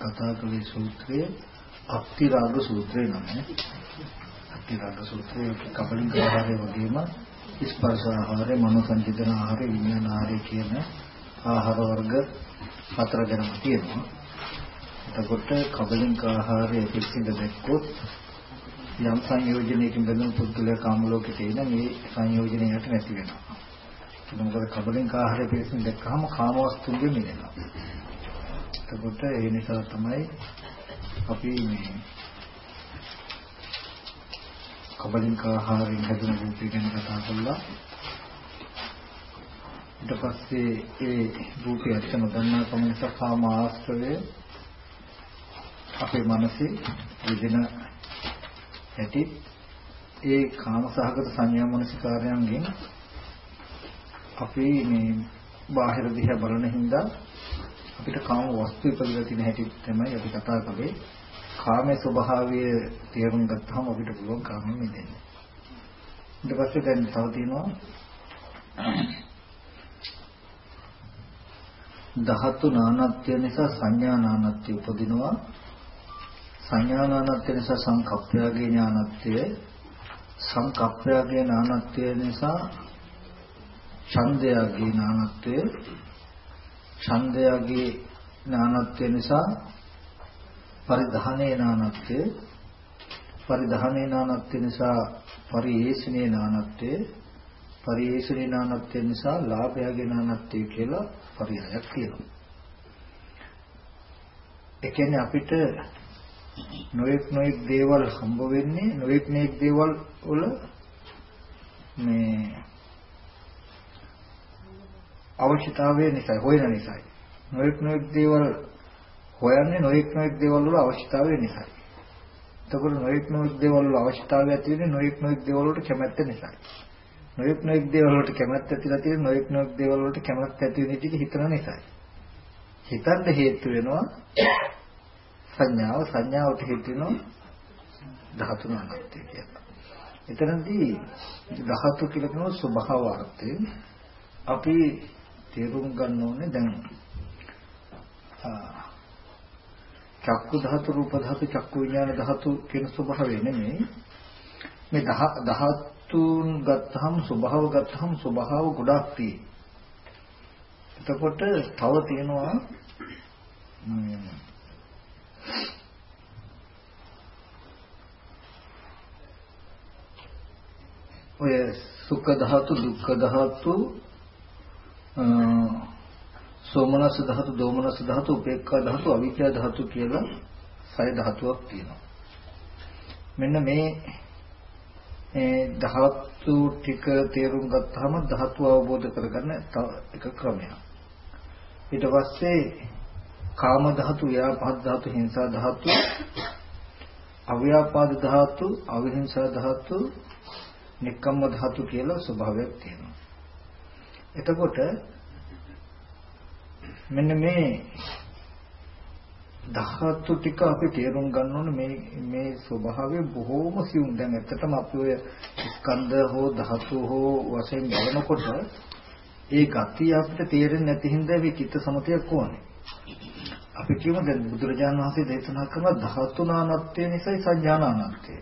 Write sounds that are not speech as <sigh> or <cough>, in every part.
කතා කළේ සූත්‍රය අක්තිරාග සූත්‍රය නම අක්තිරාග සූත්‍රය කපලින් ආහාරය වගේම ස්පර්ශ ආහාරය මනෝ සංජිතන ආහාරය විඥාන ආහාරය කියන ආහාර වර්ග හතර ගැනම තියෙනවා. එතකොට කබලින් ආහාරය පිළිසිඳ දැක්කොත් යම් සංයෝජනයකින් බඳුන් පුද්ගලයා කාම ලෝකෙට එන මේ සංයෝජනයට නැති වෙනවා. මොකද කබලෙන් ආහාරය පිළිසින් දැක්කහම කාම වස්තුන්ගෙන් මිදෙනවා. එතකොට ඒ නිසා තමයි අපි මේ කබලෙන් ආහාරයෙන් හැදුන රූපය ගැන කතා කළා. ඊට පස්සේ ඒ රූපය අර්ථ නොදන්නා කම නිසා කාම ආශ්‍රය අපේ මනසේ විදින ඇති ඒ කාම සහගත සංඥා මනසිකාරයන්ගෙන් අපි මේ බාහිර දිහා බලන හින්දා අපිට කාම වස්තු ඉපදලා තියෙන හැටි තමයි අපි කතා කරේ. කාමයේ ස්වභාවය තේරුම් ගත්තාම අපිට පුළුවන් කාමෙන් මිදෙන්න. ඊට පස්සේ දැන් තව තියෙනවා ධාතු නානත්‍ය නිසා සංඥා නානත්‍ය උපදිනවා. සංඥා නානත්‍ය නිසා සංකප්පයගේ ඥානත්‍ය සංකප්පයගේ නානත්‍ය නිසා ඡන්දයගේ නානත්වය ඡන්දයගේ නානත්වය නිසා පරිධානේ නානත්වය පරිධානේ නානත්වය නිසා පරිේශනේ නානත්වය පරිේශනේ නානත්වය නිසා ලාභයගේ නානත්වය කියලා පරිහායක් තියෙනවා. ඒ කියන්නේ අපිට නොඑක් නොඑක් දේවල් හම්බ වෙන්නේ නොඑක් නොඑක් දේවල් වල මේ අවශ්‍යතාවය නිසා හොයන නිසායි. නොඑක් නොඑක් දේවල් හොයන්නේ නොඑක් නොඑක් දේවල් වල අවශ්‍යතාවය නිසායි. එතකොට නොඑක් නොඑක් දේවල් වල අවශ්‍යතාවය ඇති වෙන්නේ නොඑක් නොඑක් දේවල් වලට කැමැත්ත නිසායි. නොඑක් නොඑක් දේවල් වලට කැමැත්ත ඇතිලා තියෙන නොඑක් නොඑක් දේවල් වලට කැමැත්ත ඇති වෙන විදිහට හිතන නිසායි. හිතන්න හේතු වෙනවා සංඥාව සංඥාවට හේතු වෙනවා ධාතු නාමත්වය කියලා. එතනදී ධාතු කියලා කියන ස්වභාව අර්ථයෙන් අපි තේරුම් ගන්න ඕනේ දැන් චක්කු ධාතු රූප ධාතු චක්කු විඥාන ධාතු කියන ස්වභාවය නෙමෙයි මේ ධාතුන් ගත්තහම ස්වභාව ගත්තහම ස්වභාව ගොඩක් තියෙයි. එතකොට තව තියෙනවා ඔය සුඛ ධාතු දුක්ඛ ධාතු සෝමනස්ස ධාතු, දෝමනස්ස ධාතු, උපේක්ඛා ධාතු, අවිද්‍යා ධාතු කියලා සය ධාතුවක් තියෙනවා. මෙන්න මේ ඒ ධාතු ටික තේරුම් ගත්තාම ධාතු අවබෝධ කරගන්න එක ක්‍රමයක්. ඊට පස්සේ කාම ධාතු, ව්‍යාපාද ධාතු, හිංසා ධාතු, අව්‍යාපාද ධාතු, අවිහිංසා ධාතු, නික්කම්ම ධාතු කියලා ස්වභාවයක් තියෙනවා. එතකොට මෙන්න මේ ධාතු ටික අපි තේරුම් ගන්න ඕනේ මේ මේ ස්වභාවය බොහෝම සියුම් දැන් ඇත්තටම අපි ඔය ස්කන්ධ හෝ ධාතු හෝ වශයෙන් බලනකොට ඒ ගතිය අපිට තේරෙන්නේ නැති හින්දා මේ චිත්ත සමතයක් ඕනේ. අපි කියමු දැන් බුදුරජාණන් වහන්සේ දේශනා කරන ධාතු නානත්වය නිසායි සංඥානානත්වය.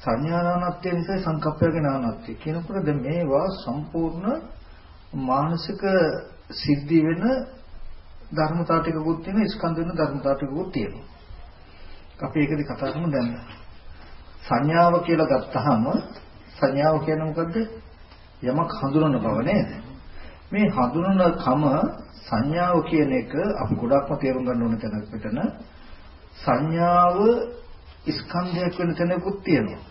සංඥානානත්වය නිසායි සංකප්පයගේ නානත්වය. කියනකොට දැන් මේවා සම්පූර්ණ මානසික සිද්ධි වෙන ධර්මතාව ටිකකුත් තියෙනවා ස්කන්ධ වෙන ධර්මතාව ටිකකුත් තියෙනවා. අපි ඒකදී කතා කරමු දැන් සංඥාව කියලා ගත්තාම සංඥාව කියන්නේ මොකද්ද? යමක් හඳුනන බව නේද? මේ හඳුනන කම සංඥාව කියන එක අපි ගොඩක්ම තේරුම් ගන්න ඕන තැනක් පිටන සංඥාව ස්කන්ධයක් වෙන තැනකුත් තියෙනවා.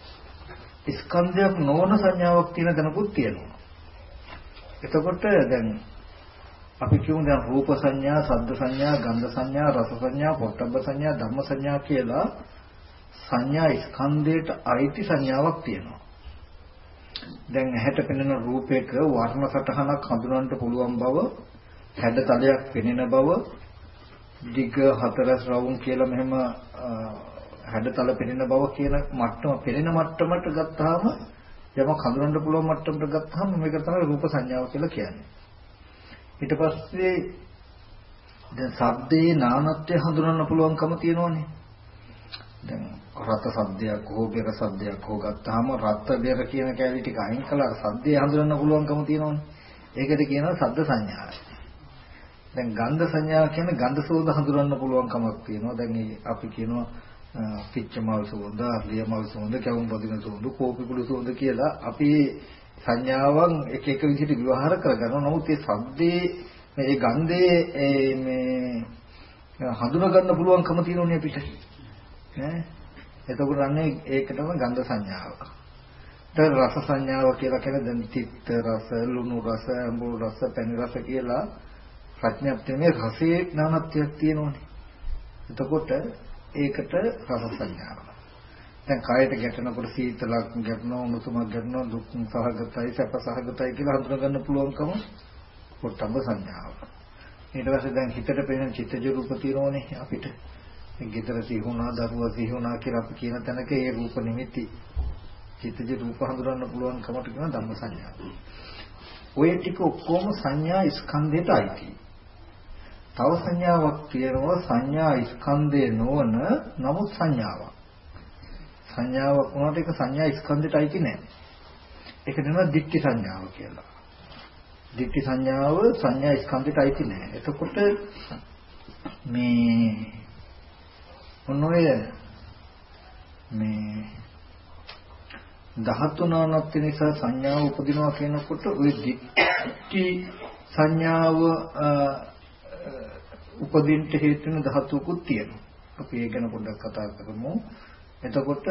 ස්කන්ධයක් නොවන සංඥාවක් තියෙන තැනකුත් තියෙනවා. එතකොට දැන් අපි කියමු දැන් රූප සංඥා, ශබ්ද සංඥා, ගන්ධ සංඥා, රස සංඥා, පොට්ටබ්බ සංඥා, ධම්ම සංඥා කියලා සංඥා ස්කන්ධයට අයිති සංඥාවක් තියෙනවා. දැන් ඇහැට පෙනෙන රූපයක වර්ණ සටහනක් හඳුනන්න පුළුවන් බව, හැඩතලයක් පෙනෙන බව, දිග හතරස් රවුම් කියලා මෙහෙම හැඩතල පෙනෙන බව කියන මට්ටම පෙනෙන මට්ටමට ගත්තාම යමක් හඳුනන්න පුළුවන් මට්ටමට ගත්තාම මේක තමයි රූප සංඥාව කියලා කියන්නේ. ඊට පස්සේ දැන් සද්දේ නානත්වය හඳුනන්න පුළුවන්කම තියෙනවනේ. දැන් රත් සද්දයක් හෝ බෙර සද්දයක් හෝ ගත්තාම රත් බෙර කියන කැලි ටික අයින් කළා සද්දේ හඳුනන්න පුළුවන්කම තියෙනවනේ. ඒකට කියනවා සද්ද සංඥා. දැන් ගන්ධ සංඥා කියන ගන්ධ සෝද හඳුනන්න පුළුවන්කමක් තියෙනවා. දැන් අපි කියනවා පිච්චමල් සුවඳ, අලියමල් සුවඳ, කැවුම් පදින සුවඳ, කෝපි කුඩු සුවඳ කියලා අපි සංඥාවන් එක එක විදිහට විවහාර කරගන්නවා. නමුත් මේ සද්දේ මේ ගන්ධයේ මේ හඳුනා ගන්න පුළුවන්කම තියෙනුනේ අපිට. ඈ එතකොට අන්නේ ඒකටම ගන්ධ සංඥාව. ඊට රස සංඥාව කියලා කියන්නේ දැන් තිත්ත රස, ලුණු රස, අඹුරු රස, පැණි රස කියලා ප්‍රඥාප්තියේ රසයේ නානත්වයක් තියෙනෝනේ. එතකොට ඒකට රස සංඥාව. දැන් කායයට ගැටෙනකොට සීතලක් ගැටෙනවා, උණුසුමක් ගැටෙනවා, දුක් සහගතයි, සැප සහගතයි කියලා හඳුනා ගන්න පුළුවන්කම පොට්ටම්බ සංඥාව. ඊට පස්සේ දැන් හිතට පේන චිත්තජ රූප තියෙනෝනේ අපිට. ගෙදර සිහුණා, දරුවා සිහුණා කියලා අපි කියන තැනක ඒ රූප නිමිති චිත්තජ රූප හඳුනන්න පුළුවන් කමට කියන ධම්ම සංඥා. ඔය ටික ඔක්කොම සංඥා ස්කන්ධයට අයිතියි. තව සංඥාවක් තියෙනවා සංඥා ස්කන්ධේ නොවන නමුත් සංඥාවක්. සංඥාවක් වුණාට ඒක සංඥා ස්කන්ධයට අයිති නෑ. ඒක නේද දික්ටි සංඥාව කියලා. දික්ටි සංඥාව සංඥා ස්කන්ධයට අයිති නෑ. එතකොට මේ ඔන්න ඔය මේ ධාතු නානත්ව නිසා සංඥාව උපදිනවා කියනකොට ওই දික්ටි සංඥාව උපදින්න හේතු වෙන ධාතුකුත් තියෙනවා. අපි ඒක ගැන පොඩ්ඩක් කතා කරමු. එතකොට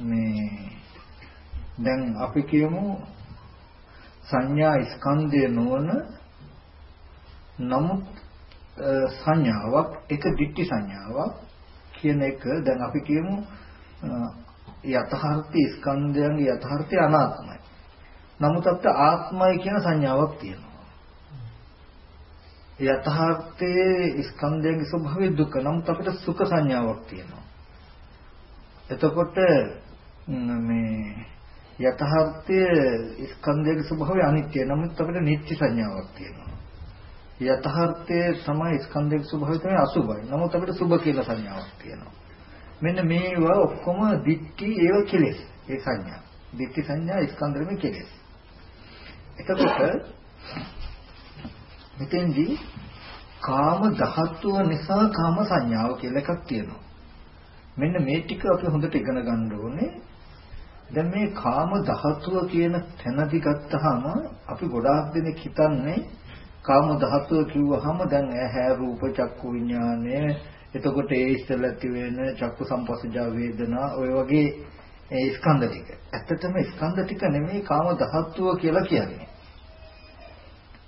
මේ දැන් අපි කියමු සංඥා ස්කන්ධය නොවන නමුත් සංඥාවක් එක දික්ටි සංඥාවක් කියන එක දැන් අපි කියමු යථාර්ථී ස්කන්ධයන්ගේ යථාර්ථය අනාත්මයි. නමුත් අපිට ආත්මයි කියන සංඥාවක් තියෙනවා. යථාර්ථයේ ස්කන්ධයන්ගේ ස්වභාවය දුක. නමුත් අපිට සුඛ සංඥාවක් තියෙනවා. එතකොට මේ යථාර්ථයේ ස්කන්ධයගේ ස්වභාවය අනිත්‍යයි. නමුත් අපිට නිත්‍ය සංඥාවක් තියෙනවා. යථාර්ථයේ තමයි ස්කන්ධයක ස්වභාවය තමයි අසුභයි. නමුත් අපිට සුභ කියලා සංඥාවක් තියෙනවා. මෙන්න මේවා ඔක්කොම දික්ටි ඒව කෙලෙස්. ඒ සංඥා. දික්ටි සංඥා ස්කන්ධෙම කෙලෙස්. එතකොට මෙතෙන්දී කාම ධාතුව නිසා කාම සංඥාව කියලා එකක් තියෙනවා. මෙන්න මේ ටික අපි හොඳට ඉගෙන ගන්න ඕනේ. දැන් මේ කාම ධාතුව කියන තැනදි ගත්තාම අපි ගොඩාක් දෙනෙක් හිතන්නේ කාම ධාතුව කිව්වහම දැන් ඇහැ රූප චක්කු විඥානය එතකොට ඒ ඉස්සෙල්ලා ඇති වෙන චක්කු සම්පස්සජා වේදනා ඔය වගේ ඒ ස්කන්ධ ටික. ඇත්තටම ස්කන්ධ ටික නෙමෙයි කාම ධාතුව කියලා කියන්නේ.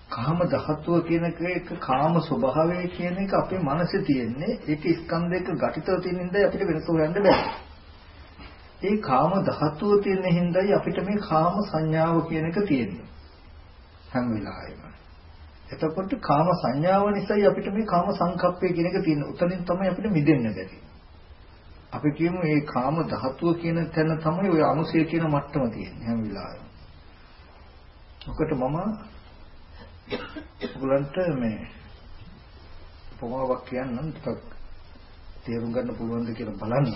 කාම ධාතුව කියන එක කාම ස්වභාවය කියන එක අපේ මනසේ තියෙන්නේ ඒක ස්කන්ධයක ඝටිතව තියෙන හින්දා අපිට වෙනස හොයන්න බෑ. ඒ කාම ධාතුව තියෙන හින්දායි අපිට මේ කාම සංඥාව කියන එක තියෙන්නේ. හැම වෙලාවෙම. එතකොට කාම සංඥාව නිසායි අපිට මේ කාම සංකප්පය කියන එක තියෙන. උතනින් තමයි අපිට මිදෙන්න බැරි. අපි කියමු මේ කාම ධාතුව කියන තැන තමයි ওই අනුසය කියන මට්ටම තියෙන්නේ හැම වෙලාවෙම. ඔකට මම ඔයගලන්ට මේ පොමාවක් කියන්නම් ටිකක් තේරුම් ගන්න පුළුවන්ද කියලා බලන්න.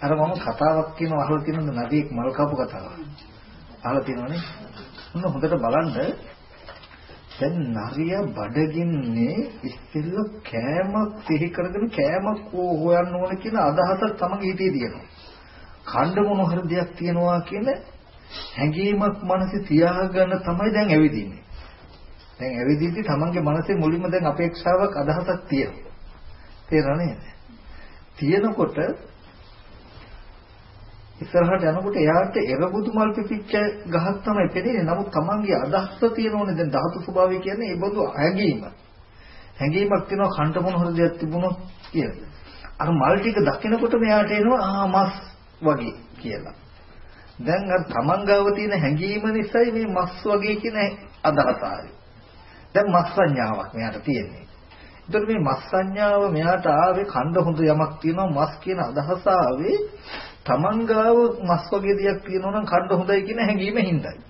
අර මම කතාවක් කියන අහලා තියෙනවද නදියෙක් මල් කපු කතාවක්. අහලා තියෙනවනේ. මොන හොඳට බලන්න දැන් නරිය බඩගින්නේ ඉස්සෙල්ල කෑමක් සිහි කරගෙන කෑමක් හොයන්න ඕන කියන අදහසක් තමයි හිතේ තියෙනවා. ඛණ්ඩ මොන හරි දෙයක් තියනවා කියන හැඟීමක් මනසේ තියාගෙන තමයි දැන් ඇවිදින්නේ. දැන් ඇවිදිද්දි තමන්ගේ මනසේ මුලින්ම දැන් අපේක්ෂාවක් අදහසක් තියෙනවා. තේරෙනවද? තියෙනකොට ඉස්සරහට යනකොට එයාට එරබුදු මල් පිපිච්ච ගහක් තමයි පෙනෙන්නේ. නමුත් Tamange අදහස තියෙනෝනේ දැන් ධාතු ස්වභාවය කියන්නේ ඒ බඳු හැඟීම. හැඟීමක් තියෙනවා කන්ට මොන හරි දෙයක් තිබුණොත් කියලා. අර මල් ටික දකිනකොට මෙයාට එනවා ආ මස් වගේ කියලා. දැන් අර Taman ගාව තියෙන හැඟීම නිසායි මේ මස් වගේ කියන අදහස ආවේ. දැන් මස් සංඥාවක් මෙයාට තියෙන්නේ. එතකොට මේ මස් සංඥාව මෙයාට ආවේ කන්ද හොඳ යමක් තියෙනවා මස් කියන අදහස ආවේ Taman ගාව මස් වගේ දෙයක් තියෙනවා නම් කන්න හොඳයි කියන හැඟීම හින්දායි.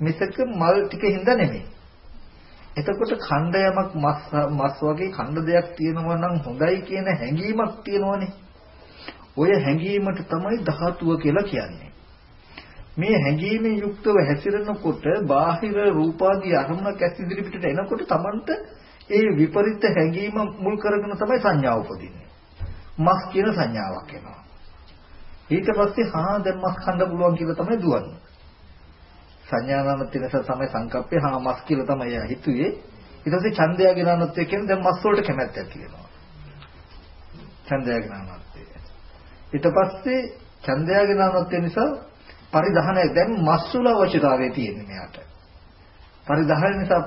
මිසක මල් ටික හින්දා නෙමෙයි. එතකොට ඛණ්ඩ යමක් මස් මස් වගේ ඛණ්ඩ දෙයක් තියෙනවා නම් හොඳයි කියන හැඟීමක් තියෙනවනේ. ඔය හැඟීමට තමයි ධාතුව කියලා කියන්නේ. මේ හැඟීමෙන් යුක්තව හැසිරෙනකොට බාහිර රූපාදී අරමුණක් ඇස් ඉදිරිපිටට එනකොට Tamanට ඒ විපරිත හැඟීම මුල් කරගෙන තමයි සංඥාව උපදින්නේ. මස් කියන සංඥාවක් එනවා. ඊට පස්සේ හා දැන් මස් කන්න පුළුවන් කියලා තමයි දුවන්නේ. සංඥානම තිනස තමයි සංකප්පේ හා මස් කියලා තමයි එයා හිතුවේ. ඊට පස්සේ ඡන්දය ගෙනනොත් කියන්නේ දැන් මස් වලට කැමැත්ත ඇති වෙනවා. ඡන්දය ගෙනනොත්. ඊට පස්සේ ඡන්දය ගෙනනොත් නිසා පරිධානය දැන් මස් වල අවශ්‍යතාවය තියෙන්නේ මෙයාට. පරිධානය නිසා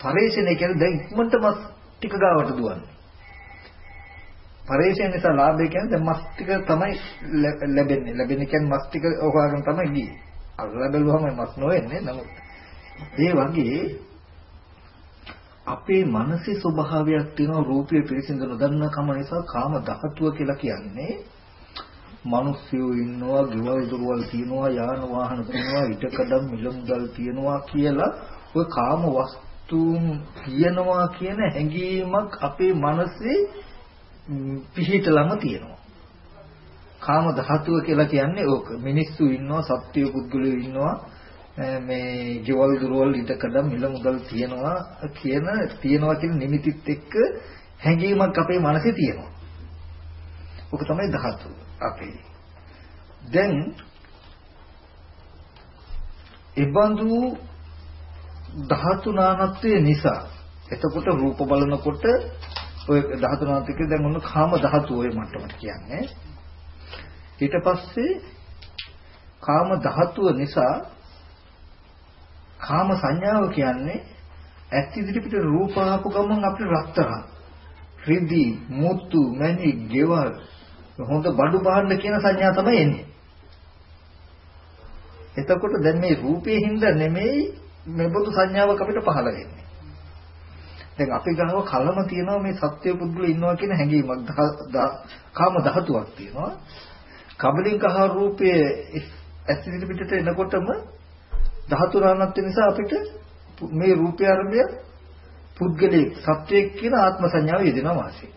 පරේෂණය කියන්නේ දැන් ඉක්මනට මස් ටික ගාවට දුවන්නේ. පරේෂණ නිසා ලාභය කියන්නේ දැන් මස් ටික තමයි ලැබෙන්නේ. ලැබෙන්නේ කියන්නේ මස් ටික හොයාගෙන තමයි ගියේ. අර ලැබෙලුවම මස් නොවෙන්නේ. නමුත් ඒ වගේ අපේ මානසික ස්වභාවයක් තියෙන රූපයේ පිරිසිදු නොදන්න කම නිසා කාම ධාතුව කියලා කියන්නේ මිනිස්සුયો ඉන්නවා, ගෙවල් දොරවල් තියෙනවා, යාන වාහන තියෙනවා, ඉඩකඩම් මිල මුදල් තියෙනවා කියලා ඔය කාම වස්තුන් තියෙනවා කියන හැඟීමක් අපේ මනසේ පිහිටලම තියෙනවා. කාම ධාතුව කියලා කියන්නේ ඕක. මිනිස්සු ඉන්නවා, සත්ත්ව පුද්ගලයෝ ඉන්නවා. මේ ජීවල් දුරවල් ඉදකඩ මිල මුදල් තියනවා කියන තියනවා කියන නිමිතිත් එක්ක හැඟීමක් අපේ මනසේ තියෙනවා. ඔක තමයි ධාතුව අපේ. දැන් ඉබඳු ධාතු නානත්වයේ නිසා එතකොට රූප බලනකොට ඔය ධාතු නාතිකේ දැන් ඔන්න කාම ධාතු ඔය මට්ටමට කියන්නේ. ඊට පස්සේ කාම ධාතුව නිසා කාම සංඥාව කියන්නේ ඇත් ඉදිරි පිට රූප ආපු ගමන් අපිට රත්තරන් රිදි මුතු මැණි ගෙවල් හොඳ බඩු බහන්න කියන සංඥා තමයි එන්නේ. එතකොට දැන් මේ රූපේ හින්දා නෙමෙයි මෙබඳු සංඥාවක් අපිට පහළ වෙන්නේ. දැන් අපි ගාව කලම තියෙනවා මේ සත්‍ය පුද්ගල ඉන්නවා කියන හැඟීමක් කාම ධාතුවක් තියෙනවා. කබලින්කහ රූපයේ ඇසිඩ් පිටට එනකොටම ධාතු රාණත්ව නිසා අපිට මේ රූපය අරඹය පුද්ගලයේ සත්වයක් කියන ආත්ම සංඥාව යෙදෙනවා වාසිය.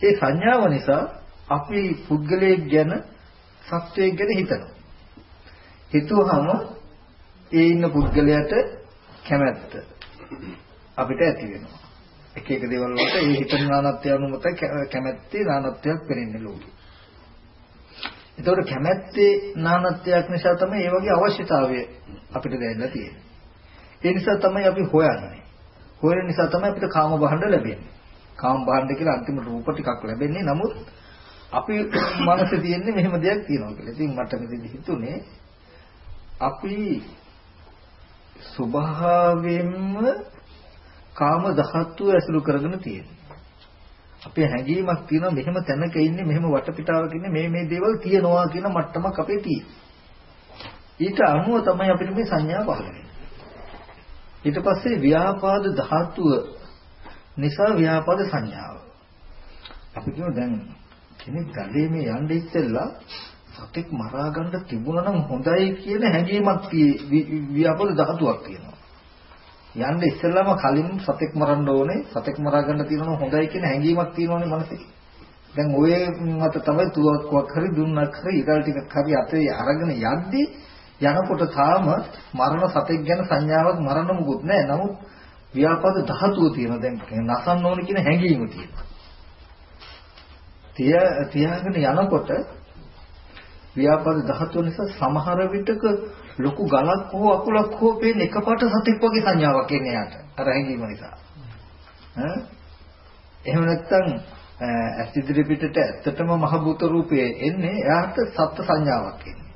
ඒ සංඥාව නිසා අපි පුද්ගලයෙක් ගැන සත්වයක් ගැන හිතනවා. හිතුවහම ඒ ඉන්න පුද්ගලයාට කැමැත්ත අපිට ඇති වෙනවා. එක එක දේවල් වලට ඒ හිතන නානත්වය අනුමත කැමැත්තේ නානත්වයක් වෙන්නේ ලෝකෙ. ඒතකොට කැමැත්තේ නානත්වයක් නිසා තමයි මේ වගේ අවශ්‍යතාවය අපිට දැනෙලා තියෙන්නේ. ඒ නිසා තමයි අපි හොයන්නේ. හොයන නිසා තමයි අපිට කාම භාණ්ඩ ලැබෙන්නේ. කාම භාණ්ඩ කියලා අන්තිම රූප ටිකක් ලැබෙන්නේ. නමුත් අපි <coughs> මනසේ තියෙන්නේ මෙහෙම දෙයක් තියෙනවා කියලා. ඉතින් මට මෙතන හිතුනේ අපි ස්වභාවයෙන්ම කාම ධාතුව ඇසුරු කරගෙන තියෙනවා. අපේ හැඟීමක් තියෙනවා මෙහෙම තැනක ඉන්නේ මෙහෙම වටපිටාවක ඉන්නේ මේ මේ දේවල් තියෙනවා කියන මට්ටමක් අපේ තියෙනවා. ඊට අනුව තමයි අපිට මේ සංඥා පහළ වෙන්නේ. ඊට පස්සේ ව්‍යාපාද ධාතුව නිසා ව්‍යාපාද සංඥාව. අපි කියමු දැන් කෙනෙක් ගලේ මේ යන්න ඉස්සෙල්ලා සතෙක් මරා ගන්න තිබුණා නම් හොඳයි කියන හැඟීමක් ව්‍යාපාද ධාතුවක් තියෙනවා. යන්න ඉස්සෙල්ලාම කලින් සතෙක් මරන්න ඕනේ සතෙක් මරා ගන්න තියෙනවා හොඳයි කියන හැඟීමක් තියෙනවනේ මනසේ. දැන් ඔය මත තමයි තුවක්කුවක් හරි දුන්නක් හරි ඊගල් ටිකක් හරි අතේ අරගෙන යද්දි යනකොට තාම මරණ සතෙක් ගැන සංඥාවක් මරණ මුකුත් නැහැ. නමුත් ව්‍යාපාද ධාතුව තියෙනවා දැන් නසන්න ඕනේ කියන හැඟීම තියෙනවා. තිය තියාගෙන යනකොට ව්‍යාපාද ධාතුව නිසා සමහර විටක ලොකු ගලක් හෝ අකුලක් හෝ පේන එකපාරට සතෙක් වගේ සංඥාවක් එන්නේ යාට. අර හැඟීම නිසා. ඈ එහෙම නැත්නම් ඇස් ඉදිරි පිටට ඇත්තටම මහ භූත රූපයේ එන්නේ එයාට සත්ත්ව සංඥාවක් එන්නේ.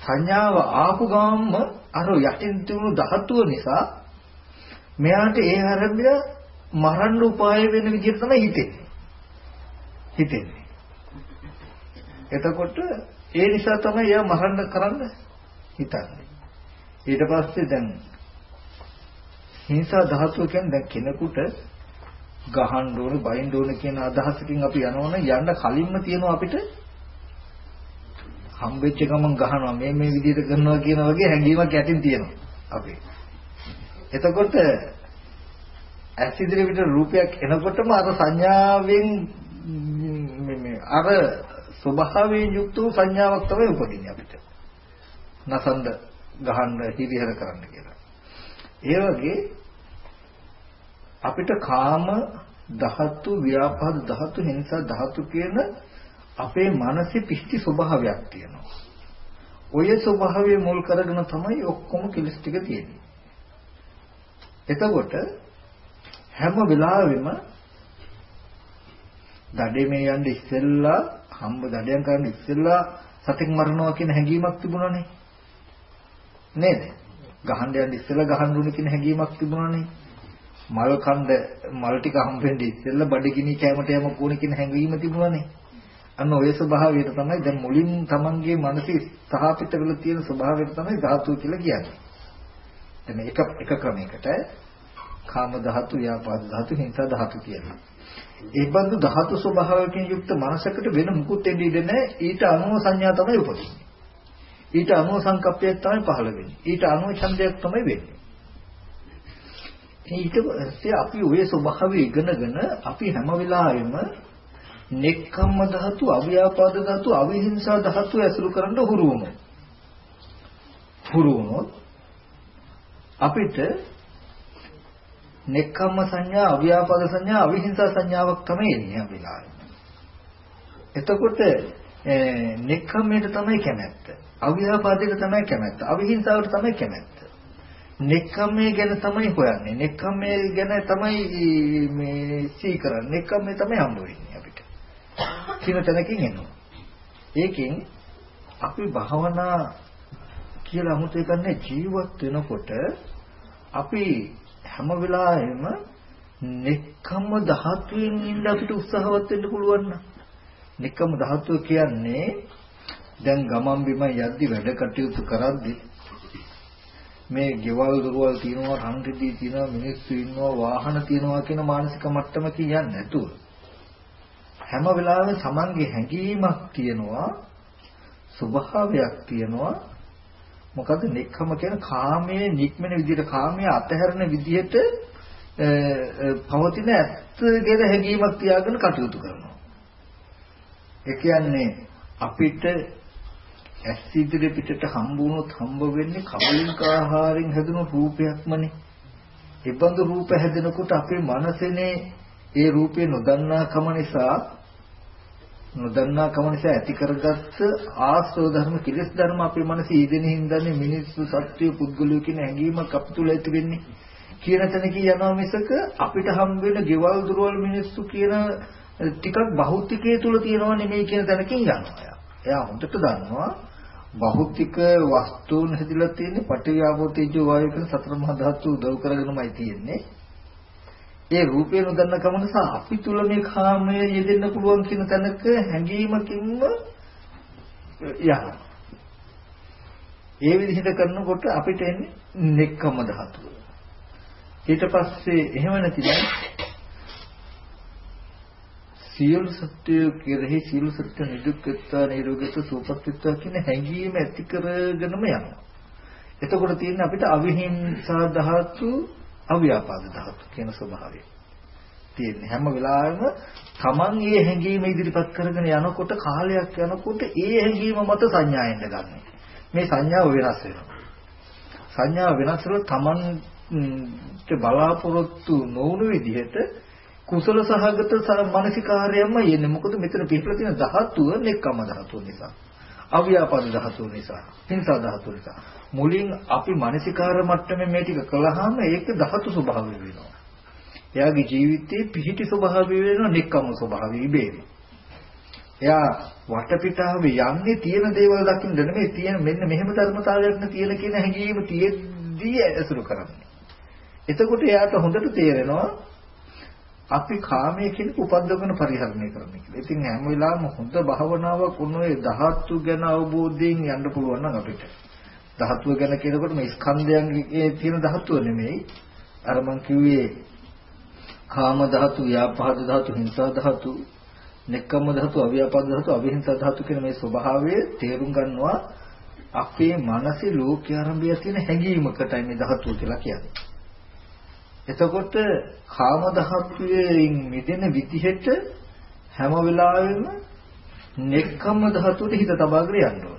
සංඥාව ආපු ගාම්ම අර යටින් තිබුණු ධාතුව නිසා මෙයාට ඒ ආරම්භය මරන්න උපාය වෙන විදිහට තමයි හිතෙන්නේ. හිතෙන්නේ. එතකොට ඒ නිසා තමයි එයා මරන්න කරන්න හිතන්නේ. ඊට පස්සේ දැන් හිංසා ධාතුව කියන්නේ දැන් කෙනෙකුට ගහන්න ඕන, බයින්න ඕන කියන අදහසකින් අපි යනවනම් යන්න කලින්ම තියෙනවා අපිට හම්බෙච්ච ගමන් ගහනවා මේ මේ විදිහට කරනවා කියන වගේ හැඟීමක් යටින් තියෙනවා අපි. එතකොට ඇස් ඉදිරි පිට රූපයක් එනකොටම අර සංඥාවෙන් මේ අර ස්වභාවයෙන් යුක්ත වූ සංඥාවක් තමයි උපදින්නේ අපිට. නසන්ද ගහන්න හිරිහැර කරන්න කියලා. ඒ වගේ අපිට කාම ධාතු ව්‍යාපාද ධාතු හිංසා ධාතු කියන අපේ මනසේ පිහිටි ස්වභාවයක් තියෙනවා. ඔය ස්වභාවය මුල් කරගෙන තමයි ඔක්කොම කිලිස් ටික තියෙන්නේ. එතකොට හැම වෙලාවෙම දඩේ මේ යන්නේ ඉස්සෙල්ලා හම්බ දඩයන් කරන්න ඉස්සෙල්ලා සතෙක් මරනවා කියන හැඟීමක් තිබුණානේ. නේද? ගහන්න යන්න ඉස්සෙල්ලා ගහන්න ඕනේ කියන හැඟීමක් තිබුණානේ. මල් කන්ද මල් ටික හම්බෙන්නේ ඉස්සෙල්ලා බඩගිනි කැමට යම කෝණ කියන හැඟීම තිබුණානේ. අන්න ඔය ස්වභාවයට තමයි දැන් මුලින් Tamanගේ මනසේ ස්ථාපිත වෙලා තියෙන ස්වභාවයට තමයි ධාතු කියලා කියන්නේ. එතන එක එක ක්‍රමයකට කාම ධාතු, ව්‍යාපාද ධාතු, හිංසා ධාතු කියනවා. ඒ බඳු ධාතු ස්වභාවයෙන් යුක්ත මනසකට වෙන මුකුත් එන්නේ ඉඳ නැහැ. ඊට අනුව සංඥා තමයි උපදින්නේ. ඊට අනුව සංකප්පයක් තමයි පහළ වෙන්නේ. ඊට අනුව ඡන්දයක් තමයි වෙන්නේ. ඊට පස්සේ අපි ওই ස්වභාවය ඉගෙනගෙන අපි හැම වෙලාවෙම නෙක්ඛම්ම ධාතු, අව්‍යාපාද ධාතු, අවිහිංසා ධාතු ඇසුරු කරන්න හුරු වුණොත්. හුරු වුණොත් අපිට නෙක්ඛම්ම සංඥා, අව්‍යාපාද සංඥා, අවිහිංසා සංඥාවක් තමයි එන්නේ හැම වෙලාවෙම. එතකොට නෙක්ඛම්මයට තමයි කැමැත්ත. අව්‍යාපාදයට තමයි කැමැත්ත. අවිහිංසාවට තමයි කැමැත්ත. නෙක්ඛම්මේ ගැන තමයි හොයන්නේ. නෙක්ඛම්මේ ගැන තමයි මේ සී කරන්නේ. නෙක්ඛම්මේ තමයි හම්බ වෙන්නේ අපිට. කියන තැනකින් එනවා. ඒකෙන් අපි භාවනා කියලා අමුතු එකන්නේ ජීවත් වෙනකොට අපි හැම වෙලාවෙම නෙක්ඛම්ම ධාතුවෙන් ඉන්න අපිට උත්සාහවත් වෙන්න පුළුවන් නම්. නෙක්ඛම්ම ධාතුව කියන්නේ දැන් ගමන් බිම යද්දි වැඩ කටයුතු කරද්දි මේ ගෙවල් දොරවල් තියෙනවා රන් රිදී තියෙනවා මිනිස්සු ඉන්නවා වාහන තියෙනවා කියන මානසික මට්ටම කියන්නේ නැතුව හැම වෙලාවෙම Tamange හැඟීමක් තියෙනවා ස්වභාවයක් තියෙනවා මොකද නික්කම කියන කාමයේ නික්මන විදිහට කාමයේ අතහැරන විදිහට පවතින ඇත්ත ගැන හැඟීමක් තියාගෙන කටයුතු කරනවා. ඒ කියන්නේ අපිට ඇස් ඉදිරි පිටට හම්බ වුණොත් හම්බ වෙන්නේ කබලින්ක ආහාරයෙන් හැදුණු රූපයක්මනේ. ඒබඳු රූප හැදෙනකොට අපේ මනසනේ ඒ රූපේ නොදන්නා කම නිසා නොදන්නා කම නිසා ඇති කරගත්ත ආශ්‍රව ධර්ම කිලස් ධර්ම අපේ මනසේ ඊදෙන හින්දානේ මිනිස්සු සත්‍ය පුද්ගලයෝ කියන හැඟීමක් අප තුළ ඇති වෙන්නේ කියන තැනක යනවා මිසක අපිට හම් වෙන ගෙවල් දොරවල් මිනිස්සු කියන ටිකක් භෞතිකයේ තුල තියෙනවා නෙමෙයි කියන තැනකින් යනවා. එයා හොඳට දන්නවා භෞතික වස්තුන් හැදිලා තියෙන්නේ පටිවිආපෝ තේජෝ වායු කියන සතර මහා ධාතු උදව් කරගෙනමයි තියෙන්නේ. ඒ රූපේ නොදන්න කම නිසා අපි තුල මේ කාමය යෙදෙන්න පුළුවන් කියන තැනක හැඟීමකින්ම යනවා. ඒ විදිහට කරනකොට අපිට එන්නේ නෙක්කම ධාතුව. ඊට පස්සේ එහෙම නැතිනම් සියලු සත්‍ය කෙරෙහි සියලු සත්‍ය නිදුක්කත්වා නිරෝගීත සූපත්ත්වා කියන හැඟීම ඇති කරගෙනම යනවා. එතකොට තියෙන අපිට අවිහිංසා ධාතු, අව්‍යාපාද ධාතු කියන ස්වභාවය. තියෙන්නේ හැම වෙලාවෙම Taman මේ හැඟීම ඉදිරිපත් කරගෙන යනකොට කාලයක් යනකොට ඒ හැඟීම මත සංඥාෙන්න ගන්න. මේ සංඥාව වෙනස් වෙනවා. සංඥාව වෙනස් වෙලා Tamanට බලාපොරොත්තු නොවුණු විදිහට කුසල සහගත මානසිකාරයම යන්නේ. මොකද මෙතන පිටලා තියෙන ධාතුව නෙක්කම ධාතුව නිසා. අව්‍යාපාද ධාතුව නිසා. හිංසා ධාතුව නිසා. මුලින් අපි මානසිකාර මට්ටමේ මේ ටික කළාම ඒක ධාතු ස්වභාවය වෙනවා. එයාගේ ජීවිතේ පිහිටි ස්වභාවය වෙනවා නෙක්කම ස්වභාවය ඉබේම. එයා වටපිටාවේ යන්නේ තියෙන දේවල් දකින්න නෙමෙයි තියෙන මෙන්න මෙහෙම ධර්මතාවයක් න තියෙන කියන හැඟීම තියෙද්දී ඇසුරු කරන්නේ. එතකොට එයාට හොඳට තේරෙනවා අපි කාමයේ කියන උපද්දවන පරිහරණය කරන්න කියලා. ඉතින් හැම වෙලාවෙම හොඳ භාවනාවක් උනෝයේ ධාතු ගැන අවබෝධයෙන් යන්න පුළුවන් නම් අපිට. ධාතුව ගැන කියනකොට මේ ස්කන්ධයන්ගේ තියෙන ධාතුව නෙමෙයි. අර මං කිව්වේ කාම ධාතු, ව්‍යාපාද ධාතු, හිංසා ධාතු, නෙක්කම ධාතු, අව්‍යාපාද ධාතු, අවිහිංසා ධාතු කියන මේ ස්වභාවය තේරුම් ගන්නවා අපේ මනසේ ලෝකයේ ආරම්භය තියෙන හැඟීමකටයි මේ ධාතුව කියලා කියන්නේ. එතකොට කාම ධාතුයෙන් මිදෙන විදිහට හැම වෙලාවෙම නෙක්කම ධාතුවට හිත තබාගෙන යන්න ඕනේ.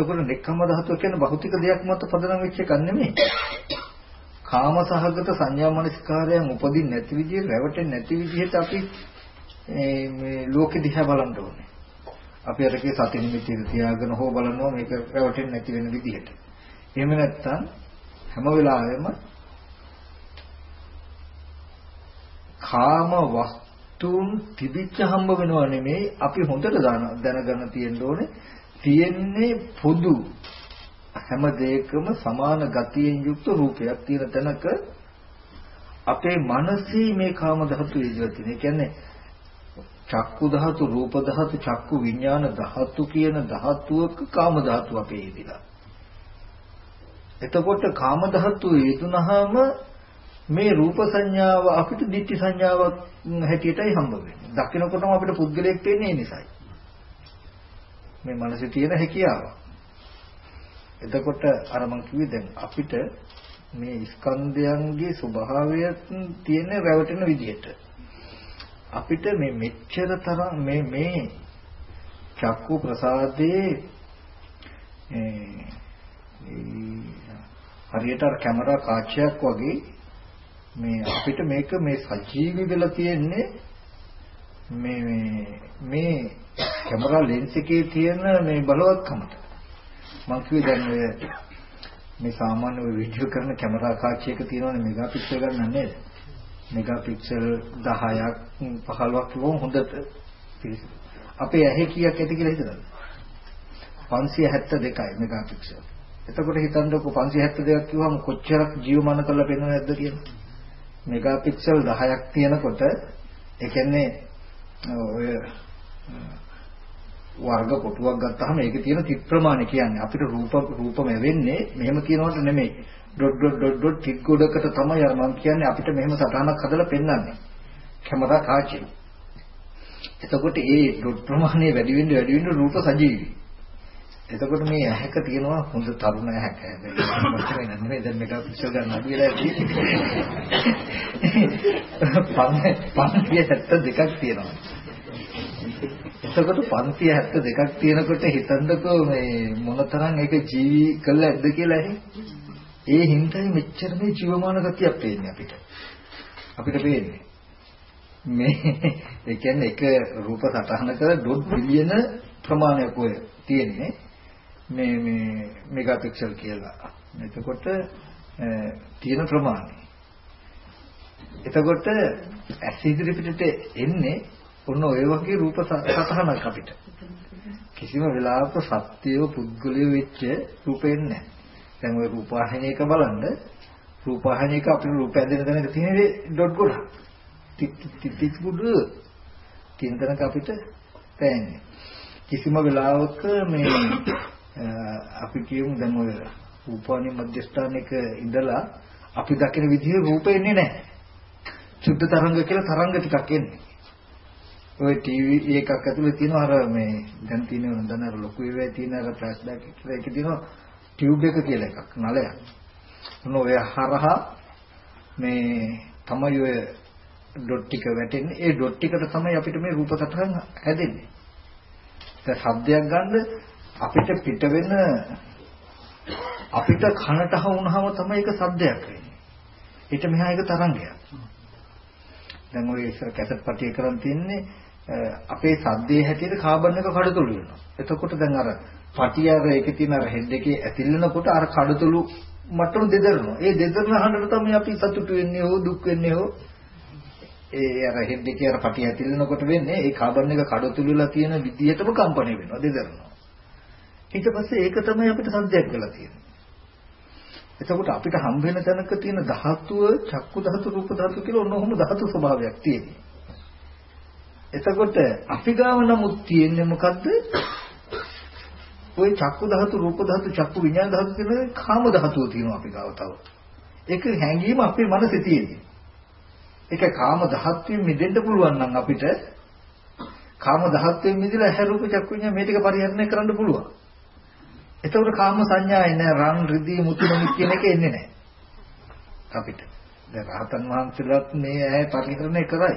එතකොට නෙක්කම ධාතුව කියන්නේ භෞතික දෙයක් මත පදනම් වෙච්ච එකක් නෙමෙයි. කාම සහගත සංඥා මනස්කාරයන් උපදින්න නැති විදිහට රැවටෙන්නේ නැති විදිහට අපි මේ ලෝකෙ දිහා බලන්න ඕනේ. අපි අරකේ සති නිමිති තියාගෙන හෝ බලනවා මේක රැවටෙන්නේ නැති වෙන විදිහට. එහෙම නැත්නම් හැම වෙලාවෙම කාම වස්තුන් තිබිච්ච හම්බ වෙනව නෙමෙයි අපි හොඳට දැනගන්න තියෙන්න ඕනේ තියෙන්නේ පොදු හැම දෙයකම සමාන ගතියෙන් යුක්ත රූපයක් තියෙන තැනක අපේ මනසේ මේ කාම ධාතු ඉඳලා තියෙන. ඒ කියන්නේ චක්කු ධාතු, රූප ධාතු, චක්කු විඥාන ධාතු කියන ධාතුවක කාම ධාතු අපේ ඉදිලා. එතකොට කාම ධාතු යෙදුනහම මේ රූප සංඥාව අපිට ditthi සංඥාවක් හැටියටයි හම්බ වෙන්නේ. දකිනකොටම අපිට පුද්ගලයෙක් පේන්නේ ඒ නිසායි. මේ මනසේ තියෙන හැකියාව. එතකොට අර මං කිව්වේ දැන් අපිට මේ ස්කන්ධයන්ගේ ස්වභාවය තියෙන රැවටෙන විදිහට අපිට මේ මෙච්චර තරම් මේ මේ චක්කු ප්‍රසාදේ හරියට කැමරා කාචයක් වගේ මේ අපිට මේක මේ සජීවී වෙලා තියෙන්නේ මේ මේ මේ කැමරා ලෙන්ස් එකේ තියෙන මේ බලවත්කමට. මම කිව්වේ දැන් ඔය මේ සාමාන්‍ය ඔය වීඩියෝ කරන කැමරා කාචයක තියෙනවනේ මෙගාපික්සල් ගන්න නේද? මෙගාපික්සල් 10ක් 15ක් වුණ හොඳට අපේ ඇහි කීයක් ඇති කියලා හිතනද 572යි මෙගාපික්සල් එතකොට හිතන්නකෝ 572ක් කිව්වම කොච්චරක් ජීවමාන කරලා පෙන්වන්නේ නැද්ද කියලා මෙගාපික්සල් 10ක් තියෙනකොට ඒ කියන්නේ ඔය වර්ග කොටුවක් ගත්තාම ඒකේ තියෙන තිත් ප්‍රමාණය කියන්නේ අපිට රූප රූපම වෙන්නේ මෙහෙම කියනවට නෙමෙයි dot dot dot dot tick ගොඩකට තමයි අර මම කියන්නේ අපිට මෙහෙම සටහනක් හදලා පෙන්වන්නේ කැමරා කාචේ එතකොට ඒ ඩොට් ප්‍රමාණය වැඩි වෙන්න වැඩි වෙන්න රූප සජීවී එතකොට මේ ඇහැක තියෙනවා හොඳ තරුණ ඇහැක. මචං නෙමෙයි දැන් මේක පිස්සු ගන්න අඩු වෙලා <laughs> ඇති. 572ක් තියෙනවා. එතකොට 572ක් තියෙනකොට හිතන්නකෝ මේ මොනතරම් ඒක ජීවි කළ ඇද්ද කියලා ඇහි. ඒ හින්දායි මෙච්චර මේ ජීවමාන ගතියක් පේන්නේ අපිට. අපිට පේන්නේ. මේ ඒ කියන්නේ එක රූප සටහනක ඩොට් බිලියන ප්‍රමාණයක් ඔය තියෙන්නේ. මේ මේ මෙගාපික්සල් කියලා. එතකොට තියෙන ප්‍රමාණය. එතකොට ඇස් ඉදිරි පිටට එන්නේ ඔන්න ඔය වගේ රූප සතහනක් අපිට. කිසිම වෙලාවක සත්‍යය පුද්ගලය වෙච්ච රූපෙන්නේ නැහැ. දැන් ওই රූපවාහිනියක බලන්න රූපවාහිනියක අපිට රූප ඇදෙන තැනක තියෙන ඩොට් ගොඩ. ටික් ටික් ටික් ගොඩ තියෙන තැනක අපිට පෑන්නේ. කිසිම වෙලාවක මේ අපි කියමු දැන් ඔය රූපවාහිනී මධ්‍යස්ථානයක ඉඳලා අපි දකින විදිහේ රූප එන්නේ නැහැ. සුද්ධ තරංග කියලා තරංග ටිකක් එන්නේ. ඔය ටීවී එකක් ඇතුලේ තියෙන අර මේ දැන් තියෙන දැන් අර ලොකු ඒවායේ තියෙන අර ෆ්ලෑෂ් බෑක් කියලා ඒකේ තියෙනවා ටියුබ් එක කියලා එකක් නලයක්. මොන ඔය හරහා මේ තමයි ඔය ඩොට් ටික වැටෙන්නේ. ඒ ඩොට් ටිකට තමයි අපිට මේ රූප සටහන් හැදෙන්නේ. දැන් ශබ්දයක් ගන්න අපිට පිට වෙන අපිට කනට හවුනහම තමයි ඒක සද්දයක් වෙන්නේ. ඊට මෙහා ඒක තරංගයක්. දැන් ඔය ඉස්සර කැසට් පටිය කරන් තින්නේ අපේ සද්දේ හැටියට කාබන් එක කඩතුළු වෙනවා. එතකොට දැන් අර පටිය අර ඒකේ තියෙන අර හෙඩ් එකේ ඇතිල්ලනකොට අර කඩතුළු මට්ටම දෙදරනවා. ඒ දෙදරන හඬට තමයි අපි සතුටු වෙන්නේ හෝ දුක් වෙන්නේ හෝ ඒ අර හෙඩ් එකේ අර පටි ඇතිලනකොට වෙන්නේ ඒ කාබන් එක කඩතුළුලා තියෙන විදියටම කම්පණය වෙනවා දෙදරනවා. ඊට පස්සේ ඒක තමයි අපිට සද්දයක් වෙලා තියෙන්නේ. එතකොට අපිට හම්බ වෙන තැනක තියෙන ධාතුව චක්කු ධාතු රූප ධාතු කියලා ඔන්න ඔහොම ධාතු ස්වභාවයක් තියෙනවා. එතකොට අපි ගාව නමුත් තියෙන්නේ මොකද්ද? ওই චක්කු ධාතු රූප ධාතු චක්කු විඤ්ඤාණ ධාතු කියන කාම ධාතුව තියෙනවා අපි ගාව තව. ඒක හැංගීම අපේ මනසේ තියෙන්නේ. ඒක කාම ධාතුවෙන් මිදෙන්න පුළුවන් නම් අපිට කාම ධාතුවෙන් මිදලා ඇහැ රූප චක්කු විඤ්ඤාණ මේ ටික පරිහරණය කරන්න පුළුවන්. එතකොට කාම සංඥා එන්නේ රන් රිදී මුතු නොමිත් කියන එක එන්නේ නැහැ. අපිට. දැන් රහතන් වහන්සේලාත් මේ ඇහැ පරිහරණය කරයි.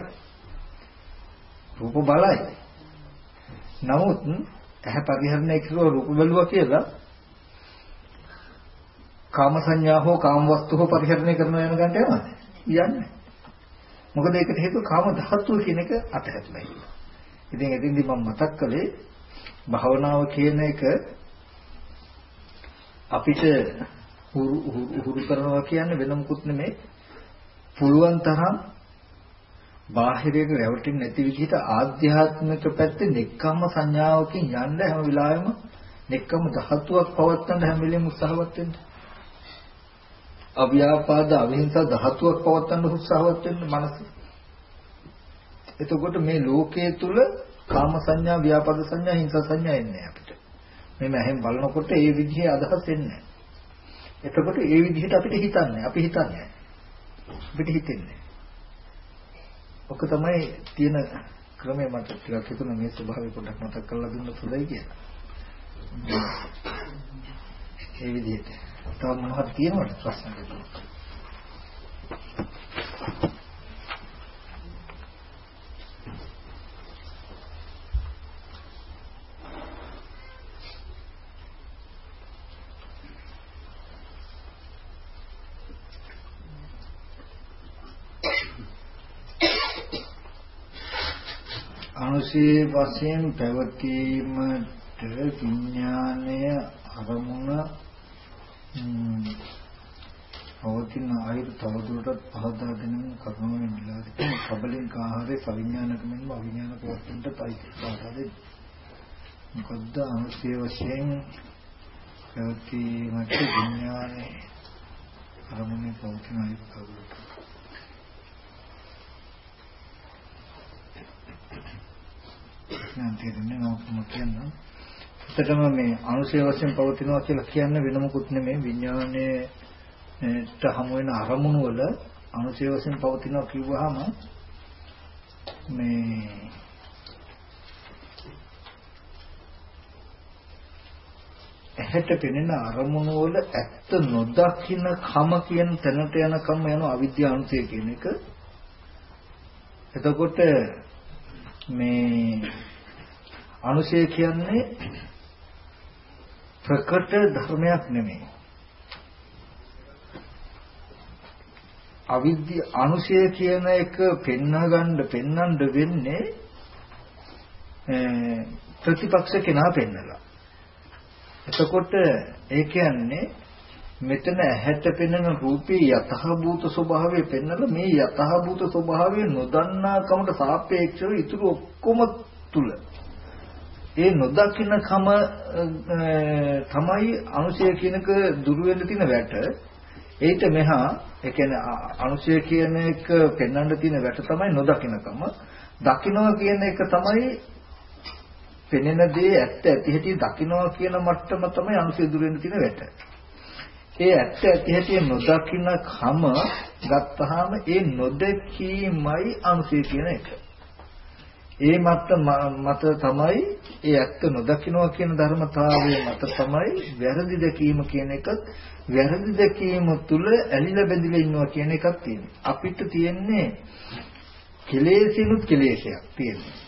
රූප බලයි. නමුත් ඇහැ පරිහරණය කරුවා රූප බැලුවා කියලා කාම සංඥා හෝ කාම වස්තු හෝ පරිහරණය කරන යන ගන්නට යනවද? යන්නේ. මොකද ඒකට හේතුව කාම ධාතුව කියන එක අතහැරලා ඉන්නවා. ඉතින් එදින්දි මම මතක් කළේ භාවනාව කියන එක අපිට හුරු කරනවා කියන්නේ වෙන මොකුත් නෙමෙයි. පුළුවන් තරම් බාහිරයට රැවටෙන්නේ නැති විදිහට ආධ්‍යාත්මික පැත්තේ නෙක්ඛම්ම සංඥාවකින් යන්න හැම වෙලාවෙම නෙක්ඛම්ම ධාතුවක් පවත්වන්න හැම වෙලෙම උත්සාහවත් වෙන්න. අව්‍යාපාද අවිහිංසා ධාතුවක් පවත්වන්න උත්සාහවත් වෙන්න මනස. එතකොට මේ ලෝකයේ තුල කාම සංඥා, ව්‍යාපාද සංඥා, හිංසා සංඥා එන්නේ අපිට. මේ මහෙන් බලනකොට ඒ විදිහේ අදහස් එන්නේ එතකොට ඒ විදිහට අපිට හිතන්නේ. අපි හිතන්නේ. අපිට හිතෙන්නේ. ඔක තමයි තියෙන ක්‍රමය මට ටිකක් හිතුණා මේ ස්වභාවය පොඩ්ඩක් මතක් කරලා දුන්නොත් හොඳයි කියලා. ඒ විදිහට. තව මොනවද තියෙනවද ප්‍රශ්න දෙකක්? අනුසේ වශයෙන් පැවතීමට විඥානය අරමුණ පවතින ආයත තවදුරටත් පහදා දෙනමින් කරුණාවෙන් ඉල්ලා සිටින කබලින් ආහාරයේ සවිඥානික මෙන්ම අවිඥානික වස්තුන්ට පයිති පහදා දෙන්න. මොකද්ද අනුසේ වශයෙන් පැවතීමට විඥානය අරමුණේ පවතින ආයත තවදුරටත් ප්‍රශ්නයක් තේරෙන්නේ නැහැ කියන්න. ඇත්තටම මේ අනුශය වශයෙන් පවතිනවා කියලා කියන්නේ වෙන මොකුත් නෙමෙයි විඥානයේට හමු වෙන අරමුණු වල අනුශය වශයෙන් පවතිනවා කිව්වහම මේ ඇහැට පෙනෙන අරමුණු වල ඇත්ත නොදකින්න කම කියන තැනට යනකම් යන අවිද්‍යානුසය කියන එක එතකොට මේ අනුශය කියන්නේ ප්‍රකට ධර්මයක් නෙමෙයි. අවිද්‍ය අනුශය කියන එක පෙන්වා ගන්න පෙන්වන්න වෙන්නේ ප්‍රතිපක්ෂ කෙනා පෙන්නලා. එතකොට ඒ කියන්නේ මෙතන ඇහැට පෙනෙන රූපේ යතහභූත ස්වභාවය පෙන්නලා මේ යතහභූත ස්වභාවය නොදන්නාකමට සාපේක්ෂව ඉතුරු ඔක්කොම තුල ඒ නොදකින්න කම තමයි අනුශය කියනක දුර වෙන්න තියෙන වැට. ඒිට මෙහා ඒ කියන්නේ අනුශය කියන එක පෙන්වන්න තියෙන වැට තමයි නොදකින්නකම. දකින්නවා කියන එක තමයි පෙනෙන දේ ඇත්ත ඇති හැටි දකින්නවා කියන මට්ටම තමයි අනුශය දුර වෙන්න තියෙන වැට. ඒ ඇත්ත ඇති හැටි නොදකින්න කම ගත්තාම ඒ නොදකීමයි අනුශය කියන එක. ඒ මත මත තමයි ඒ ඇත්ත නොදකින්නවා කියන ධර්මතාවය මත තමයි වැරදි දැකීම කියන එකත් වැරදි දැකීම තුල ඇලිලා බැඳිලා ඉන්නවා කියන එකක් තියෙනවා. අපිට තියෙන්නේ කෙලෙසිනුත් කෙලෙසයක් තියෙනවා.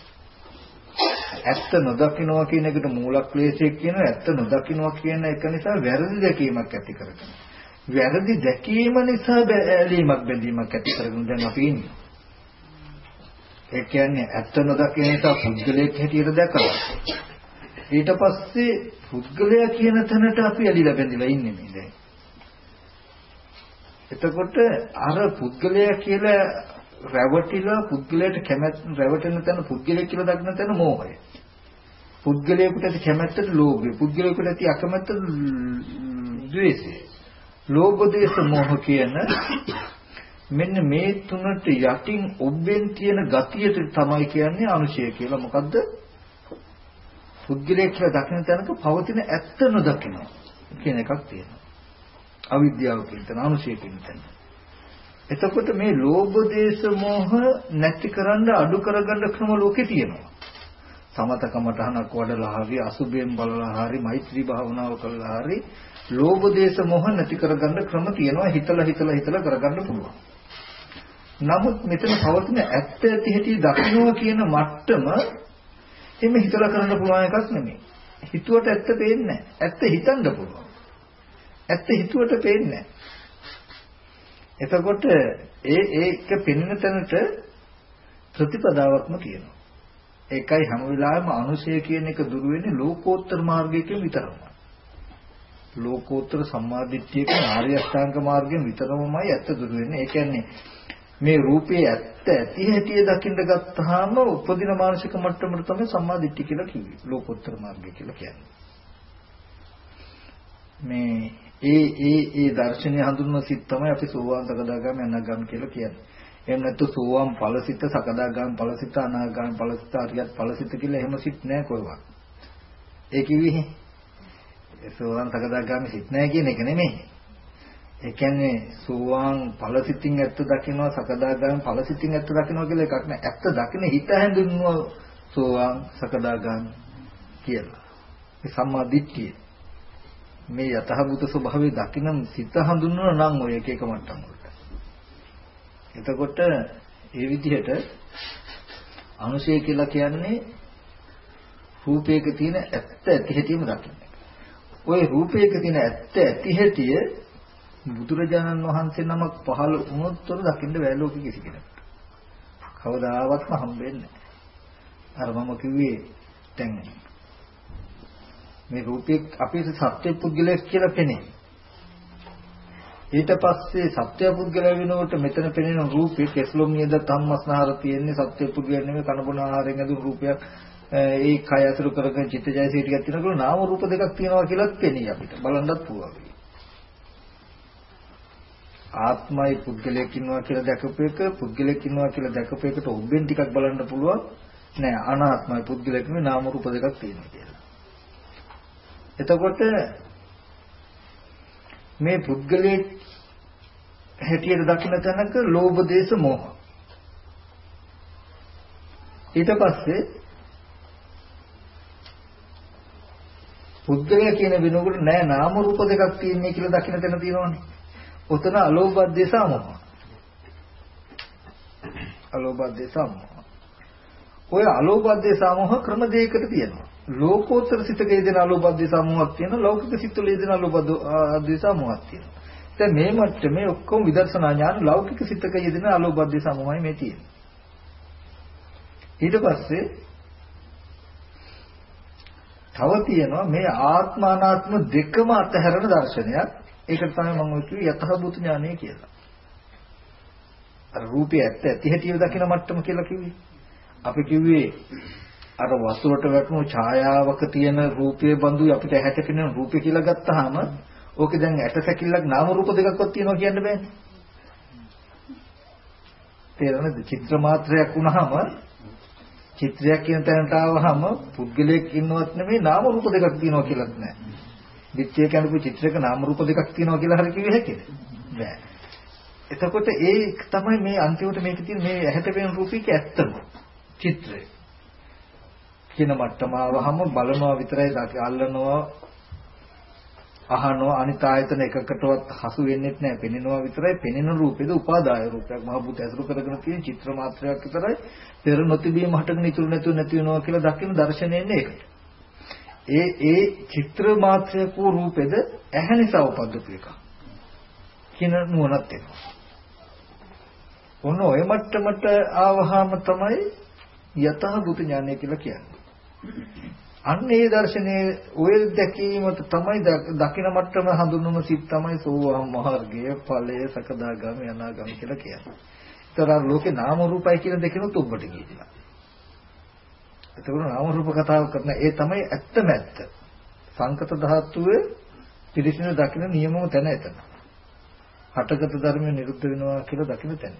ඇත්ත නොදකින්නවා කියන එකට මූල ක්ලේශයක් කියනවා ඇත්ත නොදකින්නවා කියන එක නිසා වැරදි දැකීමක් ඇති කරගන්න. වැරදි දැකීම නිසා ඇලීමක් බැඳීමක් ඇති කරගෙන දැන් අපි ඉන්නේ. ඒ කියන්නේ ඇත්ත නොදකින නිසා පුද්ගලයෙක් හැටියට දැකලා. ඊට පස්සේ පුද්ගලයා කියන තැනට අපි ඇලිලා බැඳිලා ඉන්නේ මේ දැන්. එතකොට අර පුද්ගලයා කියලා රැවටිලා පුද්ගලයාට කැමැත් රැවටෙන තැන පුද්ගලයා කියලා දක්න තැන මෝහය. පුද්ගලයාට ඇති කැමැත්තට ලෝභය. පුද්ගලයාට ඇති අකමැත්ත ද්වේෂය. ලෝභ දේශ මොහ කියන මෙන්න මේ තුනට යටින් ඔබෙන් තියෙන ගතියට තමයි කියන්නේ අනුශය කියලා. මොකද්ද? පුද්ගලයෙක් කියලා දකින තැනක පවතින ඇත්ත නොදකිනවා කියන එකක් තියෙනවා. අවිද්‍යාව කියන තැන අනුශය කියන තැන. එතකොට මේ ලෝභ දේශ මොහ නැති කරන්න අඩු කරගන්න ක්‍රම ලෝකේ තියෙනවා. සමතකමටහනක් වඩලා හරි අසුභයෙන් බලලා හරි මෛත්‍රී භාවනාව කළා හරි ලෝභ දේශ මොහ නැති කරගන්න ක්‍රම තියෙනවා හිතලා හිතලා හිතලා කරගන්න පුළුවන්. නමුත් මෙතන පවතින ඇත්ත ඇති හැටි දකින්නවා කියන මට්ටම එimhe හිතලා කරන්න පුළුවන් එකක් නෙමෙයි. හිතුවට ඇත්ත පේන්නේ ඇත්ත හිතන්න පුළුවන්. ඇත්ත හිතුවට පේන්නේ එතකොට ඒ ඒක පෙනෙන තැනට ප්‍රතිපදාවක්ම තියෙනවා. ඒකයි හැම වෙලාවෙම අනුශය කියන එක දුරු වෙන්නේ ලෝකෝත්තර මාර්ගයෙන් විතරමයි. ලෝකෝත්තර සම්මාදිට්ඨියක ආර්ය අෂ්ටාංග මාර්ගයෙන් විතරමයි ඇත්ත දුරු වෙන්නේ. ඒ කියන්නේ මේ රූපයේ ඇත්ත ඇති හැටි දකින්න ගත්තාම උපදින මානසික මට්ටමට තමයි සම්මාදිට්ඨිය කියලා කිව්වේ. ලෝකෝත්තර මාර්ගය කියලා කියන්නේ. මේ ඒ ඒ ඒ දර්ශනය හඳුන්වන සිත් තමයි අපි සෝවාන් සකදාගාම අනාගාම කියලා කියන්නේ. එහෙම නැත්නම් සෝවාන් ඵලසිත, සකදාගාම ඵලසිත, අනාගාම ඵලසිත, අරියත් ඵලසිත කියලා එහෙම සිත් නෑ කොහෙවත්. ඒ කිව්වේ සෝවාන් සකදාගාම සිත් නෑ කියන එක නෙමෙයි. ඒ කියන්නේ සෝවාන් ඵලසිතින් ඇත්ත දකින්නවා, සකදාගාම ඵලසිතින් ඇත්ත දකින්නවා කියලා එකක් නෑ. ඇත්ත දකින්න හිත හැඳින්වුවා සෝවාන් සකදාගාම කියලා. ඒ සම්මා දිට්ඨිය. මේ යතහබුත ස්වභාවය දකින්න සිත හඳුන්වන නම් ඔය එක එක මට්ටම් වලට. එතකොට ඒ විදිහට අනුශය කියලා කියන්නේ රූපයක තියෙන ඇත්ත ඇති හැටිම දකින්න. ওই රූපයක තියෙන ඇත්ත ඇති හැටිය බුදුරජාණන් වහන්සේ නමක් පහළ වුණොත් තොර දකින්න බෑ ලෝකෙ කිසි කෙනෙකුට. කවදාවත්ම හම්බෙන්නේ නැහැ. අර මම කිව්වේ දැන් මේ රූපේ අපේ සත්‍ය පුද්ගලයෙක් කියලා පෙනේ. ඊට පස්සේ සත්‍ය පුද්ගලය වෙනකොට මෙතන පෙනෙන රූපේ කෙස්ලොම් නියද ධම්මස්නහර තියෙන්නේ සත්‍ය පුද්ගලය නෙමෙයි කනබුන ආහාරයෙන් ඇදුණු රූපයක්. ඒ කය අසුරු කරගෙන චිත්තජයසී ටිකක් තියෙනකොට නාම රූප දෙකක් තියෙනවා කියලාත් පෙනේ අපිට. බලන්නත් පුළුවන්. ආත්මයි පුද්ගලයෙක් ඉන්නවා කියලා දැකපු එක පුද්ගලයෙක් ඉන්නවා කියලා දැකපු එකට ඔබෙන් ටිකක් බලන්න පුළුවන්. නෑ අනාත්මයි පුද්ගලයෙක් නෙමෙයි නාම රූප දෙකක් තියෙනවා කියලා. එතකොට මේ පුද්ගලයේ හැටියට දකින්න තැනක ලෝභ දේශ මොහ. ඊට පස්සේ පුද්ගලයා කියන වෙනකොට නෑ නාම රූප දෙකක් තියෙන්නේ කියලා දකින්න තැන තියෙනවනේ. උතන අලෝභ දේශ මොහ. අලෝභ දේශ මොහ. ඔය අලෝභ දේශ මොහ ක්‍රම දෙකකට තියෙනවා. ලෝකෝත්තර සිතක යෙදෙන අලෝභද්ද සමූහයක් තියෙනවා ලෞකික සිත්වල යෙදෙන අලෝභද්ද සමූහයක් තියෙනවා දැන් මේ මට්ටමේ ඔක්කොම විදර්ශනා ඥාන ලෞකික සිතක යෙදෙන අලෝභද්ද සමූහයි මේ තියෙන්නේ. ඊට පස්සේ තව තියෙනවා මේ ආත්මානාත්ම දෙකම අතහැරන දර්ශනයක්. ඒකට තමයි මම කිව්වේ යතහබුත ඥානය කියලා. අර රූපය ඇත්ත ඇති හැටිව දකින මට්ටම කියලා කිව්වේ. අපි කිව්වේ අර වතුරට වැටුණු ඡායාවක තියෙන රූපයේ බඳු අපිට ඇහැට පෙනෙන රූපේ කියලා ගත්තාම ඕකේ දැන් ඇට සැකිල්ලක් නාම රූප දෙකක්වත් තියෙනවා කියන්න බෑනේ. තේරෙනවද? චිත්‍ර මාත්‍රයක් වුණාම චිත්‍රයක් කියන තැනට ආවහම පුද්ගලයෙක් ඉන්නවත් නෙමෙයි නාම රූප දෙකක් තියෙනවා කියලාත් නෑ. විත්‍ය කියනපු චිත්‍රයක නාම රූප දෙකක් තියෙනවා කියලා හරි කිව්වේ හැකේද? බෑ. එතකොට ඒ තමයි මේ අන්තිමට මේක තියෙන මේ ඇහැට පෙනෙන රූපීක ඇත්තම චිත්‍රය. කියන මට්ටම ආවහම බලනවා විතරයි අල්ලනවා අහනවා අනිත් ආයතන එකකටවත් හසු වෙන්නේ නැහැ පෙනෙනවා විතරයි. පෙනෙන රූපේද උපාදාය රූපයක්. මහ බුත් ඇසුරු කරගෙන තියෙන චිත්‍ර මාත්‍රයක් විතරයි. පෙර නොතිබීම හටගෙන ඉතුරු නැතුව නැති වෙනවා කියලා දකින දර්ශනයන්නේ ඒකට. ඒ ඒ චිත්‍ර මාත්‍රයක් වූ රූපෙද ඇහැ නිසා උපද්දපු එක කියන නුවණක් එනවා ඔන්න ඔය මට්ටමට ආවහම තමයි යතහ බුත ඥානය කියලා කියන්නේ. අන්න ඒ දර්ශනයේ ඔය දැකීමට තමයි දකින මට්ටම හඳුන්වන සිත් තමයි සෝවාන් මාර්ගය ඵලය සකදාගාමී අනාගාමී කියලා කියන්නේ. ඒතර ලෝකේ නාම රූපයි කියන දෙකිනුත් ඔබට කියනවා. එතකොට නාම රූප කතාව කරන ඒ තමයි ඇත්තම ඇත්ත. සංකත ධාතුවේ පිළිසින දකින නියමම තැන එතන. හටගත ධර්මය නිරුද්ධ වෙනවා කියලා දකින තැන.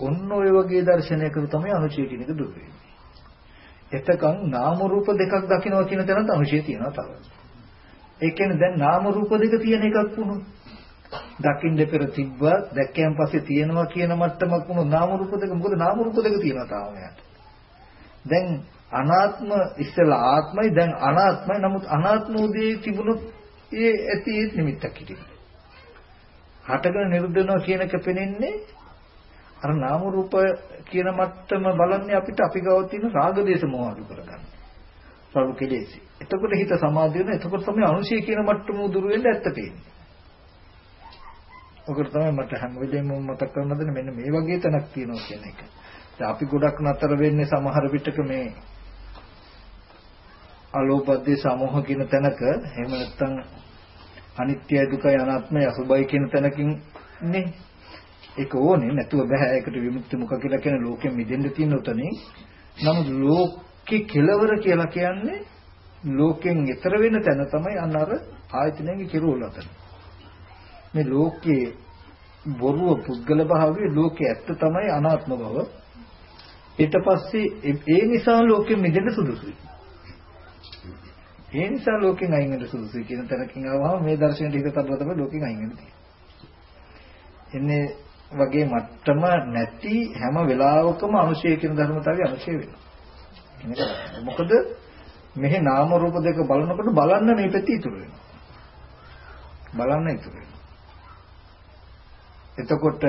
ඔන්න ඔය වගේ දර්ශනයකට තමයි අනුචය කියන එක දුර වෙන්නේ. එතකන් නාම රූප දෙකක් දකිනවා කියන තැනත් අනුශය තියෙනවා තව. ඒ කියන්නේ දැන් නාම රූප දෙක තියෙන එකක් වුණොත් දකින්න පෙර තිබ්බා දැක්කයන් පස්සේ තියෙනවා කියන මට්ටමක් වුණොත් නාම රූප දෙක මොකද නාම රූප දෙක තියෙනවා තාම යට. දැන් අනාත්ම ඉස්සලා ආත්මයි දැන් අනාත්මයි නමුත් අනාත්මෝදී තිබුණොත් ඒ ඇති ඒ නිමිත්තක් හිටියි. හටගෙන නිරුද්ධ වෙනවා කියන එක පෙනෙන්නේ අර නාම රූප කියන මට්ටම බලන්නේ අපිට අපි ගාව තියෙන රාග දේශ මොහ අඩු කරගන්න. සරු කෙලෙසි. එතකොට හිත සමාධිය වෙන. එතකොට තමයි අනුශය කියන මට්ටම දුර වෙන්න ඇත්ත පේන්නේ. ඔකට තමයි මට හැම වෙලේම මතක් කරන්න දෙන්නේ මෙන්න මේ වගේ තැනක් තියෙනවා කියන එක. දැන් අපි ගොඩක් නතර වෙන්නේ සමහර විටක මේ අලෝපද්දේ සමෝහ කියන තැනක එහෙම නැත්නම් අනිත්‍යයි දුකයි අනාත්මයි අසුබයි කියන තැනකින් නේ ඒක ඕනේ. නැතුව බෑ ඒකට විමුක්ති මුඛ කියලා කියන ලෝකෙන් මිදෙන්න තියෙන උතනේ. නමුත් ලෝකේ කෙලවර කියලා කියන්නේ ලෝකෙන් ඈතර වෙන තැන තමයි අන්න අර ආයතනයේ කෙරවල අතන මේ ලෝකේ බොරුව පුද්ගල භාවයේ ලෝකේ ඇත්ත තමයි අනාත්ම බව. ඊට පස්සේ ඒ නිසා ලෝකෙ මිදෙන්න සුදුසුයි. ඒ නිසා ලෝකෙන් අයින් වෙන්න සුදුසුයි කියන තැනකින් ආවම මේ දර්ශනයට හිත තබලා තමයි ලෝකෙන් අයින් වෙන්නේ. එන්නේ වගේ මට්ටම නැති හැම වෙලාවකම අනුශය කියන ධර්මතාවය අනුශය වෙනවා. මොකද මෙහි නාම රූප දෙක බලනකොට බලන්න මේ පැති ඉතුරු වෙනවා. බලන්න ඉතුරු වෙනවා. එතකොට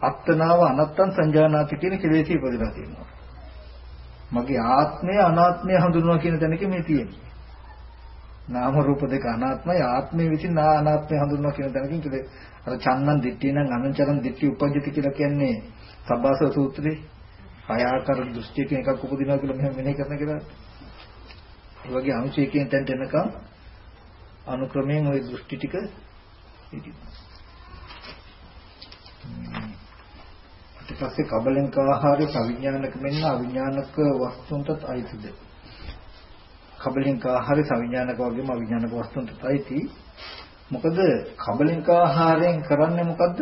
අත්තනාව අනත්තං සංජානාති කියන කෙලෙසි ඉපදලා තියෙනවා. මගේ ආත්මය අනාත්මය හඳුනනවා කියන තැනක මේ තියෙන්නේ. නාම රූප දෙක අනාත්මයි ආත්මය විසින් නා අනාත්මය හඳුනනවා කියන තැනකින් කිව්වේ අර චන්නන් දිට්ඨිය නම් අනංචරන් දිට්ඨිය උපජ්ජති කියලා කියන්නේ සබ්බාස සූත්‍රේ. හය ආකාර දෘෂ්ටියකින් එකක් උපදිනවා කියලා මෙහෙම මෙනෙහි කරන කියලා ඒ වගේ අනුශේකයෙන් තැන්ට එනකම් අනුක්‍රමයෙන් ওই දෘෂ්ටි ටික හිටිනවා ඊට පස්සේ කබලෙන්ක ආහාරය සවිඥානික මෙන්න අවිඥානික වස්තුන්ටත් අයිතිද? කබලින්ක ආහාරය සවිඥානික වගේම අවිඥානික වස්තුන්ටත් අයිති. මොකද කබලින්ක ආහාරයෙන් කරන්නේ මොකද්ද?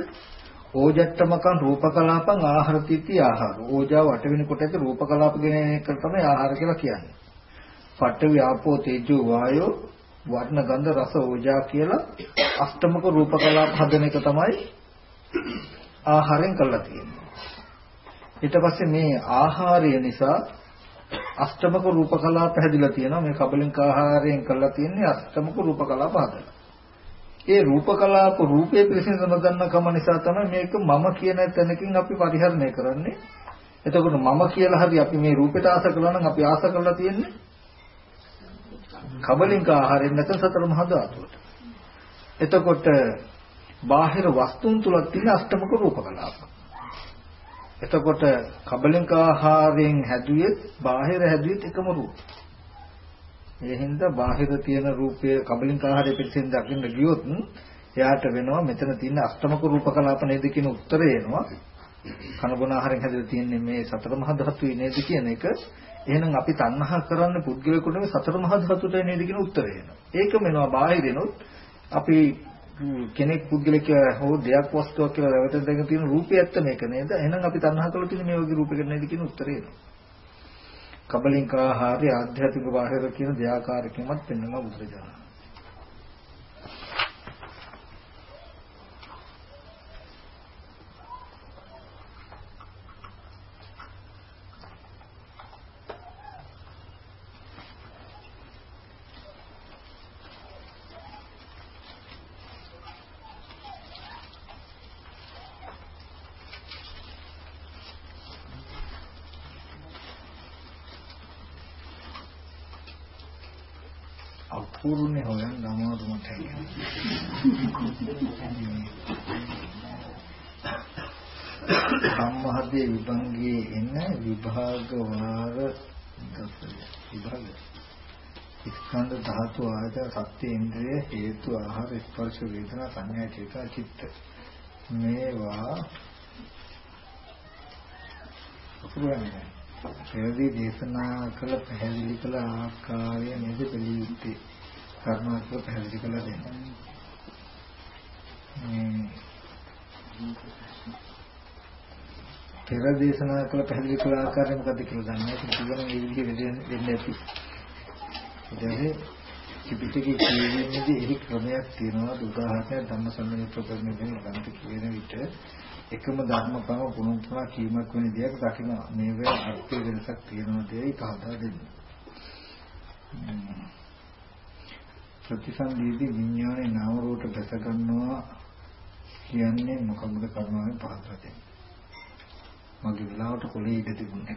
ඕජට්ටමකන් රූපකලාපං ආහාර තීති ආහාර. ඕජාව වට වෙනකොට ඇති රූපකලාප ගෙන එක තමයි ආහාර කියලා කියන්නේ. පඨවි ආපෝ තේජෝ වායෝ වර්ණ ගන්ධ රස ඕජා කියලා අෂ්ටමක රූපකලාප හදන එක තමයි ආහාරයෙන් කරලා තියෙන්නේ. ඊට පස්සේ මේ ආහාරය නිසා අෂ්ටමක රූප කලාප හැදිලා තියෙනවා. මේ කබලින්ක ආහාරයෙන් කරලා තියෙන්නේ අෂ්ටමක රූප කලාප හදලා. ඒ රූප කලාප රූපේ පිළිසින සමගන්න කම නිසා තමයි මේක මම කියන තැනකින් අපි පරිහරණය කරන්නේ. එතකොට මම කියලා හරි අපි මේ රූපෙට ආස කළා නම් අපි ආස කරලා තියෙන්නේ කබලින්ක ආහාරයෙන් නැත්නම් සතර මහා ධාතුවට. එතකොට බාහිර වස්තුන් තුල තියෙන අෂ්ටමක රූප කලාප. එතකොට කබලින්ක ආහාරයෙන් හැදුවෙත් බාහිර හැදුවෙත් එකම රූප. ඒ හින්දා බාහිර තියෙන රූපය කබලින්ක ආහාරය පිටින් දකින්න ගියොත් එයාට වෙනවා මෙතන තියෙන අෂ්ටමක රූප කලාප නේද කියන උත්තරය එනවා. කන බොන ආහාරයෙන් හැදලා තියෙන්නේ මේ සතර මහා ධාතුයි නේද කියන එක. එහෙනම් අපි තණ්හා කරන්නේ පුද්ගලයෙකුට මේ සතර මහා ධාතුටයි නේද කියන උත්තරය එනවා. ඒකම එනවා බාහිරිනොත් අපි කෙනෙක් පුද්ගලික හෝ දෙයක් වස්තුවක් කියලා රැවටෙන දෙක තියෙන රූපය ඇත්ත මේක නේද? එහෙනම් අපි තණ්හා කළ තියෙන මේ වගේ රූපයකට නේද කියන උත්තරය එනවා. කබලින්ක ආහාරය ආධ්‍යාත්මික බාහිර කියන දෙආකාරකෙමත් පෙන්වනවා බුදුරජාණන්. අපූර්ණේ හොයන්න අමාරු මට සම්මහදී විභංගයේ එන විභාග වාර දසය විභාගය. ස්කන්ධ ධාතු ආයතන සත්‍ය ඉන්ද්‍රිය හේතු ආහාර ස්පර්ශ වේදනා සංඥා චේතනා චිත්ත මේවා අපුරන්නේ පෙරදී දේශනා කළ පැහැදිලි කළ ආකාරය නේද පිළියුත්තේ කර්මාත්මක පැහැදිලි කළ දෙන්න. පෙර දේශනා කළ පැහැදිලි කළ ආකාරය මොකද්ද කියලා දන්නේ නැහැ. ඒක කියන මේ විදිහට වෙන්නේ නැති. ඉතින් ත්‍රිපිටකයේ කියවෙන්නේ එහි ක්‍රමයක් තියෙනවා උදාහරණයක් ධම්මසම්මේලන ප්‍රකරණයෙන් ගන්නට කියන විට එකම ධර්මපම පුණුම් පුණා කීමක් වෙන දෙයක් දකින්න මේවේ අර්ථ වෙනසක් තියෙනවා දෙයි පහදා දෙන්න. ප්‍රතිසන්දීදී විඥානේ නාම රූප දැස ගන්නවා කියන්නේ මොකක්ද කරනවානේ පහදා දෙන්න. මගේ වෙලාවට කොලේ ඉඳ තිබුණේ.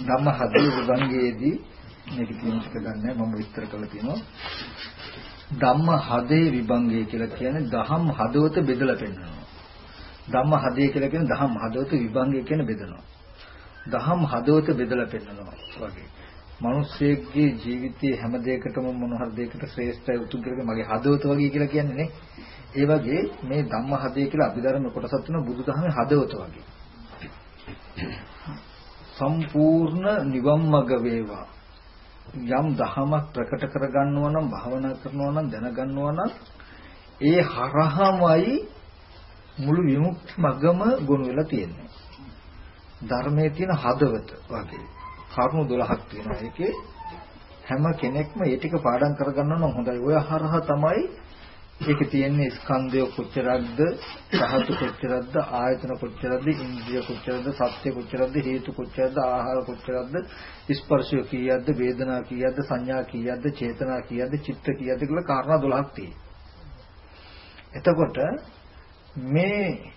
ධම්ම හදේ විභංගයේදී මේක තියෙනක දන්නේ මම විස්තර කරලා තියෙනවා. ධම්ම හදේ විභංගය කියලා කියන්නේ දහම් හදවත බෙදලා පෙන්නනවා. ධම්ම හදේ කියලා කියන්නේ දහම් හදවත විභංගය කියන බෙදනවා. දහම් හදවත බෙදලා පෙන්නනවා වගේ. මිනිස්සෙක්ගේ ජීවිතයේ හැම දෙයකටම මොන හරි දෙයකට ශ්‍රේෂ්ඨයි උතුම් කියලා මගේ හදවත වගේ කියලා කියන්නේ නේ. ඒ වගේ මේ ධම්ම හදේ කියලා අභිධර්ම කොටසක් තියෙනවා බුදුදහමේ හදවත වගේ. සම්පූර්ණ නිවන් මඟ වේවා. යම් දහමක් ප්‍රකට කරගන්නවා නම් භාවනා කරනවා නම් දැනගන්නවා නම් ඒ හරහමයි මුළු විමුක්ති මගම ගොනු වෙලා තියෙන්නේ. ධර්මයේ තියෙන හදවත වගේ. කරුණු 12ක් තියෙනවා. ඒකේ හැම කෙනෙක්ම ඒ ටික පාඩම් කරගන්නවා නම් හොඳයි. ඔය හරහා තමයි ඒක තියෙන්නේ ස්කන්ධය කොච්චරක්ද, ධාතු කොච්චරක්ද, ආයතන කොච්චරක්ද, ඉන්ද්‍රිය කොච්චරක්ද, සත්‍ය කොච්චරක්ද, හේතු කොච්චරක්ද, ආහාර කොච්චරක්ද, ස්පර්ශය කීයක්ද, වේදනා කීයක්ද, සංඥා කීයක්ද, චේතනා කීයක්ද, චිත්ත කීයක්ද කියලා කාරණා 12ක් තියෙනවා. එතකොට මේ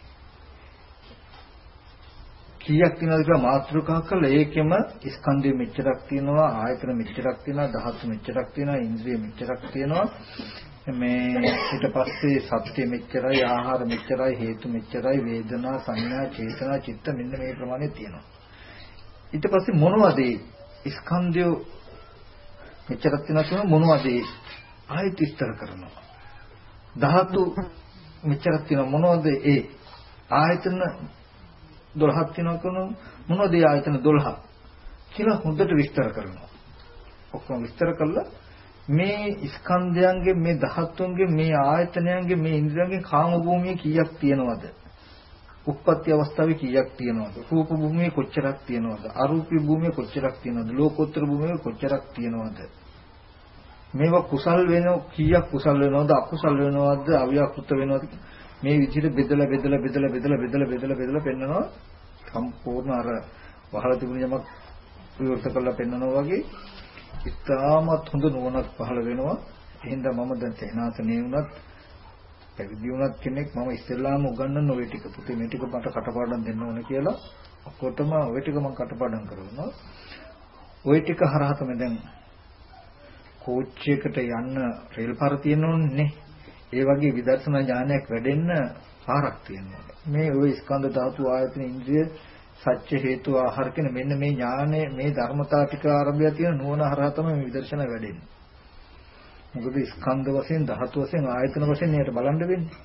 කීයක් තියෙනවද කියලා මාත්‍රිකා කළා ඒකෙම ස්කන්ධය මෙච්චරක් තියෙනවා ආයතන මෙච්චරක් තියෙනවා ධාතු මෙච්චරක් තියෙනවා ඉන්ද්‍රිය මෙච්චරක් තියෙනවා. මේ ඊට පස්සේ සත්‍ය මෙච්චරයි ආහාර මෙච්චරයි හේතු මෙච්චරයි වේදනා සංඥා චේතනා චිත්ත මෙන්න මේ ප්‍රමාණය තියෙනවා. ඊට පස්සේ මොනවද ස්කන්ධය මෙච්චරක් තියෙනවා කියන මොනවද ආයත විස්තර කරනවා? ධාතු මෙච්චරක් තියෙනවා මොනවද ඒ ආයතන 12ක් තියෙනවා කියන මොනවද ඒ ආයතන 12 කියලා හොඳට විස්තර කරනවා. ඔක්කොම විස්තර කළා මේ ස්කන්ධයන්ගේ මේ ධාතුන්ගේ මේ ආයතනයන්ගේ මේ ඉන්ද්‍රියන්ගේ කාම භූමිය කීයක් තියෙනවද? උප්පත්ති අවස්ථාවේ කීයක් තියෙනවද? රූප භූමියේ කොච්චරක් තියෙනවද? අරූපී භූමියේ කොච්චරක් තියෙනවද? ලෝකෝත්තර භූමියේ කොච්චරක් තියෙනවද? මේවා කුසල් වෙන කීයක් කුසල් වෙනවද? අකුසල් වෙනවද? අව්‍යාකෘත වෙනවද? මේ විදිහට බෙදලා බෙදලා බෙදලා බෙදලා බෙදලා බෙදලා බෙදලා පෙන්නනවා. සම්පූර්ණ අර වහලා තිබුණ යමක් විවෘත කරලා පෙන්නනවා වගේ ඉතාමත් හොඳ නුවණක් පහළ වෙනවා. එහෙනම් මම දැන් තේනාසනේ වුණත් පැවිදි වුණත් කෙනෙක් මම ඉස්සෙල්ලාම උගන්වන්න ඔය ටික පුතේ මේ ටික මට කටපාඩම් දෙන්න ඕන කියලා ඔක්කොටම ඔය ටික මම කටපාඩම් කරනවා. ඔය ටික හරහා තමයි දැන් කෝච්චියකට යන්න රේල් පාර තියෙනෝනේ ඒ වගේ විදර්ශනා ඥානයක් වැඩෙන්න පාරක් තියෙනවා. මේ ওই ස්කන්ධ ධාතු ආයතන ඉන්ද්‍රිය සත්‍ය හේතු ආහාර කියන මෙන්න මේ ඥානය මේ ධර්මතා ටික ආරම්භය තියෙන නුවණ හරහා තමයි මේ විදර්ශනා වැඩෙන්නේ. මොකද ස්කන්ධ වශයෙන් ධාතු වශයෙන් ආයතන වශයෙන් එයට බලන්න වෙන්නේ.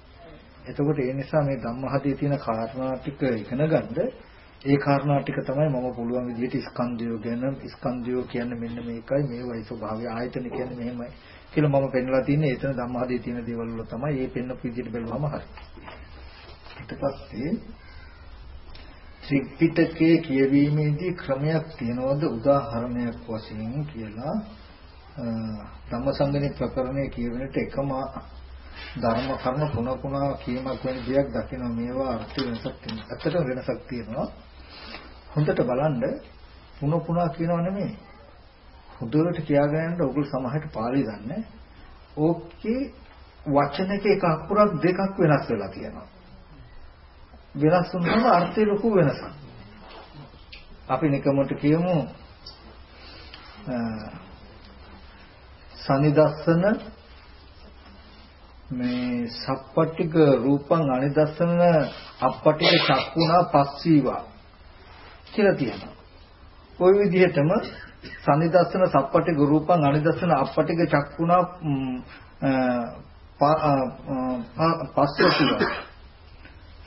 එතකොට ඒ නිසා මේ ධම්මහදී තියෙන කාරණා ටික ඉගෙන ගන්න ඒ කාරණා ටික තමයි මම පුළුවන් විදිහට ස්කන්ධය ගැන ස්කන්ධය කියන්නේ මෙන්න මේකයි මේවයි ස්වභාවය ආයතන කියන්නේ මෙහෙමයි කියලා මම පෙන්වලා තින්නේ එතන ධම්මහදී තියෙන දේවල් වල තමයි මේ පෙන්වපු විදිහට බැලුවම හරි. ඊට පස්සේ ත්‍රිපිටකයේ කියවීමේදී ක්‍රමයක් තියනවද උදාහරණයක් වශයෙන් කියලා ධම්මසංගණේ ප්‍රකරණයේ කියවෙනට එකම ධර්ම කර්ම පුන පුනා කීමක් වෙන දෙයක් දකින්න මේවා අර්ථ වෙනසක් තියෙනවා. ඇත්තට වෙනසක් තියෙනවා. හොඳට බලන්න පුන පුනා කියනව නෙමෙයි. හොඳට කියාගෙන යන්න ඔගොල්ලෝ සමහරට පාළි දන්නේ. ඕකේ වචනක එක අකුරක් දෙකක් වෙනස් වෙලා තියෙනවා. වෙනස් වුනහම අර්ථය ලොකු වෙනසක්. අපි නිකමට කියමු සනිදස්සන මේ සප්පටික රූපං අනිදස්සන අප්පටික චක්කුණා පස්සීවා කියලා තියෙනවා. ওই විදිහටම සනිදස්සන සප්පටික රූපං අනිදස්සන අප්පටික චක්කුණා පස්සීවා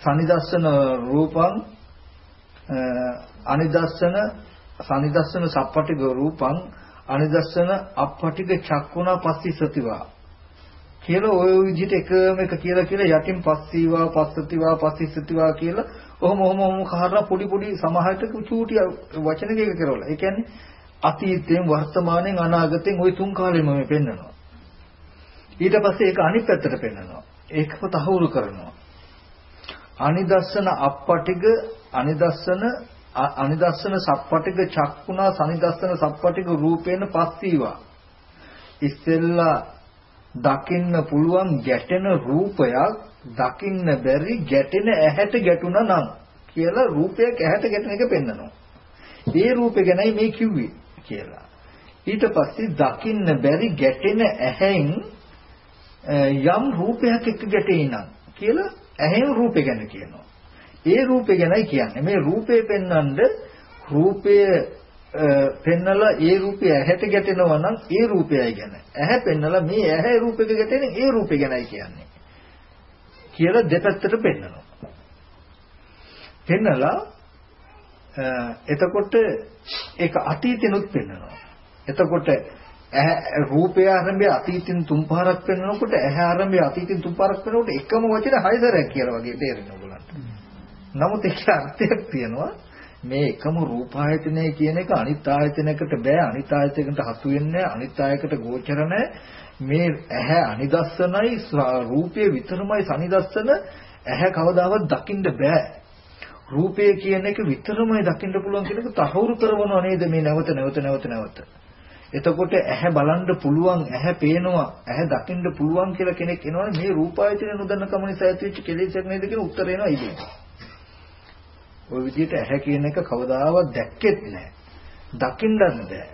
සනිදස්සන රූපං අනිදස්සන සනිදස්සන සප්පටික රූපං අනිදස්සන අප්පටික චක්කුණා පස්සිසතිවා කියලා ওই විදිහට එකම එක කියලා කියලා යටින් පස්සීවා පස්සතිවා පස්සිසතිවා කියලා ඔහොම ඔහොම ඔහොම කහරලා පොඩි පොඩි සමාහයට චූටි වචන දෙක කරවලා. ඒ කියන්නේ අතීතයෙන් වර්තමානයෙන් අනාගතයෙන් ওই තුන් කාලෙම මේ පෙන්නනවා. ඊට පස්සේ ඒක අනිත් පැත්තට පෙන්නනවා. ඒකම තහවුරු කරනවා. අනිදස්සන අප්පටික අනිදස්සන අනිදස්සන සප්පටික චක්කුණා සනිදස්සන සප්පටික රූපේන පස්සීවා. ඉස්සෙල්ලා දකින්න පුළුවන් ගැටෙන රූපයක් දකින්න බැරි ගැටෙන ඇහැට ගැටුණා නම් කියලා රූපයක් ඇහැට ගැටෙන එක පෙන්නනවා. ඒ රූපේ ගැනයි මේ කිව්වේ කියලා. ඊට පස්සේ දකින්න බැරි ගැටෙන ඇහෙන් යම් රූපයක් එක්ක ගැටේ නම් කියලා ඇහෙන් රූපේ ගැන කියනවා. ඒ රූපේ ගැනයි කියන්නේ. මේ රූපේ පෙන්වන්න රූපය පෙන්නලා ඒ රූපය ඇහැට ගැටෙනවා නම් ඒ රූපයයි ගැන. ඇහැ පෙන්නලා මේ ඇහැ රූපෙක ගැටෙන ඒ රූපේ ගැනයි කියන්නේ. කියලා දෙපැත්තට පෙන්නනවා. පෙන්නලා එතකොට ඒක අතීතෙනුත් පෙන්නනවා. එතකොට ඇහැ රූපය ආරම්භය අතීතින් තුන් පාරක් පෙන්වනකොට ඇහැ ආරම්භය අතීතින් තුන් පාරක් පෙන්වනකොට එකම වචන හයතරක් කියලා වගේ තේරෙනවා ඔයගලන්ට. නමුත් ඒකේ අර්ථයක් තියෙනවා මේ එකම රූපායතනය කියන එක අනිත් ආයතනයකට බෑ අනිත් ආයතනයකට හසු වෙන්නේ අනිත් ආයතනයකට ගෝචර මේ ඇහැ අනිදස්සනයි රූපය විතරමයි සනිදස්සන ඇහැ කවදාවත් දකින්න බෑ රූපය කියන එක විතරමයි දකින්න පුළුවන් කියන එක තහවුරු කරනවා නේද මේ නැවත නැවත නැවත නැවත එතකොට ඇහැ බලන්න පුළුවන් ඇහැ පේනවා ඇහැ දකින්න පුළුවන් කියලා කෙනෙක් එනවනේ මේ රූපායතන නොදන්න කම නිසා ඇතිවෙච්ච කෙලෙසක් නේද කියන උත්තර එනවා ඉතින් ওই විදිහට ඇහැ කියන එක කවදාවත් දැක්කෙත් නැහැ. දකින්නත් බෑ.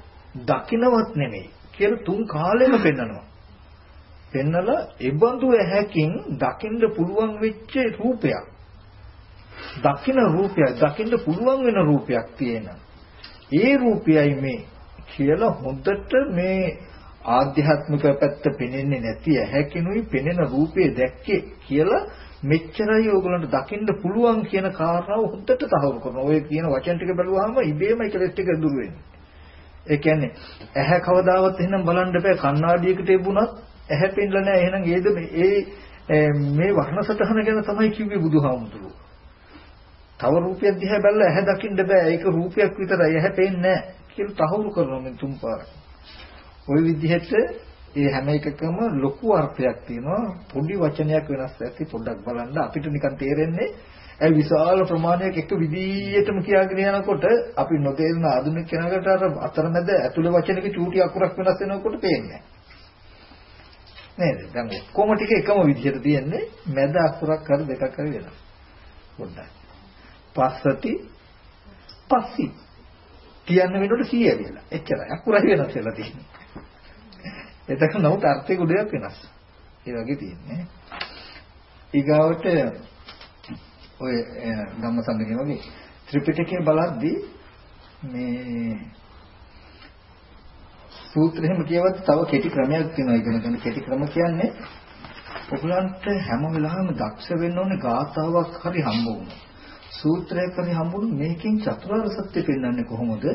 දකින්නවත් නෙමෙයි කියලා තුන් කාලෙම පෙන්නනවා. පෙන්නලා ඒබඳු ඇහැකින් දකින්න පුළුවන් වෙච්ච රූපයක්. දකින්න රූපයක් දකින්න පුළුවන් වෙන රූපයක් තියෙන. ඒ රූපයයි මේ කියලා හොඳට මේ ආධ්‍යාත්මික පැත්ත පෙනෙන්නේ නැති ඇහැකිනුයි පෙනෙන රූපේ දැක්කේ කියලා මෙච්චරයි ඕගලන්ට දකින්න පුළුවන් කියන කාරණාව හොද්දට තහවුරු කරනවා. ඔය කියන වචන ටික බැලුවාම ඉබේම ඒකලෙස් ටික දුර වෙන්නේ. ඒ කියන්නේ ඇහැ කවදාවත් එහෙනම් බලන්න බෑ කණ්ණාඩියකට එබුණත් ඇහැ පෙන්නලා නැහැ. එහෙනම් ඒද මේ මේ වර්ණ සටහන ගැන තමයි කිව්වේ බුදුහාමුදුරුවෝ. තව රූපයක් දිහා බැලලා ඇහැ දකින්න බෑ. ඒක රූපයක් විතරයි. ඇහැ පේන්නේ නැහැ කියලා තහවුරු කරනවා මේ තුන් පාරක්. ওই විදිහට ඒ හැම එකකම ලොකු අර්ථයක් තියෙනවා. පොඩි වචනයක් වෙනස් ඇති පොඩ්ඩක් බලන්න. අපිට නිකන් තේරෙන්නේ ඒ විශාල ප්‍රමාණයක් එක විදියටම කියාගෙන යනකොට අපි නොතේරෙන ආධුනික කෙනෙකුට අර අතරමැද ඇතුළේ වචනක චූටි අකුරක් වෙනස් වෙනකොට පේන්නේ නේද? දැන් කොහොම ටික එකම විදියට තියෙන්නේ. මැද අකුරක් කර දෙකක් කර වෙනස් පොඩ්ඩක්. පස්සති පස්සි කියන්න වෙනකොට 100 ඇවිල්ලා එච්චරයි අකුරයි වෙනස් වෙලා තියෙන්නේ එතක නමුත් අර්ථය ගොඩක් වෙනස්. ඒ වගේ තියෙන්නේ. ඊගාවට ඔය ධම්මසංගමයේ වගේ ත්‍රිපිටකය බලද්දී මේ සූත්‍ර එහෙම කියවත් තව කෙටි ක්‍රමයක් තියෙනවා ඉගෙන ගන්න කෙටි ක්‍රම කියන්නේ ඔයගලන්ට හැම වෙලාවෙම දක්ෂ වෙන්න ඕනේ ගාථාවක් හරි හම්බ වුණා. සූත්‍රයක් හරි හම්බුනේ මේකෙන් චතුරාර්ය සත්‍ය පෙන්වන්නේ කොහොමද?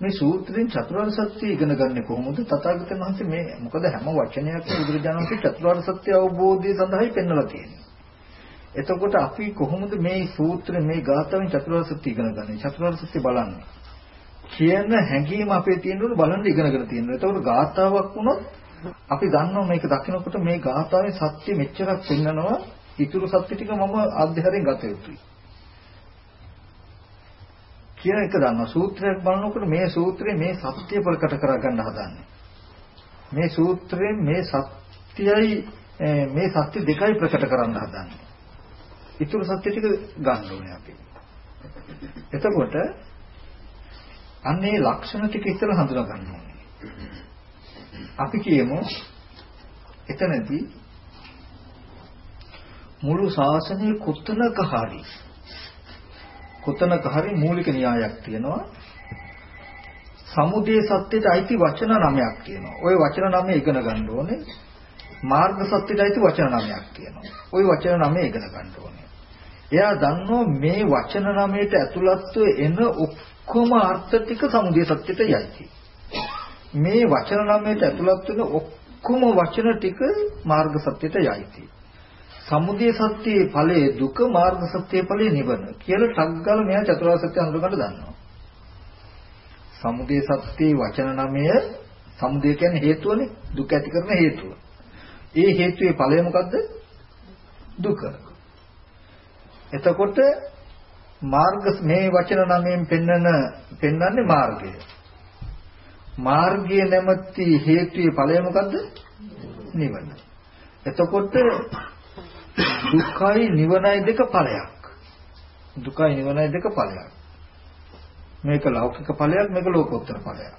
මේ සූත්‍රයෙන් චතුරාර්ය සත්‍ය ඉගෙන ගන්න කොහොමද තථාගතයන් වහන්සේ මේ මොකද හැම වචනයක්ම බුදුරජාණන් වහන්සේ චතුරාර්ය සත්‍ය අවබෝධය සඳහායි පෙන්වලා තියෙන්නේ. එතකොට අපි කොහොමද මේ සූත්‍ර මේ ගාථාවෙන් චතුරාර්ය සත්‍ය ඉගෙන ගන්නේ? චතුරාර්ය සත්‍ය බලන්නේ. කියන හැඟීම අපේ තියෙනවලු බලන්න ඉගෙනගෙන තියෙනවා. එතකොට ගාථාවක් වුණොත් අපි දන්නවා මේක දකිනකොට මේ ගාථාවේ සත්‍ය මෙච්චරක් පෙන්නනවා. ඊතුරු සත්‍ය ටික මම අධ්‍යයනයෙන් ගත යුතුයි. කියන එක දන්නවා. සූත්‍රයක් බලනකොට මේ සූත්‍රයේ මේ සත්‍ය ප්‍රකට කරගන්න හදන්නේ. මේ සූත්‍රයෙන් මේ සත්‍යයි මේ සත්‍ය දෙකයි ප්‍රකට කරන්න හදන්නේ. ඊටු සත්‍ය ටික ගන්න ඕනේ අපි. එතකොට අන්නේ ලක්ෂණ ටික ඉස්සෙල්ලා හඳුනා ගන්න ඕනේ. අපි කියමු එතනදී මුළු ශාසනයේ කොතනක හරි කොතනක හරි මූලික න්‍යායක් තියෙනවා සමුදේ සත්‍යයට අයිති වචන නමයක් තියෙනවා. ওই වචන නම ඉගෙන ගන්න ඕනේ. මාර්ග සත්‍යයට අයිති වචන නමයක් තියෙනවා. ওই වචන නම ඉගෙන ගන්න ඕනේ. එයා දන්නවා මේ වචන නමයට ඇතුළත්ව එන ඔක්කොම අර්ථ ටික සමුදේ සත්‍යයට යයිති. මේ වචන නමයට ඇතුළත් වෙන ඔක්කොම වචන ටික මාර්ග සත්‍යයට යයිති. සමුදය සත්‍යයේ ඵලයේ දුක මාර්ග සත්‍යයේ ඵලයේ නිවන කියලා ටග්ගල මෙයා චතුරාර්ය සත්‍ය අඳුරගන්න දන්නවා. සමුදය සත්‍යයේ වචන නමය සමුදය කියන්නේ හේතුවනේ දුක ඇති කරන හේතුව. ඒ හේතුවේ ඵලය මොකද්ද? දුක. එතකොට මාර්ග මේ වචන නමයෙන් පෙන්වන පෙන්වන්නේ මාර්ගය. මාර්ගය නැමැති හේතුයේ ඵලය මොකද්ද? නිවන. එතකොට දුකයි නිවනයි දෙක ඵලයක්. දුකයි නිවනයි දෙක ඵලයක්. මේක ලෞකික ඵලයක් මේක ලෝකෝත්තර ඵලයක්.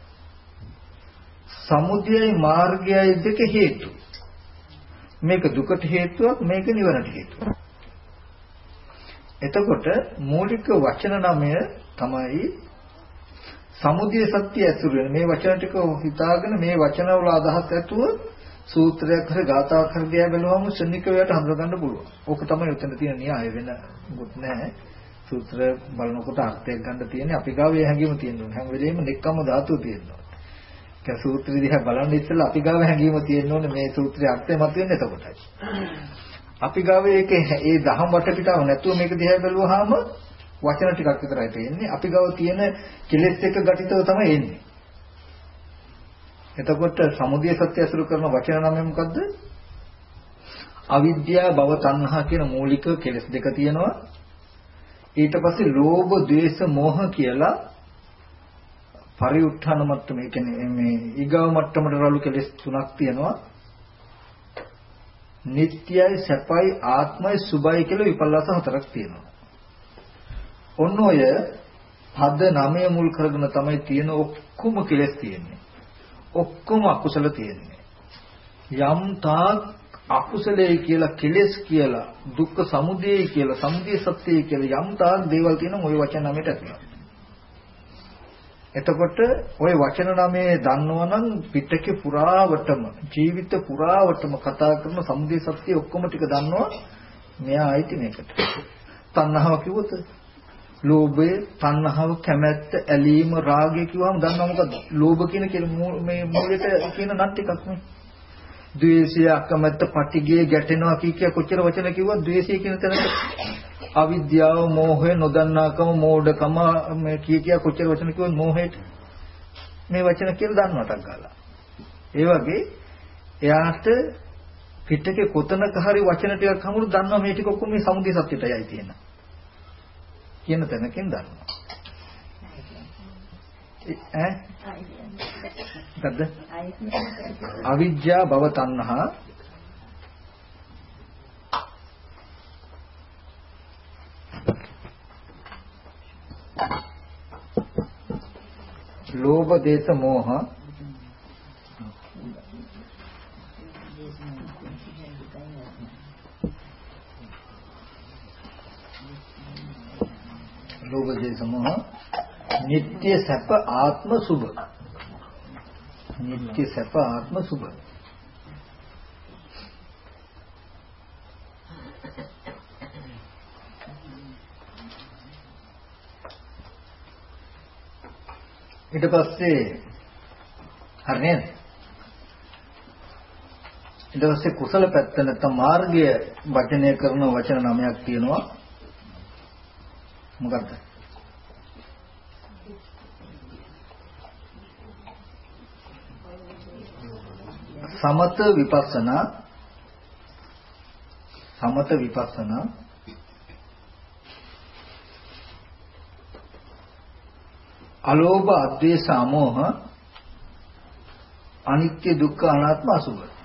සමුදයයි මාර්ගයයි දෙක හේතු. මේක දුකට හේතුවක් මේක නිවනට හේතුවක්. එතකොට මූලික වචන නමය තමයි සමුදය සත්‍ය ඇසුරු වෙන මේ වචන ටික හිතාගෙන මේ වචන වල අදහස් ඇතුව සූත්‍රයක් හරි ගාථාවක් හරි දිහා බලවම ශනික වේට හඳුනගන්න පුළුවන්. ඕක තමයි උතන තියෙන න්‍යාය වෙන මොකුත් නැහැ. සූත්‍ර බලනකොට අර්ථයක් ගන්න තියෙන්නේ අපි ගාව ඒ හැඟීම තියෙනවා. හැම වෙලෙම නෙක්කම ධාතුව තියෙනවා. ඒ සූත්‍ර දිහා බලන්න ඉස්සෙල්ලා අපි ගාව හැඟීම තියෙන්න ඕනේ මේ සූත්‍රයේ අර්ථය මතුවෙන්නේ එතකොටයි. අපි ගාව ඒක ඒ දහම් වටපිටාව නැතුව මේක දිහා බැලුවාම වචන ටිකක් විතරයි තියෙන්නේ. අපි ගාව තියෙන කෙලෙස් එක ගටිතව තමයි එන්නේ. එතකොට සමුදය සත්‍ය අසුරු කරන වචන නම මොකද්ද? අවිද්‍යාව භව තණ්හා කියන මූලික කෙලෙස් දෙක තියෙනවා. ඊට පස්සේ ලෝභ, ද්වේෂ, මෝහ කියලා පරිඋත්ථාන මට්ටම ඒ කියන්නේ මේ ඊගාව මට්ටමට රළු කෙලෙස් තුනක් තියෙනවා. නිට්ටයයි, සැපයි, ආත්මයි, සුභයි කියලා විපල්ලාස හතරක් තියෙනවා. ඔන්න ඔය පද නමය මුල් කරගෙන තමයි තියෙන ඔක්කොම කෙලෙස් තියෙන්නේ. ඔක්කොම අකුසල තියෙන්නේ. යම් තාක් අකුසලයේ කියලා කෙලෙස් කියලා දුක්ඛ සමුදය කියලා සමුදය සත්‍යය කියලා යම් තාක් දේවල් තියෙනවා ওই වචන නමයට ඇතුළත්. එතකොට ওই වචන නමේ දන්නවනම් පිටකේ පුරාවටම ජීවිත පුරාවටම කතා කරන සමුදය සත්‍ය ඔක්කොම ටික දන්නවා මෙයා අයිති මේකට. තණ්හාව කිව්වොත් ලෝභය, තණ්හාව, කැමැත්ත, ඇලීම, රාගය කිව්වම දන්නවා මොකද්ද? ලෝභ කියන මේ මූලයට කියන නත් ටිකක් නේ. ද්වේෂය, අකමැත්ත, පටිගය, ගැටෙනවා කිය කිය කොච්චර වචන කිව්වත් ද්වේෂය කියන තැනට අවිද්‍යාව, මෝහය, නොදන්නාකම, මෝඩකම මේ කිය කිය කොච්චර වචන කිව්වත් මෝහයට මේ වචන කියලා දන්නවටක් ගාලා. ඒ වගේ එයාට පිටකේ කොතනක හරි වචන ටිකක් හමුරු දන්නවා මේ ටික ඔක්කොම මේ සමුදය සත්‍යයටයි තියෙනවා. කියන තැනකින් දන්නවා. ඈ? මොකද්ද? අවිජ්ජා භව තණ්හා ලෝභ දේශ මොහ ලෝභ දේශ මොහ නিত্য සැප ආත්ම සුභ. නিত্য සැප ආත්ම සුභ. ඊට පස්සේ හරි නේද? ඊට පස්සේ කුසල පැත්ත නැත්නම් මාර්ගය වචනය කරන වචන නමයක් තියෙනවා. මොකක්ද? සමත විපස්සනා සමත විපස්සනා අලෝභ අද්වේෂ අමෝහ අනිත්‍ය දුක්ඛ අනාත්ම අසුභ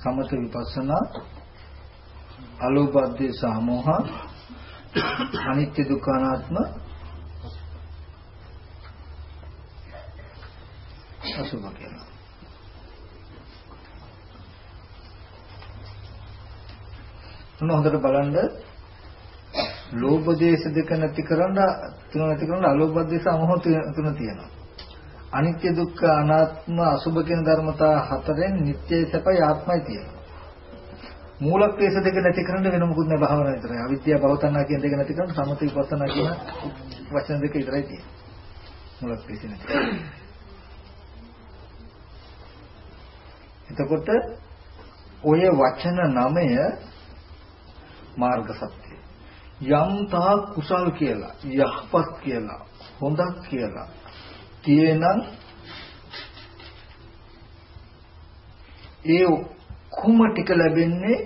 සමත විපස්සනා අලෝපද්දේ සමෝහ අනිත්‍ය දුක්ඛ අනාත්ම අසුභ කියලා. මොන හොඳට බලන්න ලෝභ දේශ දෙක නැති කරන්න තුන නැති කරන්න අලෝභ දේශ අමෝහ තුන තියෙනවා. අනිත්‍ය දුක්ඛ අනාත්ම අසුභ කියන ධර්මතා හතරෙන් නිට්ටය සැපයි ආත්මයි තියෙනවා. මූල ක්ලේශ දෙක නැති කරන්න වෙන මොකුත් නැහැ භාවනාව විතරයි. අවිද්‍යාව භවතණ්ණා කියන දෙක නැති කරන්න සමථ විපස්සනා කියන වචන දෙක විතරයි තියෙන්නේ. මූල ක්ලේශ නැති. එතකොට ඔය වචන නමය මාර්ග සත්‍යය. යම් තා කුසල් කියලා, යහපත් කියලා, හොඳක් කියලා තියෙනම් ඒ ඔක්කොම ටික ලැබෙන්නේ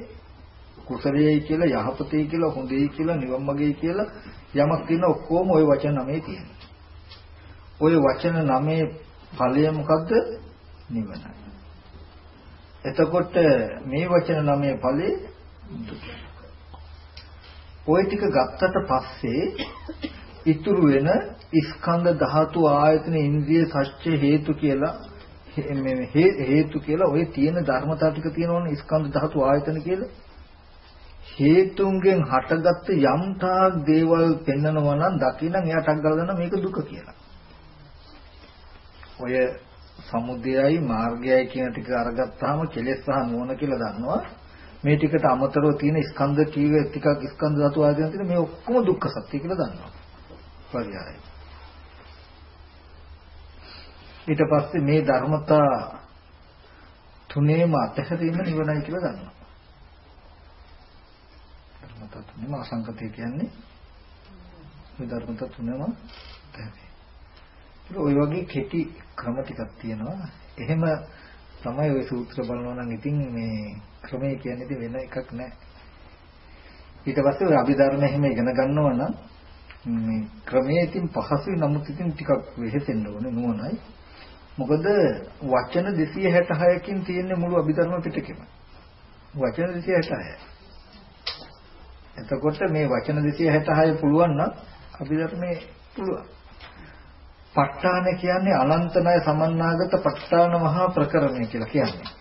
කුසලයයි කියලා යහපතයි කියලා හොඳයි කියලා නිවන් මාර්ගයයි කියලා යමක් තියෙන ඔක්කොම ওই වචන නමේ තියෙනවා. ওই වචන නමේ ඵලය මොකද්ද? නිවනයි. එතකොට මේ වචන නමේ ඵලේ ওই ටික ගත්තට පස්සේ ඉතුරු වෙන ස්කන්ධ ධාතු ආයතන ඉන්ද්‍රිය සත්‍ය හේතු කියලා මේ හේතු කියලා ওই තියෙන ධර්මතා ටික තියෙනවනේ ස්කන්ධ ධාතු ආයතන කියලා හේතුන්ගෙන් හටගත්ත යම් තාක් දේවල් පෙන්නනවා නම් දකින්න එයාට අග්ගලන මේක දුක කියලා. ඔය සමුදයයි මාර්ගයයි කියන ටික අරගත්තාම කෙලෙස් සහ නුවණ කියලා දන්නවා. මේ ටිකට අමතරව තියෙන ස්කන්ධ කීව ටිකක් ස්කන්ධ ධාතු ආයතන තියෙන මේ ඔක්කොම දුක්ඛ සත්‍ය කියලා දන්නවා. පරිහාරයි. ඊට පස්සේ මේ ධර්මතා තුනේම අතහැරීම නිවනයි කියලා දන්නවා. ධර්මතා තුනම අසංකතය කියන්නේ මේ ධර්මතා තුනම අතහැරීම. ඔය වගේ කෙටි ක්‍රම ටිකක් තියෙනවා. එහෙම තමයි ওই සූත්‍ර බලනවා නම් ඉතින් මේ ක්‍රමය කියන්නේ ඉතින් වෙන එකක් නෑ. ඊට පස්සේ ඔය අභිධර්ම එහෙම ඉගෙන ගන්නවා නම් මේ ක්‍රමයේ ඉතින් පහසුයි නමුත් ඉතින් ටිකක් වෙහෙසෙන්න ඕනේ නුවණයි. මොකද වචන 266කින් තියෙන මුළු අභිධර්ම පිටකෙම. වචන 266. එතකොට මේ වචන 266 පුළුවන් නම් අභිධර්මයේ පුළුවන්. ප ဋ ාණ කියන්නේ අනන්ත ණය සමන්නාගත ප ဋ ාණ මහා ප්‍රකරණය කියලා කියන්නේ.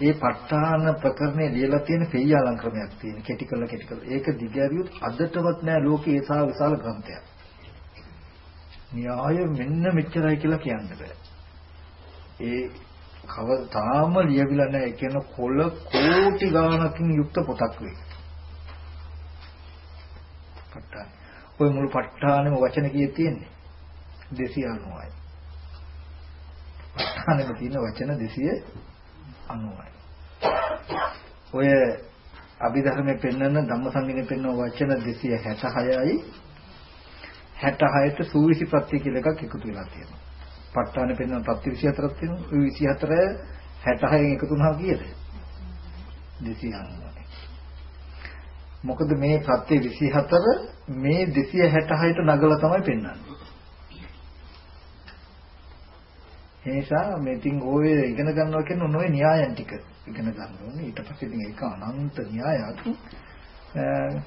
ඒ ප ဋ ාණ ප්‍රකරණේ ලියලා තියෙන පෙය්‍යාලං ක්‍රමයක් තියෙන කෙටි කළ කෙටි කළ. ඒක දිගහැරියොත් අදටවත් නෑ ලෝකේ ඒ සා විශාල ග්‍රන්ථයක්. න්‍යාය මෙන්න මෙච්චරයි කියලා කියන්න බෑ. ඒ කවදාම ලියවිලා නැහැ කියන කොළ කෝටි ගාණකින් යුක්ත පොතක් වේ. ප ဋ ාණ. ওই මුළු ප ဋ ාණෙම වචන කීයේ තියෙන්නේ? 290යි. ප ဋ ාණෙම තියෙන වචන 290යි. ඔය අභිධර්මයේ පෙන්වන ධම්මසංගිනේ පෙන්වන වචන 266යි 66ට සූවිසි ප්‍රත්‍ය කියලා එකක් එකතු වෙලා තියෙනවා. ප ဋ ාණේ පෙන්වන ප්‍රත්‍ය 24ක් තියෙනවා. ඒ 24 66න් එකතු වුණා කීයද? 290. මොකද මේ ප්‍රත්‍ය 24 මේ 266ට නගලා තමයි පෙන්වන්නේ. ඒ නිසා මේ ඉතින් ඔය ඉගෙන ගන්නවා කියන ඔය න්‍යායන් ටික ඉගෙන ගන්න ඕනේ. ඊට පස්සේ ඉතින් ඒක අනන්ත න්‍යායක්.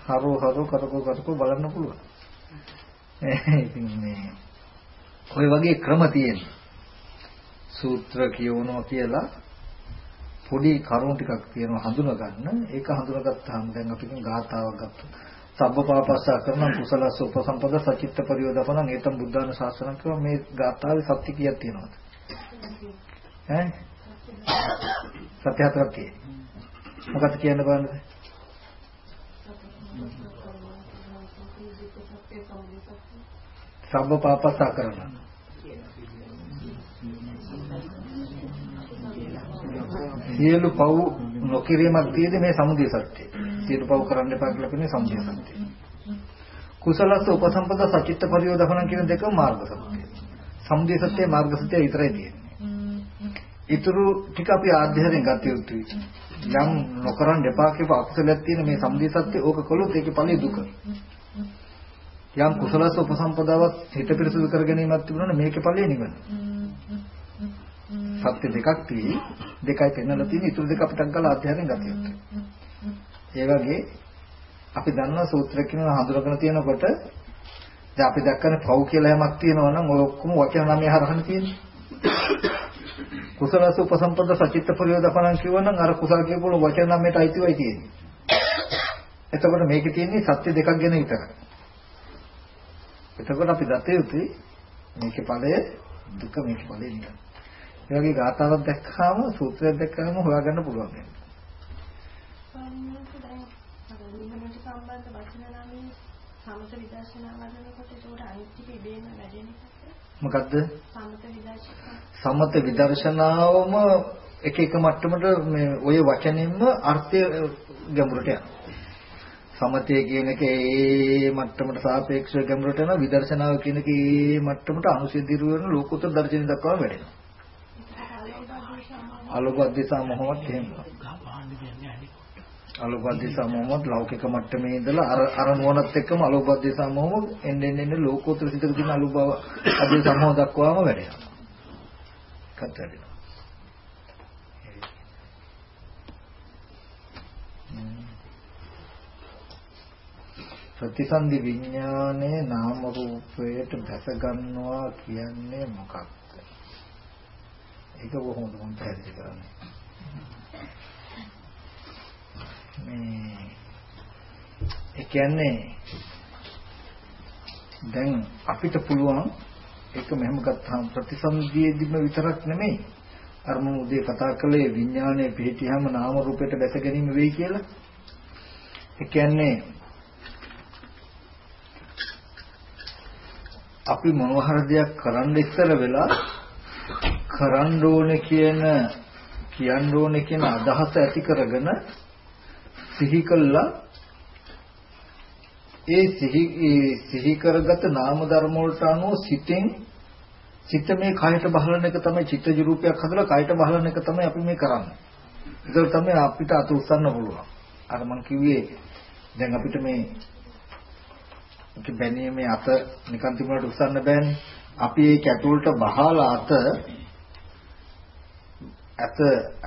හරෝ හරෝ කරකෝ කරකෝ බලන්න පුළුවන්. <laughs> ඉතින් මේ ওই වගේ ක්‍රම තියෙනවා. සූත්‍ර කියවනවා කියලා පොඩි කරුණු ටිකක් තියෙනවා හඳුනා ගන්න. ඒක හඳුනාගත්තාම දැන් අපි කියන ගාථාවක් ගත්තා. සබ්බපාපස්සා කරන කුසලස්ස උපසම්පද සචිත්ත පරියෝදපන ඒතම් බුද්ධාන ශාසනං කියව මේ ගාථාවේ සත්‍ය කීයක් තියෙනවද? ඈ? සත්‍ය හතරක් තියෙනවා. මොකක්ද කියන්න බලන්නද? සබ්බ පාපස්සා කරනවා. සියලු පව් නොකිරීමක් තියෙදි මේ සමුදය සත්‍යය. සියලු පව් කරන්න එපා කියලා කියන්නේ සමුදය සත්‍යය. කුසලස්ස උපසම්පද සචිත්ත පරියෝධන කියන දෙක මාර්ග සත්‍යය. සමුදය සත්‍යය මාර්ග සත්‍යය විතරයි තියෙන්නේ. ඊතුරු ටික අපි ආධ්‍යාත්මයෙන් ගත යුතුයි. යම් නොකරන්න එපා කියපු අකුසලයක් තියෙන මේ සමුදය සත්‍යය ඕක කළොත් ඒකේ ඵලෙ දුක. යම් කුසලස උපසම්පදාවක් හිත පිරිසුදු කර ගැනීමක් තිබුණානේ මේකේ ඵලය නිවන. සත්‍ය දෙකක් තියෙයි දෙකයි පෙන්වලා තියෙන ඊටු දෙක අපිට ගාලා අධ්‍යයනයෙන් ගත යුතුයි. ඒ වගේ අපි දන්නා සූත්‍ර කියනවා හඳුනගෙන තියෙනකොට දැන් අපි දැක්කනේ පව් කියලා යමක් තියෙනවා නම් ඔය ඔක්කොම වචන නමේ හරහන තියෙන්නේ. කුසලස උපසම්පද සචිත්ත ප්‍රයෝදපණන් කියවනම් අර කුසල කියපුණ වචන නම් මේට අයිතිවයි තියෙන්නේ. එතකොට මේකේ තියෙන්නේ සත්‍ය දෙකක් ගැන විතරයි. එතකොට අපි දත යුතුයි මේකේ ඵලය දුක මේකේ ඵලය නිකන්. ඒ වගේ ගාතාවක් දැක්කහම සූත්‍රයක් දැක්කහම හොයාගන්න පුළුවන් වෙනවා. සම්බන්ධ වචන නම් සමත විදර්ශනා වදනකොට ඒකට අනිත් ටික ඉබේම වැඩෙන එකද? මොකද්ද? සමත විදර්ශනා. සමත විදර්ශනාවම එක එක මට්ටමට මේ ওই වචනින්ම අර්ථය ගැඹුරට යනවා. සමතය කියන එක ඒ මට්ටමට සාපේක්ෂව ගැඹුරට යනවා විදර්ශනාව කියන එක ඒ මට්ටමට අනුසිද්ධිරු වෙන ලෝකෝත්තර දර්ශනය දක්වා වැඩෙනවා. අලෝකද්දේශා මොහොමත් එහෙම. අලෝකද්දේශා මොහොමත් ලෞකික මට්ටමේ ඉඳලා අර අර නුවණත් එක්කම අලෝකද්දේශා මොහොම එන්න එන්න එන්න ලෝකෝත්තර සිතක තියෙන අලෝභව අධේශා මොහ දක්වාම වැඩෙනවා. කතරේ. ප්‍රතිසන්දි විඥානයේ නාම රූපයට දැස ගන්නවා කියන්නේ මොකක්ද? ඒක කොහොමද මම පැහැදිලි කරන්නේ? මේ ඒ කියන්නේ දැන් අපිට පුළුවන් ඒක මෙහෙම ගත්තාම ප්‍රතිසන්දියේදීම විතරක් නෙමෙයි අර මම උදේ කතා කළේ විඥානයේ පිහිටියාම නාම රූපයට දැස ගැනීම වෙයි කියලා. ඒ කියන්නේ අපි මොනවහර දෙයක් කරන්න ඉස්සර වෙලා කරන්න ඕනේ කියන කියන්න ඕනේ කියන අදහස ඇති කරගෙන සිහි කළා ඒ සිහි සිහි කරගත නාම ධර්ම වලට අනුව සිතෙන් සිත මේ කයට බහලන එක තමයි චිත්තජ රූපයක් හදලා කයට බහලන එක තමයි අපි මේ කරන්නේ. ඒක තමයි අපිට අත උස්සන්න පුළුවන්. අර මං කිව්වේ දැන් අපිට මේ ඒක බැනීමේ අත නිකන් තිබුණාට උස්සන්න බෑනේ. අපි ඒක ඇතුළට බහලා අත අත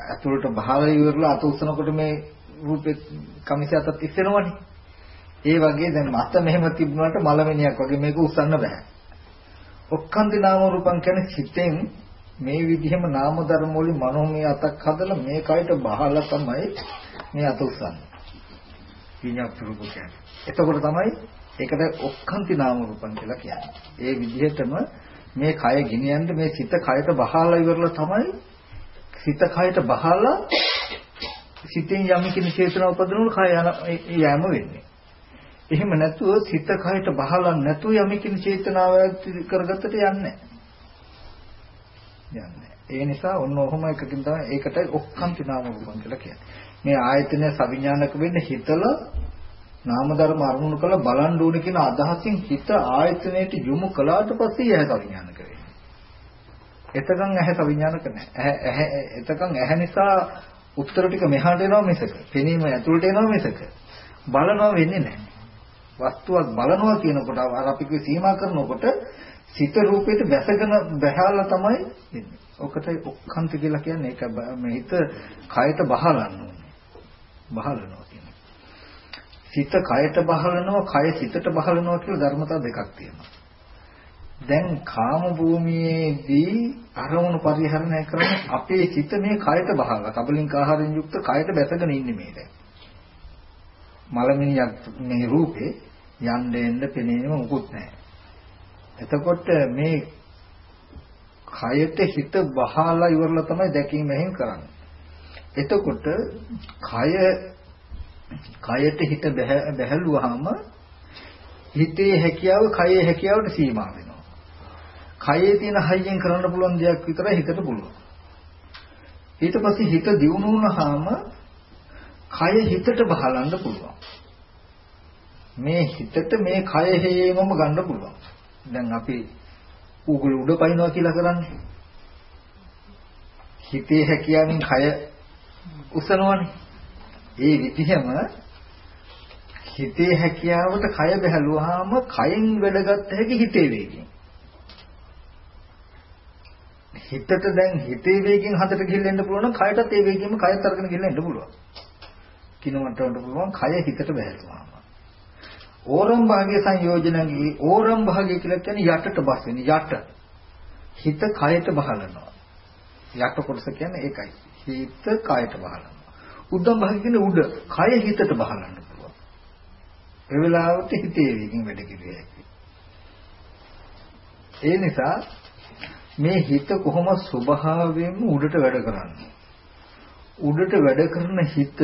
ඇතුළට බහලා ඉවරලා අත උස්සනකොට මේ රූපේ කමිසය අතත් ඉස්සෙනවනේ. ඒ වගේ දැන් මත මෙහෙම තිබුණාට මලමිනියක් වගේ මේක උස්සන්න බෑ. ඔක්කන්ති නාම රූපං කියන්නේ සිතෙන් මේ විදිහම නාම ධර්ම වලින් මනෝමය අතක් හදලා මේ කයට බහලා තමයි මේ අත උස්සන්නේ. විඤ්ඤාප්ත රූප කියන්නේ. එතකොට තමයි ඒකට ඔක්කාන්ති නාම රූපං කියලා කියන්නේ. ඒ විදිහටම මේ කය ගෙනියන්න මේ සිත කයට බහලා ඉවරලා තමයි සිත කයට බහලා සිතෙන් යම් කිසි චේතනාව උපදිනකොට කය යෑම වෙන්නේ. එහෙම නැතුව සිත කයට බහලා නැතුව යම් කිසි චේතනාව කරගත්තට යන්නේ යන්නේ. ඒ නිසා ඔන්න ඔහොම එකකින් තමයි ඒකටයි ඔක්කාන්ති නාම රූපං කියලා කියන්නේ. මේ ආයතනය සවිඥානික වෙන්න හිතලා නාම ධර්ම අරමුණු කරලා බලන්න ඕනේ කියන අදහසින් හිත ආයතනයට යොමු කළාට පස්සේ ඇහැ සවිඥානික වෙන්නේ. එතකන් ඇහැ සවිඥානික නැහැ. ඇහැ එතකන් ඇහැ නිසා උත්තර ටික මෙහාට එනවා මිසක, පෙනීම ඇතුළට එනවා මිසක බලනවා වෙන්නේ නැහැ. වස්තුවක් බලනවා කියනකොට අර අපි කිව්ව සීමා කරනකොට සිත රූපයට බැසගෙන බහැලා තමයි වෙන්නේ. ඔකටයි ඔක්කාන්ත කියලා කියන්නේ ඒක මේ හිත කයට බහලන්න ඕනේ. බහලනවා කියන්නේ. සිත කයට බහලනවා, කය සිතට බහලනවා කියලා ධර්මතා දෙකක් තියෙනවා. දැන් කාම භූමියේදී අරමුණු පරිහරණය කරන අපේ සිත මේ කයට බහලා කබලින් ආහාරයෙන් යුක්ත කයට බැසගෙන ඉන්නේ මේ දැන්. මලමිනියක් මේ රූපේ යන්න එන්න පෙනේම මුකුත් නැහැ. එතකොට මේ කයට හිත බහලා ඉවරලා තමයි දැකීම එහෙම කරන්නේ. එතකොට කය කයට හිත බැහැලුවාම හිතේ හැකියාව කයේ හැකියාවට සීමා වෙනවා. කයේ තියෙන හයියෙන් කරන්න පුළුවන් දෙයක් විතරයි හිතට පුළුවන්. ඊට පස්සේ හිත දියුණු වුණාම කය හිතට බහලන්න පුළුවන්. මේ හිතට මේ කය හේමම ගන්න පුළුවන්. දැන් අපි උගුල උඩ පනිනවා කියලා කරන්නේ. හිතේ හැකියාවෙන් කය උසනවනේ. ඒ විදිහම හිතේ හැකියාවට කය බැලුවාම කයෙන් වැඩගත් හැකි හිතේ වේගයෙන්. හිතට දැන් හිතේ වේගයෙන් හතට ගිහින් එන්න පුළුවන් නම් කයටත් ඒ වේගයෙන්ම කයත් අරගෙන ගිහින් එන්න පුළුවන්. කිනවට වන්න පුළුවන් කය හිතට බැහැරුවාම. ඕරම් භාගය සංයෝජනගේ ඕරම් භාගය කියලා කියන්නේ යටට බස් වෙන යට. හිත කයට බහලනවා. යට කොටස කියන්නේ ඒකයි. හිත කයට බහලනවා. උද්දම් භාග කියන්නේ උඩ, කය හිතට බහලන්න පුළුවන්. ඒ වෙලාවට හිතේ වේගින් වැඩ කිරියයි. ඒ නිසා මේ හිත කොහොම ස්වභාවයෙන්ම උඩට වැඩ කරන්නේ. උඩට වැඩ කරන හිත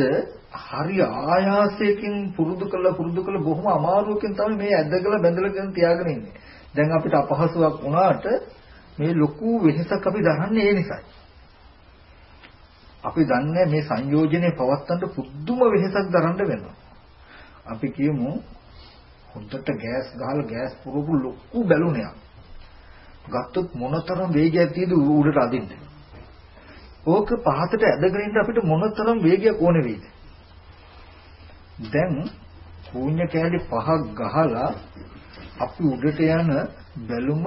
හරි ආයාසයෙන් පුරුදු කළා පුරුදු කළා බොහොම අමාරුවකින් තමයි මේ ඇදගල බැඳලාගෙන තියාගෙන ඉන්නේ. දැන් අපිට අපහසුයක් වුණාට මේ ලොකු වෙහසක් අපි දරන්නේ ඒ නිසායි. අපි දන්නේ මේ සංයෝජනේ පවත්තන්න පුදුම වෙහසක් දරන්න වෙනවා. අපි කියමු හොඳට ගෑස් ගහලා ගෑස් පුරවපු ලොකු බැලුනයක්. ගත්තොත් මොනතරම් වේගයක් තියද උඩට අදින්න. ඕක පහතට ඇදගෙන ඉන්න අපිට මොනතරම් වේගයක් ඕන වෙයිද? දැන් ශූන්‍ය කැලේ පහක් ගහලා අපි උඩට යන බැලුම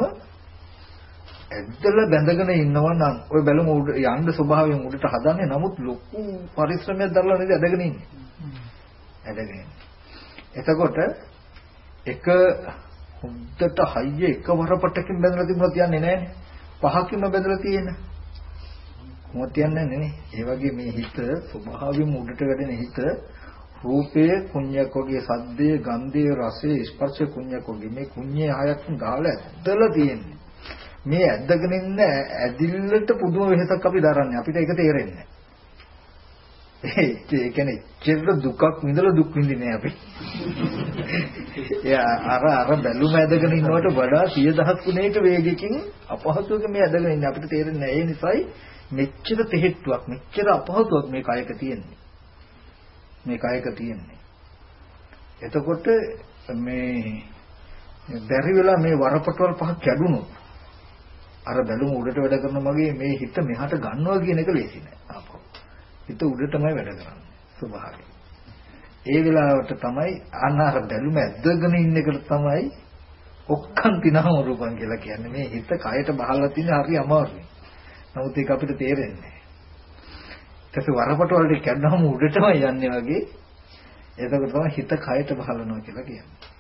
ඇද්දලා බැඳගෙන ඉන්නවා නම් ওই බැලුම උඩ යන්න ස්වභාවයෙන් උඩට හදන්නේ නමුත් ලොකු පරිශ්‍රමයක් දරලා නේද ඇදගෙන ඉන්නේ. ඇදගෙන. එතකොට එක හොද්දට හයිය එක වරපටකින් බැඳලා තිබුණා තියන්නේ නැහැනේ. පහකින්ම බැඳලා තියෙන. කොහොමද තියන්නේ නේ? ඒ වගේ මේ හිත ස්වභාවයෙන් උඩට වැඩෙන හිත රූපයේ කුඤ්ඤක් වගේ සද්දේ ගන්ධයේ රසයේ ස්පර්ශ කුඤ්ඤක් වගේ මේ කුඤ්ඤේ හයක් ගාලා ඇද්දලා තියෙන්නේ. මේ ඇද්දගෙන ඉන්න ඇදිල්ලට පුදුම වෙහසක් අපි දරන්නේ. අපිට ඒක තේරෙන්නේ නැහැ. ඒ කියන්නේ චිර දුකක් විඳලා දුක් විඳින්නේ අපි. එයා අර අර බැලුම ඇදගෙන ඉන්නවට වඩා 10000 ගුණයක වේගකින් අපහසුවක මේ ඇදගෙන ඉන්නේ අපිට තේරෙන්නේ නැහැ. ඒ නිසායි මෙච්චර තෙහෙට්ටුවක් මෙච්චර අපහසුවක් මේ කයක තියෙන්නේ. මේ කයක තියෙන්නේ. එතකොට මේ බැරි වෙලා මේ වරපටවල් පහ කැඩුනොත් අර බැලුම උඩට වැඩ කරන මගේ මේ හිත මෙහාට ගන්නවා කියන එක ලේසි නෑ. ආපහු. හිත උඩටමයි වැඩ කරන්නේ. ස්වභාවයෙන්. ඒ වෙලාවට තමයි අනාර බැලුම ඇද්දගෙන ඉන්න එකට තමයි ඔක්කන්තිනම රූපං කියලා කියන්නේ. මේ හිත කයට බහලා තියෙන හරි අමාරුයි. නමුත් ඒක අපිට තේරෙන්නේ නෑ. ඊට වරපට වලට කැඩනම උඩටමයි යන්නේ වගේ. එතකොට තමයි හිත කයට බහලනවා කියලා කියන්නේ.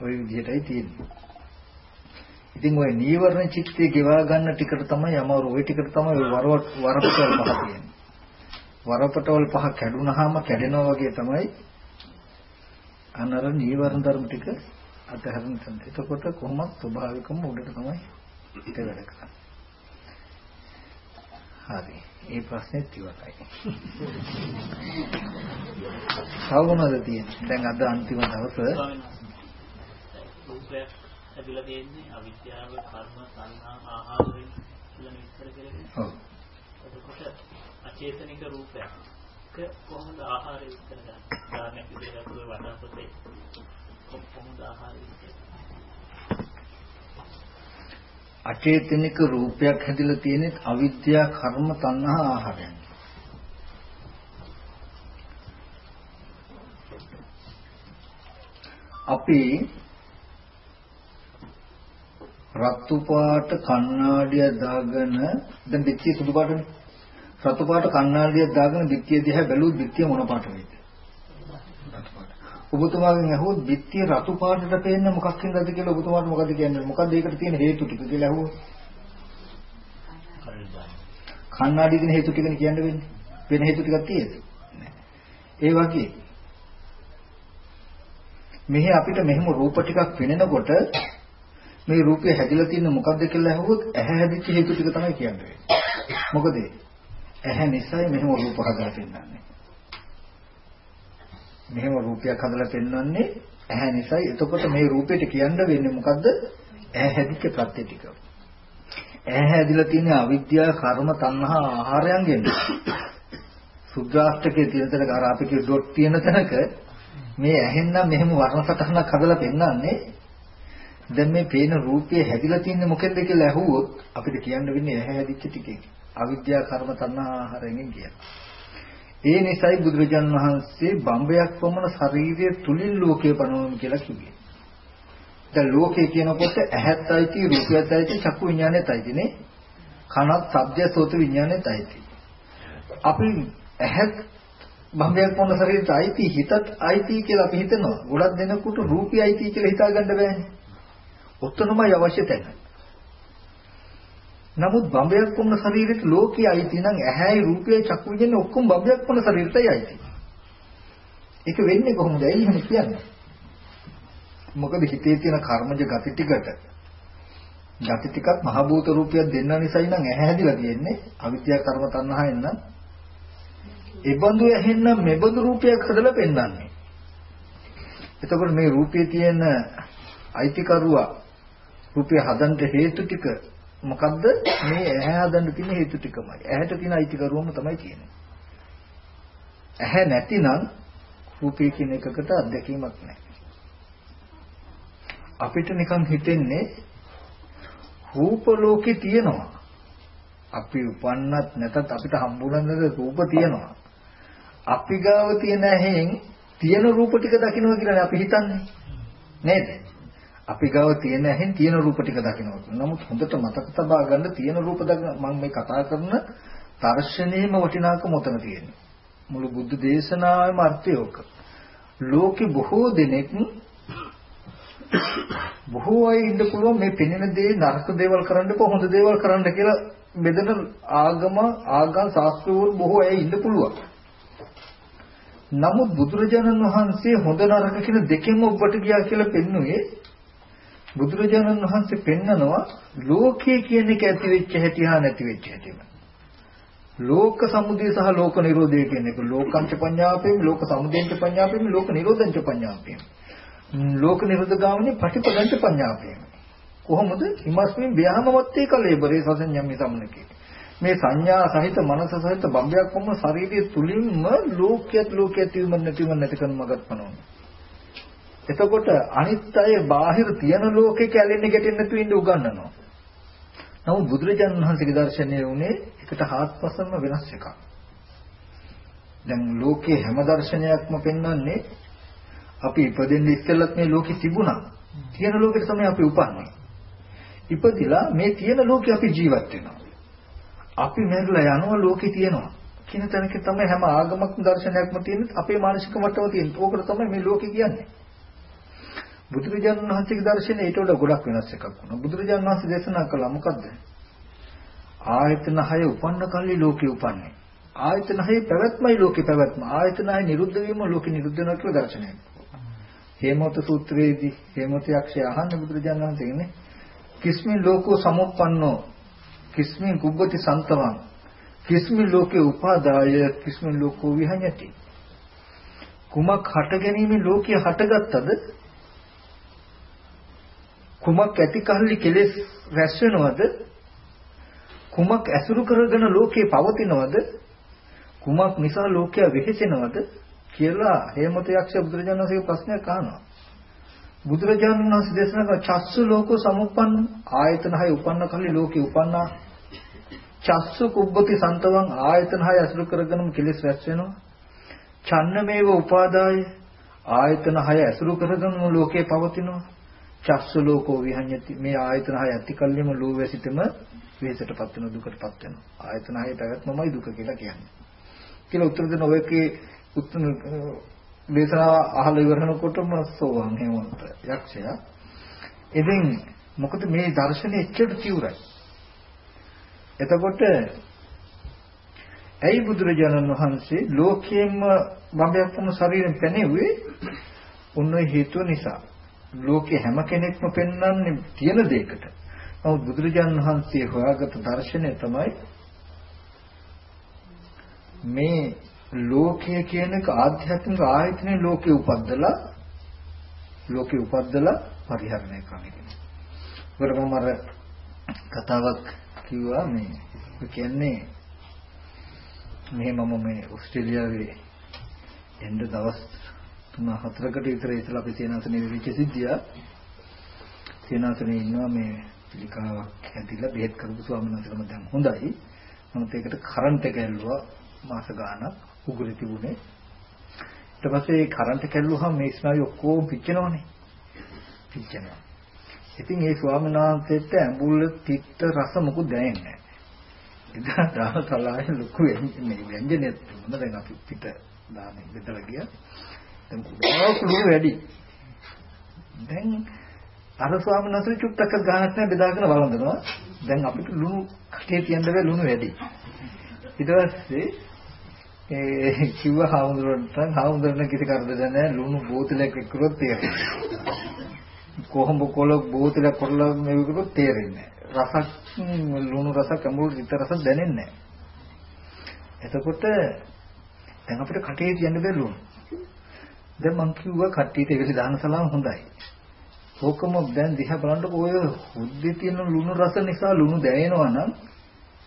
ওই විදිහටයි තියෙන්නේ. ඉතින් ওই නීවරණ චිත්තේ ගෙවා ගන්න ටිකට තමයි අමාරු. ওই ටිකට තමයි වරපටවල් පහ තියෙන්නේ. වරපටවල් පහ කැඩුනහම කැඩෙනවා වගේ තමයි අනර නීවරණ ධර්ම ටික අතහරින්න තියෙන්නේ. එතකොට කොහොමද ස්වභාවිකම උඩට තමයි ඒක වැඩ කරන්නේ. හරි. ඒ ප්‍රශ්නේත් ඉවරයි. සවුනද තියෙන්නේ. දැන් අද අන්තිම දවසේ හැදිලා තියෙන්නේ අවිද්‍යාව, කර්ම, සංහා, ආහාර වලින් කියලා විස්තර කරගෙන. ඔව්. එතකොට අචේතනික රූපයක් කොහොමද ආහාරය විස්තර කරන්නේ? ධානයක් විදිහට අපේ වඩාපොතේ කොහොමද ආහාරය විස්තර අචේතනික රූපයක් හැදිලා තියෙන්නේ අවිද්‍යා, කර්ම, තණ්හා, ආහාරයෙන්. අපි රතු පාට කණ්ණාඩිය දාගෙන දැන් පිටියේ සුදු පාටනේ රතු පාට කණ්ණාඩිය දාගෙන පිටිය දිහා බැලුවොත් පිටිය මොන පාට වේද ඔබතුමාගෙන් අහුවොත් පිටිය රතු පාටට පේන්නේ මොකක් හින්දාද කියලා ඔබතුමාට මොකද කියන්නේ? මොකද ඒකට තියෙන හේතු ටික කියලා අහුවොත් කණ්ණාඩිය දින හේතු ටිකනේ කියන්න වෙන්නේ. වෙන හේතු ටිකක් තියෙද? ඒ වගේ මෙහි අපිට මෙහෙම රූප ටිකක් පෙනෙනකොට මේ රූපය හැදිලා තියෙන මොකද්ද කියලා අහුවොත් ඇහැ හැදිච්ච හේතු ටික තමයි කියන්නේ. මොකද ඇහැ නිසායි මෙහෙම රූප හදලා පෙන්වන්නේ. මෙහෙම රූපයක් හදලා පෙන්වන්නේ ඇහැ නිසායි. එතකොට මේ රූපෙට කියන්න වෙන්නේ මොකද්ද? ඇහැ හැදිච්ච ප්‍රත්‍ය ටික. ඇහැ හැදිලා තියෙන අවිද්‍යාව, කර්ම, තණ්හා, ආහාරයන්ගෙන්. සුද්ධාෂ්ටකයේ තියෙන තැනක අර අපි කිය ඩොට් තියෙන තැනක මේ ඇහෙන්නම් මෙහෙම වර්ණ සටහනක් හදලා පෙන්වන්නේ දැන් මේ පේන රූපය හැදිලා තින්නේ මොකෙන්ද කියලා ඇහුවොත් අපිට කියන්න වෙන්නේ ඇහැ හැදිච්ච ටිකෙන්. අවිද්‍යා කර්ම තණ්හා ආහාරයෙන් කියන. ඒ නිසායි බුදුරජාන් වහන්සේ බම්බයක් වමන ශරීරය තුලින් ලෝකේ පනවමු කියලා කිව්වේ. දැන් ලෝකේ කියනකොට ඇහත් ඇයිති රූපයත් ඇයිති චක්කු විඥානෙත් ඇයිතිනේ. කනත් ශබ්දය සෝත විඥානෙත් ඇයිති. අපි ඇහත් බම්බයක් වමන ශරීරයට ඇයිති හිතත් ඇයිති කියලා අපි හිතනවා. ගොඩක් දෙනෙකුට රූපය ඇයිති කියලා හිතා ගන්න බෑනේ. ඔතනමයි අවශ්‍ය තැන. නමුත් බඹයක් වුණ ශරීරෙට ලෝකයේ අයිති නම් ඇහැයි රූපයයි චක්කු විඤ්ඤාණය ඔක්කොම බඹයක් වුණ ශරීරයටයි අයිති. ඒක වෙන්නේ කොහොමද? ඇයි එහෙම කියන්නේ? මොකද හිතේ තියෙන කර්මජ ගති ටිකට ගති ටිකක් මහ භූත රූපයක් දෙන්න නිසායි නම් ඇහැ හැදිලා තියෙන්නේ අවිද්‍යා කර්ම තණ්හාවෙන් නම් ඒ බඳු ඇහෙන්න මෙබඳු රූපයක් හදලා පෙන්වන්නේ එතකොට මේ රූපයේ තියෙන අයිතිකරුවා රූපය හදන්න හේතු ටික මොකද්ද මේ ඇහැ හදන්න තියෙන හේතු ටිකමයි ඇහැට තියෙන අයිතිකරුවම තමයි තියෙන්නේ ඇහැ නැතිනම් රූපය කියන එකකට අත්දැකීමක් නැහැ අපිට නිකන් හිතෙන්නේ රූප ලෝකේ තියෙනවා. අපි උපන්නත් නැතත් අපිට හම්බුනද රූප තියෙනවා. අපි ගාව තියෙන ඇහෙන් තියෙන රූප ටික දකින්නවා කියලා අපි හිතන්නේ. නේද? අපි ගාව තියෙන ඇහෙන් තියෙන රූප ටික දකින්නවා. නමුත් හොඳට මතක තබා ගන්න තියෙන රූප දකින්න මම මේ කතා කරන දර්ශනීයම වටිනාකම උතන තියෙනවා. මුළු බුද්ධ දේශනාවේම අර්ථය ඕක. ලෝකේ බොහෝ දෙනෙක් බොහෝ අය ඉන්න පුළුවන් මේ පෙනෙන දේ නරක දේවල් කරන්න එපා හොඳ දේවල් කරන්න කියලා බෙදෙන ආගම ආගම් ශාස්ත්‍රවල බොහෝ අය ඉන්න පුළුවන්. නමුත් බුදුරජාණන් වහන්සේ හොඳ නරක කියන දෙකෙන්ම ඔබට ගියා කියලා පෙන්වුවේ බුදුරජාණන් වහන්සේ පෙන්නනවා ලෝකයේ කියන එක ඇති වෙච්ච හැටි හා නැති වෙච්ච හැටිම. ලෝක සමුදය සහ ලෝක නිරෝධය කියන එක. ලෝකංච පඤ්ඤාපේම ලෝක සමුදයංච පඤ්ඤාපේම ලෝක නිරෝධංච පඤ්ඤාපේම ලෝක නිරුද්ධ ගාමිනී පටිපදංච පඤ්ඤාපේම කොහොමද? හිමස්මින් ව්‍යාමවත්තේ කලේබරේ සසඤ්ඤම්මි සම්නකේ මේ සංඥා සහිත මනස සහිත බම්බයක් වම ශරීරයේ තුලින්ම ලෝකයක් ලෝකයක් තියම නැතිව නැති කරන මගත් පනවන එතකොට අනිත් අය බාහිර තියෙන ලෝකේ කැලෙන්නේ ගැටෙන්නේ නැතුව ඉඳ උගන්වනවා නමුත් බුදුරජාණන් වහන්සේගේ දර්ශනය උනේ එකට හාත්පසම වෙනස් එකක් දැන් ලෝකේ හැම දර්ශනයක්ම පෙන්වන්නේ අපි ඉපදෙන්න ඉස්සෙල්ලත් මේ ලෝකෙ තිබුණා. තියෙන ලෝකෙට තමයි අපි උපන්නේ. ඉපදිලා මේ තියෙන ලෝකෙ අපි ජීවත් වෙනවා. අපි මැරිලා යනවා ලෝකෙ තියෙනවා. කියන තැනක තමයි හැම ආගමක් දර්ශනයක්ම තියෙන්නේ අපේ මානසික මට්ටම තියෙන්නේ. ඕකට තමයි මේ ලෝකෙ කියන්නේ. බුදුරජාණන් වහන්සේගේ දර්ශනය ඊට වඩා ගොඩක් වෙනස් එකක් වුණා. බුදුරජාණන් වහන්සේ දේශනා කළා මොකද්ද? ආයතන හය උපන්න කල්ලි ලෝකෙ උපන්නේ. ආයතන හය පැවැත්මයි ලෝකෙ පැවැත්ම. ආයතන හය නිරුද්ධ වීම ලෝකෙ නිරුද්ධ වෙනවා කියලා දර්ශනයක්. හේමවත සූත්‍රයේදී හේමවත යක්ෂය අහන්න බුදුරජාණන් වහන්සේ කියන්නේ කිස්මින් ලෝකෝ සමුප්පන්නෝ කිස්මින් කුබ්බති සන්තවං කිස්මින් ලෝකේ උපාදාය කිස්මින් ලෝකෝ විහඤති කුමක් හට ගැනීම ලෝකයේ හටගත්තද කුමක් ඇති කල්ලි කෙලෙස් රැස් වෙනවද කුමක් ඇසුරු කරගෙන ලෝකේ පවතිනවද කුමක් නිසා ලෝකය වෙහෙසෙනවද කියලා හේමත යක්ෂ බුදුරජාණන් වහන්සේගේ ප්‍රශ්නයක් අහනවා. බුදුරජාණන් වහන්සේ දේශනා කළ චස්සු ලෝකෝ සමුප්පන්න ආයතන හය උපන්න කල්ලි ලෝකේ උපන්නා චස්සු කුබ්බති සන්තවං ආයතන හය අසුර කරගෙනම කෙලෙස් රැස් වෙනවා. චන්නමේව උපාදාය ආයතන හය අසුර කරගෙනම ලෝකේ පවතිනවා. චස්සු ලෝකෝ විහඤ්ඤති මේ ආයතන හය ඇති කල්ලිම ලෝ වැසිතම වෙහෙසටපත් වෙන දුකටපත් වෙනවා. ආයතන හය පැවැත්මමයි දුක කියලා කියන්නේ. කියලා උත්තර දෙන ඔයකේ උත්තර දේශනාව අහලා ඉවරනකොටම සෝවාන් හේමන්ත යක්ෂයා. ඉතින් මොකද මේ දර්ශනේ එච්චර තියුරයි. එතකොට ඇයි බුදුරජාණන් වහන්සේ ලෝකයෙන්ම බඹයක් වුණු ශරීරයෙන් පැනෙව්වේ උන්වයි හේතුව නිසා. ලෝකේ හැම කෙනෙක්ම පෙන්වන්නේ තියෙන දෙයකට. නමුත් බුදුරජාණන් වහන්සේ හොයාගත් දර්ශනය තමයි මේ ලෝකය කියන එක ආධ්‍යාත්මික ආයතනේ ලෝකේ උපද්දලා ලෝකේ උපද්දලා පරිහරණය කරන එක. ඒකට මම අර කතාවක් කිව්වා මේ කියන්නේ මේ මම මේ ඕස්ට්‍රේලියාවේ එන්න දවස් 3-4කට විතර ඉතලා අපි සේනාසනේ වෙච්ච සිද්ධිය. සේනාසනේ ඉන්නවා මේ පිළිකාවක් හැදිලා බෙහෙත් කරපු ස්වාමීන් වහන්සේලම දැන් හොඳයි. නමුත් ඒකට කරන්ට් එක ඇල්ලුවා මාස ගාණක්. උගුරේ තිබුණේ. ඊට පස්සේ කරන්ට් කැල්ලුවාම මේ ස්නායු ඔක්කොම පිච්චෙනවනේ. පිච්චෙනවා. ඉතින් ඒ ස්වාමීන් වහන්සේට ඇඹුල් තිත්ත රස මොකුත් දැනෙන්නේ නැහැ. ඉතින් දාසලායේ ලොකු මේ ව්‍යංජනයක් තිබුණා. දැන් අපි පිට දාන්නේ බෙදලා ගියා. දැන් කුඩා වැඩි. දැන් අර ස්වාමීන් වහන්සේ චුට්ටක් ගානක් නැහැ බෙදාගෙන වළඳනවා. දැන් අපිට ලුණු කටේ තියන්න බෑ ලුණු වැඩි. ඊට පස්සේ ඒ කිව්ව හාමුදුරන්ට හාමුදුරන් කිසි කරදරයක් නැහැ ලුණු බෝතලයක් එක්කරොත් තේරෙන්නේ. කොහොඹ කොළ බෝතලයක් කරලා මේක කරොත් තේරෙන්නේ නැහැ. රසක් ලුණු රසක් අමුළු විතර රස දැනෙන්නේ නැහැ. එතකොට දැන් අපිට කටේ තියන්න බෑ ලුණු. දැන් මං කිව්වා කට්ටියට ඒකේ දාන සලාම හොඳයි. ඕකම දැන් දිහා බලනකොට ඔය හුද්දේ තියෙන ලුණු රස නිසා ලුණු දැනෙනවා නම්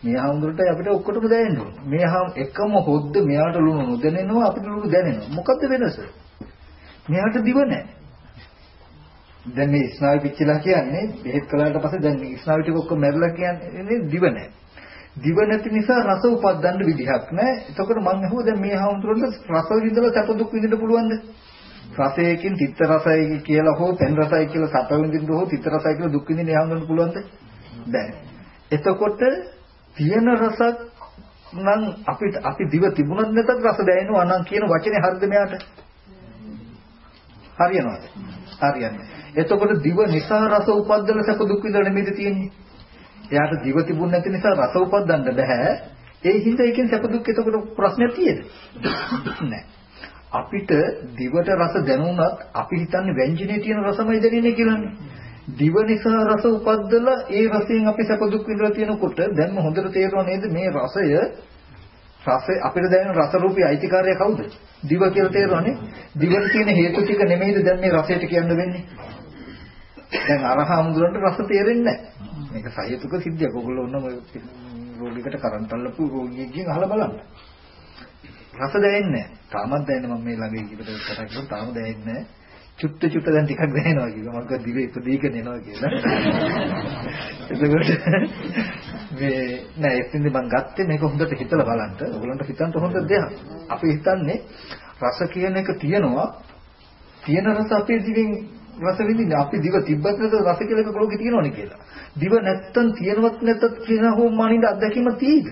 මේ හාමුදුරට අපිට ඔක්කොටම දැනෙන්න ඕන. මේ හාම් එකම හොද්ද මෙයාට ලුණු නොදැනෙනවා අපිට ලුණු දැනෙනවා. මොකද්ද වෙනස? මෙයාට දිව නැහැ. දැන් මේ ස්නායු පිච්චිලා කියන්නේ බෙහෙත් කළාට පස්සේ දැන් මේ ස්නායු ටික ඔක්කොම මැරලා කියන්නේ දිව නැහැ. දිව නැති නිසා රස උපදින්න විදිහක් නැහැ. එතකොට මම අහුවා දැන් මේ හාමුදුරන්ට රස විඳලා සැප දුක් විඳින්න පුළුවන්ද? රසයකින් තිත්ත රසයි කියලා හෝ පෙන් රසයි කියලා සැප විඳින්න හෝ තිත්ත රසයි කියලා දුක් විඳින්න යහඳුනන්න පුළුවන්ද? බැහැ. එතකොට තියෙන රසක් නම් අපිට අපි දිව තිබුණත් නැතත් රස දැනෙනවා නම් කියන වචනේ හරිද මෙයාට? හරියනවද? හරියන්නේ. එතකොට දිව නිසා රස උපද්දල සැප දුක් විඳින්න නෙමෙයිද තියෙන්නේ? එයාට දිව තිබුණ නැති නිසා රස උපද්දන්න බෑ. ඒ හින්දා එකෙන් සැප දුක් එතකොට ප්‍රශ්නයක් තියෙද? <coughs> නැහැ. අපිට දිවට රස දැනුණත් අපි හිතන්නේ ව්‍යංජනයේ තියෙන රසමයි දැනෙන්නේ කියලානේ. දිව නිසා රස උපද්දලා ඒ රසයෙන් අපි සැප දුක් විඳලා තියෙනකොට දැන්ම හොඳට තේරෙනවා නේද මේ රසය රසය අපිට දැනෙන රස රූපී අයිතිකාරය කවුද? දිව කියලා තේරෙනවානේ. දිවට තියෙන හේතු ටික නෙමෙයිද දැන් මේ රසයට කියන්න වෙන්නේ? දැන් අරහාමුදුරන්ට රස තේරෙන්නේ නැහැ. මේක සහේතුක සිද්ධියක්. ඔයගොල්ලෝ ඔන්නම රෝගිකට කරන්ට් අල්ලපු රෝගියෙක්ගෙන් අහලා බලන්න. රස දැනෙන්නේ නැහැ. තාමත් දැනෙන්නේ මම මේ ළඟ ඉකට කතා කරලා තාම දැනෙන්නේ නැහැ. චුට්ට චුට්ට දැන් ටිකක් දැනෙනවා කියලා. මම කිව්වා දිවේ ඉපදීගෙන එනවා කියලා. එතකොට මේ නෑ එතින්ද මම ගත්තේ මේක හොඳට හිතලා බලන්න. ඔයගලන්ට හිතන්න හොඳ දෙයක්. අපි හිතන්නේ රස කියන එක තියෙනවා. තියෙන රස අපේ දිවෙන් රස විඳින්නේ අපි දිව තිබ්බත් නැත රස කියලා එකක ලෝකේ තියෙනවනේ කියලා. දිව නැත්තම් තියෙනවත් නැතත් කියන හෝ මානින්ද අත්දැකීම තියෙයිද?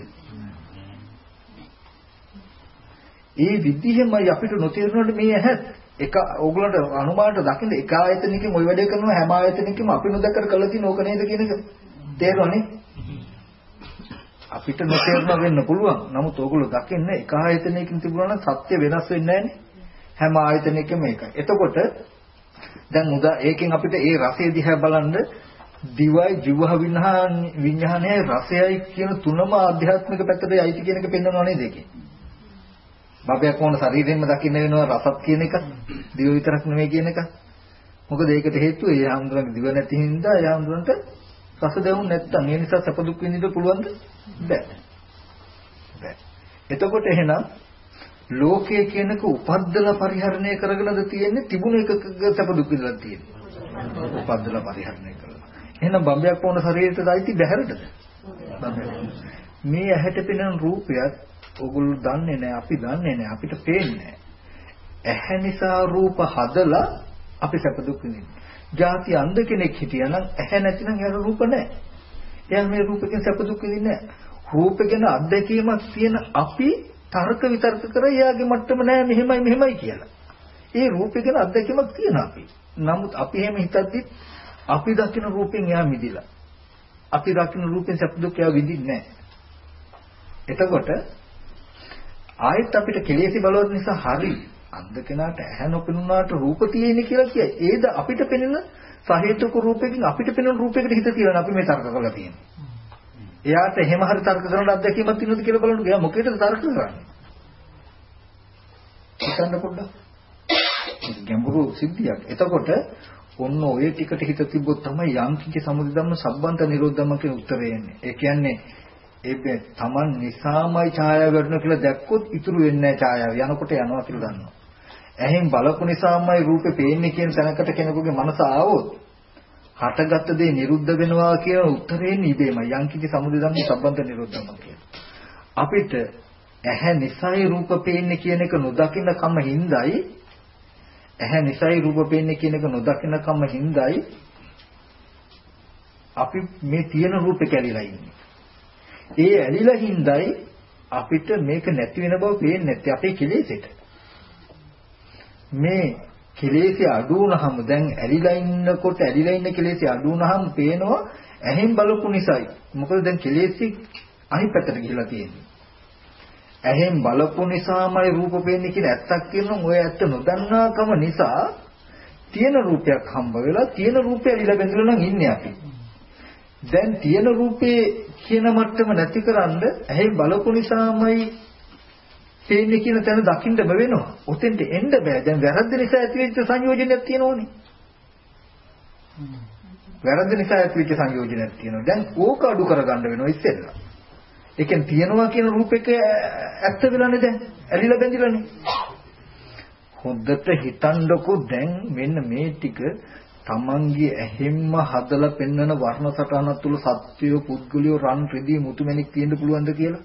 ඒ විදිහෙමයි අපිට නොතේරුණාට මේ ඇහැ. එක ඕගලන්ට අනුමානට දකින්න එක ආයතනකින් ওই වැඩේ කරනවා හැම ආයතනකින්ම අපි නොදකර කළ තියෙන ඕක නේද කියන එක. තේරෙනවනේ? අපිට නොතේරුණා වෙන්න පුළුවන්. නමුත් ඕගොල්ලෝ දකින්න එක ආයතනයකින් තිබුණා නම් සත්‍ය වෙනස් වෙන්නේ හැම ආයතනයකම එකයි. එතකොට දැන් උදා ඒකෙන් අපිට ඒ රසය දිහා බලන්න දිවයි ජීවහ විඥානයයි රසයයි කියන තුනම ආධ්‍යාත්මික පැත්තට යයිති කියන එක පෙන්වනව නේද ඒකේ බබයක් වුණ ශරීරයෙන්ම දකින්න වෙනවා රසත් කියන එක දිව විතරක් නෙමෙයි කියන එක. මොකද ඒකට හේතුව ඒ ආම්දුරන්ගේ දිව නැති හින්දා ඒ ආම්දුරන්ට රස දෙවුන් නැත්තම්. ඒ නිසා සැප දුක් විඳින්න පුළුවන්ද? බෑ. බෑ. එතකොට එහෙනම් ලෝකයේ කියනක උපද්දලා පරිහරණය කරගෙනද තියෙන්නේ? තිබුණ එකක සැප දුක් විඳලා තියෙන්නේ. උපද්දලා පරිහරණය කරලා. එහෙනම් බම්බයක් වුණ ශරීරයට දැයිති බැහැරද? මේ ඇහැට පෙනෙන රූපයත් ඕගොල්ලෝ දන්නේ නැහැ අපි දන්නේ නැහැ අපිට පේන්නේ ඇහැ නිසා රූප හදලා අපි සැප දුක් විඳින්නේ. ಜಾති අන්ධ කෙනෙක් හිටියනම් ඇහැ නැතිනම් එයාට රූප නැහැ. එයා මේ රූපකින් සැප දුක් විඳින්නේ නැහැ. රූප ගැන අත්දැකීමක් තියෙන අපි තර්ක විතර්ක කර එයාගේ මට්ටම නැහැ මෙහෙමයි මෙහෙමයි කියලා. ඒ රූප ගැන අත්දැකීමක් තියෙන අපි. නමුත් අපි එහෙම හිතද්දි අපි දකින රූපෙන් එයා මිදිලා. අපි දකින රූපෙන් සැප දුක් එයා විඳින්නේ නැහැ. එතකොට ආයෙත් අපිට කෙලෙසි බලවත් නිසා හරි අන්ධ කෙනාට ඇහැ නොපෙනුනාට රූප තියෙන්නේ කියලා කියයි. ඒද අපිට පෙනෙන සහේතුක රූපයකින් අපිට පෙනෙන රූපයකට හිත තියලා අපි මේ තර්ක කරලා තියෙන්නේ. එයාට එහෙම හරි තර්ක කරන අත්දැකීමක් තියෙනවද කියලා බලන්න. එයා මොකේද තර්ක කරන්නේ? හිතන්න පොඩ්ඩක්. ගැඹුරු සිද්ධියක්. එතකොට ඔන්න ඔය ටිකට හිත තිබ්බොත් තමයි යම් කිසි සමුදය ධම්ම සම්බන්ත නිරෝධ ධම්ම කියන උත්තරේ එන්නේ. ඒ කියන්නේ ඒක Taman නිසාමයි ඡායාව වැඩන කියලා දැක්කොත් ඉතුරු වෙන්නේ නැහැ ඡායාව. යනකොට යනවා කියලා දන්නවා. ඇහෙන් බලපු නිසාමයි රූපේ පේන්නේ කියන තැනකට කෙනෙකුගේ මනස ආවොත් හටගත් දේ නිරුද්ධ වෙනවා කියන උත්තරේ නිදේමයි. යංකික සමුදය ධම්ම සම්බන්ධ නිරෝධම කියලා. අපිට ඇහැ නිසයි රූප පේන්නේ කියන එක නොදකින්න කම හිඳයි ඇහැ නිසයි රූප පේන්නේ කියන එක නොදකින්න කම හිඳයි අපි මේ තියෙන රූපේ කැලිලා ඉන්නේ. ඒ ඇලිලා හිඳයි අපිට මේක නැති වෙන බව පේන්නේ නැත්තේ අපේ කෙලෙසෙට. මේ කෙලෙසි අඩු වුණාම දැන් ඇලිලා ඉන්නකොට ඇලිලා ඉන්න කෙලෙසි අඩු වුණාම පේනවා ඇහෙන් බලපු නිසායි. මොකද දැන් කෙලෙසි අනිත් පැත්තට ගිහිලා තියෙන්නේ. ඇහෙන් බලපු නිසාමයි රූප පේන්නේ කියලා ඇත්තක් කියනවා. ඔය ඇත්ත නොදන්නාකම නිසා තියෙන රූපයක් හම්බ වෙලා තියෙන රූපය ඇලිලා බැඳලා නම් ඉන්නේ අපි. දැන් තියෙන රූපේ කියන මට්ටම නැතිකරන්න ඇහෙන් බලපු නිසාමයි පේන්නේ කියන තැන දකින්නම වෙනවා. ඔතෙන්ට එන්න බෑ. දැන් වැරද්ද නිසා ඇතිවෙච්ච සංයෝජනයක් තියෙනවනේ. වැරද්ද නිසා ඇතිවෙච්ච සංයෝජනයක් තියෙනවා. දැන් ඕක අඩු කරගන්න වෙනවා ඉස්සෙල්ලා. ඒ කියන්නේ තියනවා කියන රූපෙක ඇත්ත වෙලානේ දැන්. ඇලිලා බැඳිලානේ. හොඳට හිතන්නකෝ දැන් මෙන්න මේ ටික තමන්ගේ ඇහෙම්ම හදලා පෙන්වන වර්ණ සටහනක් තුල සත්‍යය පුද්ගලිය රන් රිදී මුතුමැණික් තියෙන්න පුළුවන්ද කියලා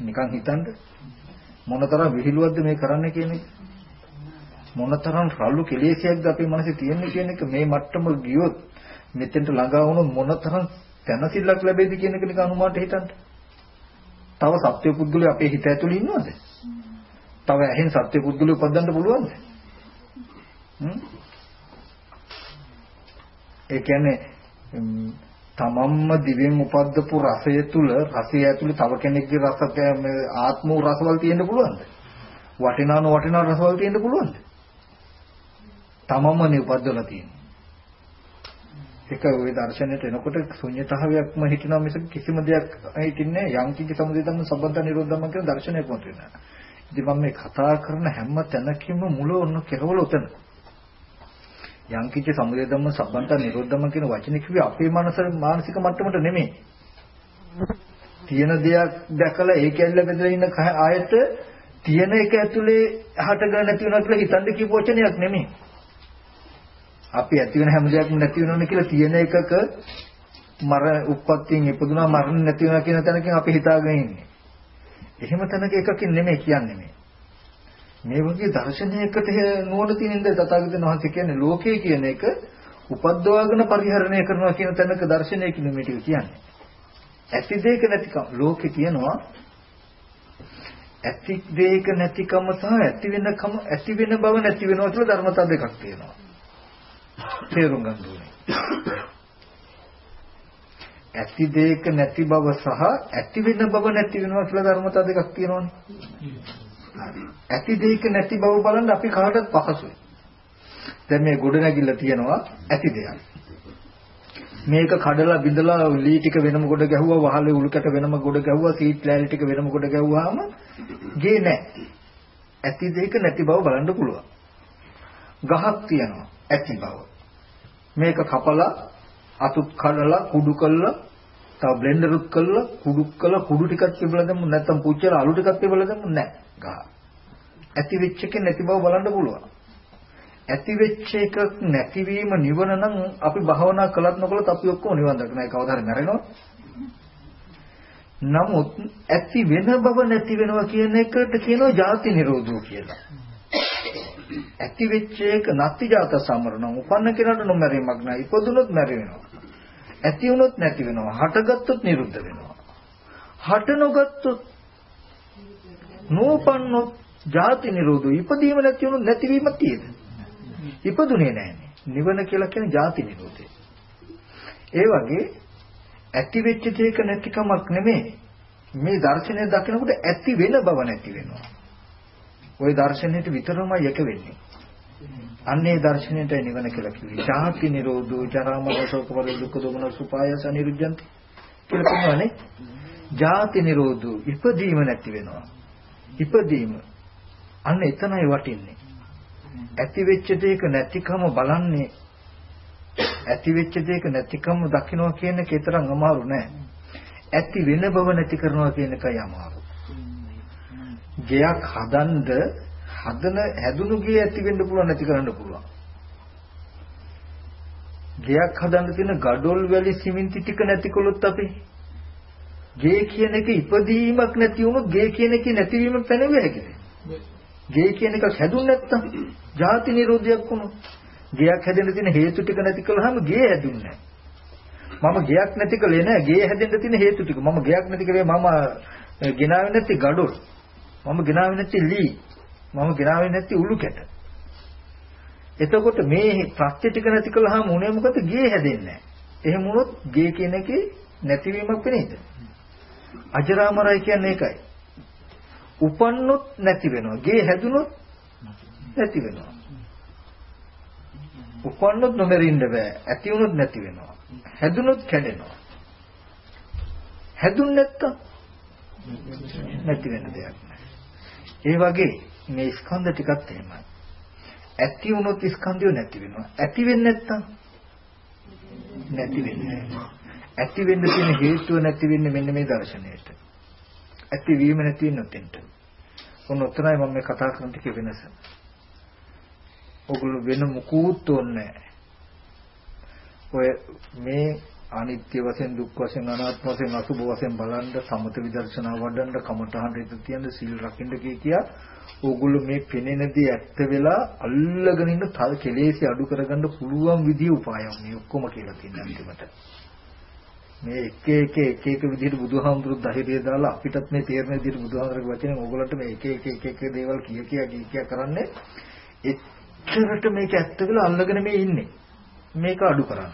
නිකන් හිතන්න මොනතරම් විහිළුවක්ද මේ කරන්න කියන එක මොනතරම් රළු කෙලෙසයක්ද අපේ මනසේ තියෙන්නේ කියන එක මේ මට්ටම ගියොත් මෙතෙන්ට ළඟා වුණොත් මොනතරම් තනසිල්ලක් ලැබෙයිද කියන එක නිකන් අනුමානට හිතන්න. තව සත්‍ය පුද්ගලයා අපේ හිත ඇතුළේ ඉන්නවද? තව ඇහෙන් සත්‍ය පුද්ගලයා උපදින්න පුළුවන්ද? ඒ කියන්නේ තමන්ම දිවෙන් උපද්දපු රසය තුල රසය ඇතුලේ තව කෙනෙක්ගේ රසක ආත්ම රසවල තියෙන්න පුළුවන්ද? වටිනා නොවටිනා රසවල තියෙන්න පුළුවන්ද? තමන්ම නිපදවලා තියෙන්නේ. ඒක ওই දර්ශනයට එනකොට ශුන්‍යතාවයක්ම හිටිනවා මිස කිසිම දෙයක් හිටින්නේ යම් කිසි සමුදය ධම්ම සම්බන්ධ නිරෝධම කියන දර්ශනයක් මොකද වෙනවා. ඉතින් මම මේ කතා කරන හැම තැනකින්ම මුල ඔන්න කෙරවල උතන. යම් කිසි සමුදය ධම්ම සම්බන්ධ නිරෝධම කියන වචනේ කිව්වේ අපේ මනස මානසික මට්ටමට නෙමෙයි. තියෙන දෙයක් දැකලා ඒක ඇල්ල බෙදලා ඉන්න ආයත තියෙන එක ඇතුලේ හට ගන්න නැති වෙනවා කියලා හිතන්න කියපු වචනයක් නෙමෙයි. අපි ඇති වෙන හැම දෙයක්ම නැති වෙනවනේ කියලා තියෙන එකක මර උප්පත්තියෙන් ඉපදුනා මරණ නැති වෙනවා කියන තැනකින් අපි හිතාගෙන ඉන්නේ. එහෙම තැනක එකකින් නෙමෙයි කියන්නේ මේ. මේ වගේ දර්ශනයකට නුවණ තියෙනින්ද තථාගතයන් වහන්සේ කියන්නේ ලෝකය කියන එක උපද්දවාගෙන පරිහරණය කරනවා කියන තැනක දර්ශනයකින් මේ ටික කියන්නේ. ඇති දෙයක නැතිකම ලෝකේ තියෙනවා ඇති දෙයක නැතිකම සහ ඇති වෙනකම ඇති වෙන බව නැති වෙනවා කියලා ධර්මතා දෙකක් තියෙනවා. තේරුම් ගන්න ඕනේ. ඇති දෙයක නැති බව සහ ඇති වෙන බව නැති වෙනවා කියලා ධර්මතා දෙකක් තියෙනවානේ. ඇති දෙයක නැති බව බලන්න අපි කාටවත් පහසුයි. දැන් මේ ගොඩ නැගිල්ල තියෙනවා ඇති දෙයක්. මේක කඩලා බිඳලා ලී ටික වෙනම ගොඩ ගැහුවා වහලේ උල්කට වෙනම ගොඩ ගැහුවා සීට් ලෑලි ටික වෙනම ගොඩ ගැහුවාම ගේ නැහැ. ඇති දෙයක නැති බව බලන්න පුළුවන්. ගහක් තියෙනවා ඇති බව. මේක කපලා අතුත් කඩලා කුඩු කළා තව බ්ලෙන්ඩරුත් කළා කුඩු කළා කුඩු ටිකක් තිබලා දැම්මු නැත්තම් පුච්චලා අලු ටිකක් තිබලා දැම්මු නැහැ ගහ. ඇති වෙච්ච එක නැති බව බලන්න පුළුවන්. ඇති වෙච්ච එක නැතිවීම නිවන නම් අපි භවනා කළත් නොකළත් අපි ඔක්කොම නිවන් දකිනයි කවදා හරි මැරෙනවා. නමුත් ඇති වෙන බව නැති වෙනවා කියන එකට කියනවා ජාති නිරෝධෝ කියලා. ඇති වෙච්ච එක නැති ජාත සමරණ උපන්න කෙනාට නොමැරීමක් නෑ ඉපදුනොත් මැරි වෙනවා ඇති වුනොත් නැති වෙනවා. හටගත්තොත් නිරුද්ධ වෙනවා. හට නොගත්තොත් නෝපන්නොත් ජාති නිරෝධෝ ඉපදීම නැති වුනොත් නැතිවීමක් තියෙද ඉපදුනේ නෑනේ නිවන කියලා කියන්නේ ජාති නිරෝධය. ඒ වගේ ඇති වෙච්ච දෙයක නැතිකමක් නෙමෙයි. මේ දර්ශනය දකිනකොට ඇති වෙන බව නැති වෙනවා. ওই දර්ශනයට විතරමයි එක වෙන්නේ. අන්නේ දර්ශනයට නිවන කියලා කිව්වේ. ශාන්ති නිරෝධෝ ජරා මරණ ශෝක පරිදු දුක්ඛ දෝමන සුපායස අනිරුද්ධಂತಿ කියලා කියනවානේ. ජාති නිරෝධෝ ඉපදීම නැති වෙනවා. ඉපදීම අන්න එතනයි වටින්නේ. ඇති වෙච්ච දෙයක නැතිකම බලන්නේ ඇති වෙච්ච දෙයක නැතිකම දකින්නවා කියන එක තරම් අමාරු නෑ. ඇති වෙන බව නැති කරනවා කියන එකයි අමාරු. ගෙයක් හදන්ද හදන හැදුණු ගේ ඇති වෙන්න පුළුවන් නැති කරන්න පුළුවන්. ගෙයක් හදන්න තියෙන gadol වැලි සිමෙන්ති ටික නැතිකොලොත් අපි ගේ කියන එක ඉපදීමක් නැති වුණොත් ගේ කියන එකේ නැතිවීමක් පැනෙන්නේ හැකිද? ගේ කියන එක හැදුන්නේ නැත්තම් ජාති නිරෝධයක් වුණොත් ගෙයක් හැදෙන්න තියෙන හේතු ටික නැති කළාම ගේ හැදුන්නේ නැහැ. මම ගෙයක් නැති කළේ නැහැ. ගේ හැදෙන්න තියෙන හේතු ටික. මම ගෙයක් නැති කරේ මම ගෙනාවේ නැති gadol. මම ගෙනාවේ නැති ලී. මම ගෙනාවේ නැති උළු කැට. එතකොට මේ ප්‍රත්‍ය ටික නැති කළාම උනේ මොකද? ගේ හැදෙන්නේ නැහැ. එහෙම වුණොත් ගේ කියන එකේ නැතිවීමක් වෙන්නේද? අජරාමරයි කියන්නේ ඒකයි. උපන්නොත් නැති වෙනවා. ගේ හැදුනොත් නැති වෙනවා. උපන්නොත් නොමරින්න බෑ. ඇති වුණොත් නැති වෙනවා. හැදුනොත් කැඩෙනවා. හැදුන් නැත්තම් නැති වෙන දෙයක් නෑ. ඒ වගේ මේ ස්කන්ධ ටිකත් එහෙමයි. ඇති වුණොත් ස්කන්ධය නැති වෙනවා. ඇති වෙන්නේ නැත්තම් නැති වෙන්නේ ඇති වෙන්න තියෙන හේතුව නැති වෙන්නේ මෙන්න මේ දර්ශනයට. ඇති වීම නැති වෙන උතෙන්ට. ඔන්න උතරයි මම මේ කතා කරන ටිකේ වෙනස. ඔගොල්ලෝ වෙන මුකුත් ඕනේ ඔය මේ අනිත්‍ය වශයෙන් දුක් වශයෙන් අනාත්ම වශයෙන් අසුභ වශයෙන් බලන්න සමත විදර්ශනා වඩන්න කමඨහන් රිත තියන සීල් රකින්න කිය කියා ඕගොල්ලෝ මේ පෙනෙන දේ ඇත්ත වෙලා අල්ලගෙන ඉන්න තව කෙලෙසි අඩු කරගන්න පුළුවන් විදිය උපායම් මේ ඔක්කොම කියලා තියෙන අන්තිමට. මේ එක එක එක එක විදිහට බුදුහාමුදුරු ධෛර්යය දාලා අපිටත් මේ තේරෙන විදිහට බුදුහාමුදුරුගේ වචනේ ඕගොල්ලන්ට මේ එක එක එක එක දේවල් කිය කියා කිය කියා කරන්නේ එච්චරට මේක ඇත්ත වෙලා අල්ලගෙන මේ ඉන්නේ. මේක අඩු කරන්න.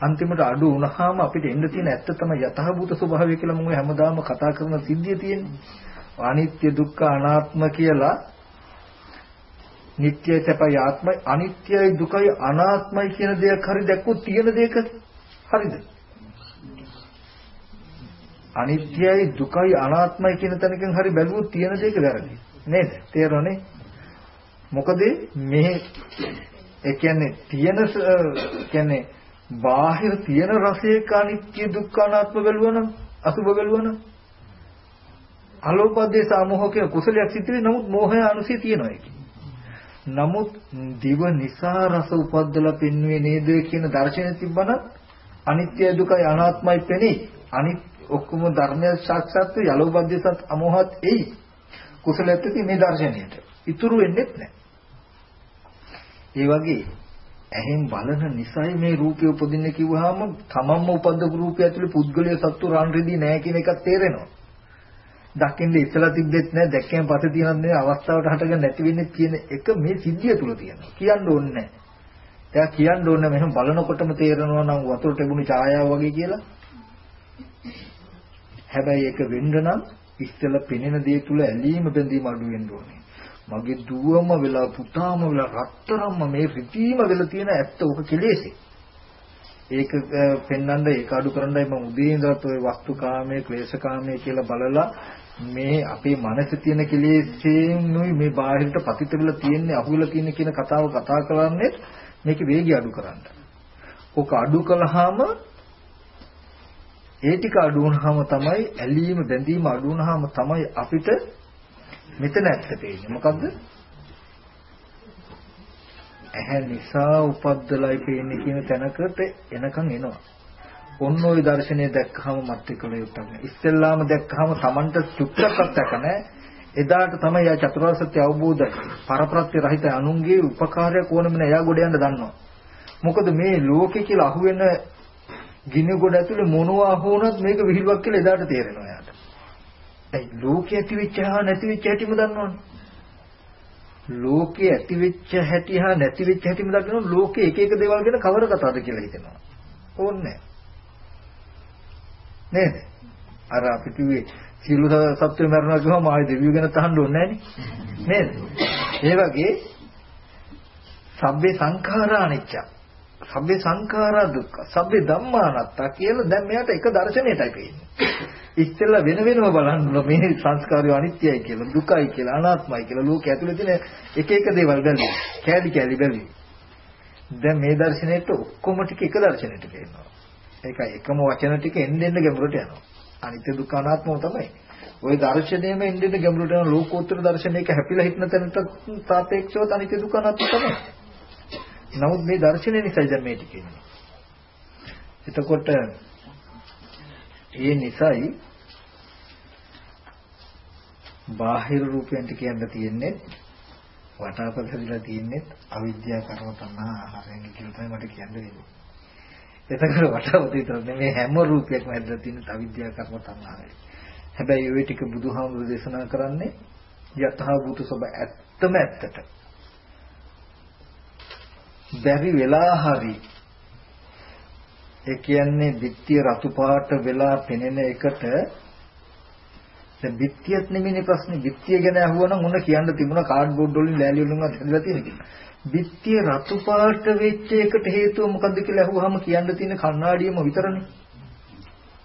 අන්තිමට අඩු වුණාම අපිට එන්න තියෙන ඇත්ත තමයි යථාභූත ස්වභාවය කියලා මම හැමදාම කතා කරන සිද්ධිය තියෙන්නේ. අනිත්‍ය දුක්ඛ අනාත්ම කියලා නිට්ටයයි සැපයි ආත්මයි. අනිත්‍යයි දුකයි අනාත්මයි කියන දෙයක් හරි දැක්කොත් තියෙන දෙයක හරිද? අනිත්‍යයි දුකයි අනාත්මයි කියන තැනකින් හරි බැලුවොත් තියෙන දෙයක වැරදි. නේද? තේරෙන්නේ මොකද මේ ඒ කියන්නේ තියෙන කියන්නේ බාහිර තියෙන රසයක අනිත්‍ය දුක්ඛ අනාත්ම බැලුවනම් අසුබ බැලුවනම් අලෝපදේ සාමෝහකේ කුසලයක් සිද්ධ වෙයි නමුත් මෝහය අනුසය තියෙනවා ඒක. නමුත් දිව නිසා රස උපද්දලා පෙන්වන්නේ නේද කියන දර්ශනය තිබ්බනම් අනිත්‍ය දුකයි අනාත්මයි පෙනේ. අනිත් ඔක්කොම ධර්මය සාක්ෂාත් යලෝපදේ සත් අමෝහත් එයි. කුසලයට මේ දර්ශනයට. ඉතුරු වෙන්නේ නැහැ. ඒ වගේ ඇහෙන් බලන නිසයි මේ රූපය උපදින්නේ කිව්වහම තමන්ම උපද්දපු රූපය ඇතුලේ පුද්ගලයා සත්තු රන් රිදී නැහැ කියන එකක් තේරෙනවා. දකින්න ඉස්සලා තිබ්බෙත් නැහැ දැක්කම පස්සේ තියෙනත් නෙවෙයි අවස්ථාවට හටගන්න නැති වෙන්නේ කියන එක මේ සිද්ධිය තුල තියෙනවා. කියන්න ඕනේ නැහැ. එයා කියන්න ඕනේ මෙහෙම බලනකොටම තේරෙනවා නම් වතුර තිබුණු ඡායාව වගේ කියලා. හැබැයි ඒක වෙන්න නම් ඉස්සලා පෙනෙන දේ තුල ඇලීම බැඳීම අඩු වෙන්න ඕනේ. මගේ දුවම වෙලා පුතාම වෙලා රත්තරම්ම මේ රිදීම වෙලා තියෙන ඇත්ත ඔක කෙලෙසේ. ඒක පෙන්වන්න ඒක අඩු කරන්නයි මම උදේ ඉඳලා ඔය වස්තුකාමයේ ක්ලේශකාමයේ කියලා බලලා මේ අපේ මනසේ තියෙන කෙලෙස්ෙන්ුයි මේ බාහිරට පතිත වෙලා තියෙන්නේ අහුවෙලා තියෙන කියන කතාව කතා කරන්නේ මේකේ වේගය අඩු කරන්න. ඕක අඩු කළාම ඒ ටික අඩු වුණාම තමයි ඇලීම බැඳීම අඩු වුණාම තමයි අපිට මෙතන ඇත්ත පේන්නේ. මොකද්ද? ඇහැ නිසා උපද්දලයි පේන්නේ කියන තැනකට එනකන් එනවා. ඔන්න ওই දර්ශනය දැක්කහම මත්තිකල යුක්තක් නෑ. ඉස්සෙල්ලාම දැක්කහම Tamanට චුට්ටක්වත් දැක නෑ. එදාට තමයි යා චතුරාර්ය සත්‍ය අවබෝධ පරප්‍රත්‍ය රහිත අනුන්ගේ උපකාරයක් ඕනෙම නෑ. එයා ගොඩ යන්න දන්නවා. මොකද මේ ලෝකේ කියලා අහුවෙන ගිනි ගොඩ ඇතුලේ මොනවා හොනත් මේක විහිළුවක් කියලා එදාට තේරෙනවා යාට. ඒ ලෝකේ ඇති වෙච්ච හා නැති වෙච්ච හැටිම දන්නවනේ. ලෝකේ ඇති වෙච්ච හැටි හා නැති වෙච්ච හැටිම දකිනවා ලෝකේ එක එක දේවල් ගැන කවර කතාවද කියලා හිතෙනවා. ඕන්නේ නේද? අර අපි කිව්වේ සියලු සත්ත්ව මරණා කියවම ආයේ දෙවියෝ ගැන තහන්න ඕනේ නේද? ඒ වගේ සබ්බේ සංඛාරා අනිච්ච. සබ්බේ සංඛාරා දුක්ඛ. සබ්බේ ධම්මානත්තා කියලා දැන් මෙයාට එක දර්ශනයටයි පේන්නේ. ඉස්සෙල්ලා වෙන වෙනම බලන්න මේ සංස්කාරය අනිත්‍යයි කියලා, දුකයි කියලා, අනාත්මයි කියලා ලෝකයේ ඇතුලේ තියෙන එක එක දේවල් බැලුවා. කෑලි කෑලි බැලුවා. දැන් මේ දර්ශනයට ඔක්කොම ටික එක දර්ශනයට පේනවා. ඒකයි එකම වචන ටික එන්න එන්න ගැඹුරට යනවා. අනිත්‍ය දුක්ඛ අනාත්මව තමයි. ওই දර්ශනයම එන්න එන්න ගැඹුරට යන ලෝකෝත්තර දර්ශනයක හැපිලා හිටන තැනට සාපේක්ෂව අනිත්‍ය දුක්ඛ අනාත්ම තමයි. නමුත් මේ දර්ශනය නිසායි දැන් මේ ටික එන්නේ. එතකොට ඒ නිසායි බාහිර රූපයන්ට කියන්න තියෙන්නේ වටාපතලා තියෙන්නේ අවිද්‍යාව කර්ම තණ්හා ආහාරයෙන් කියලා තමයි මට කියන්න වෙන්නේ. එතකොට වටාපත විතර නෙමෙයි හැම රූපයක්ම ඇදලා තියෙන අවිද්‍යාව කර්ම තණ්හාවයි. හැබැයි ওই ටික බුදුහාමුදුරු දේශනා කරන්නේ යථා භූත සබ ඇත්තම ඇත්තට. බැරි වෙලා හරි ඒ කියන්නේ බිත්තිය රතු පාට වෙලා පෙනෙන එකට දැන් බිත්තියත් නෙමෙයිනේ ප්‍රශ්නේ බිත්තිය ගැන අහුවනම් මොන කියන්න තිබුණා කාඩ්බෝඩ් වලින් ලෑලි වලින් හදලා තියෙන කියලා. බිත්තිය රතු පාට වෙච්ච එකට හේතුව මොකද්ද කියලා අහුවාම කියන්න තියෙන කණ්ණාඩියම විතරනේ.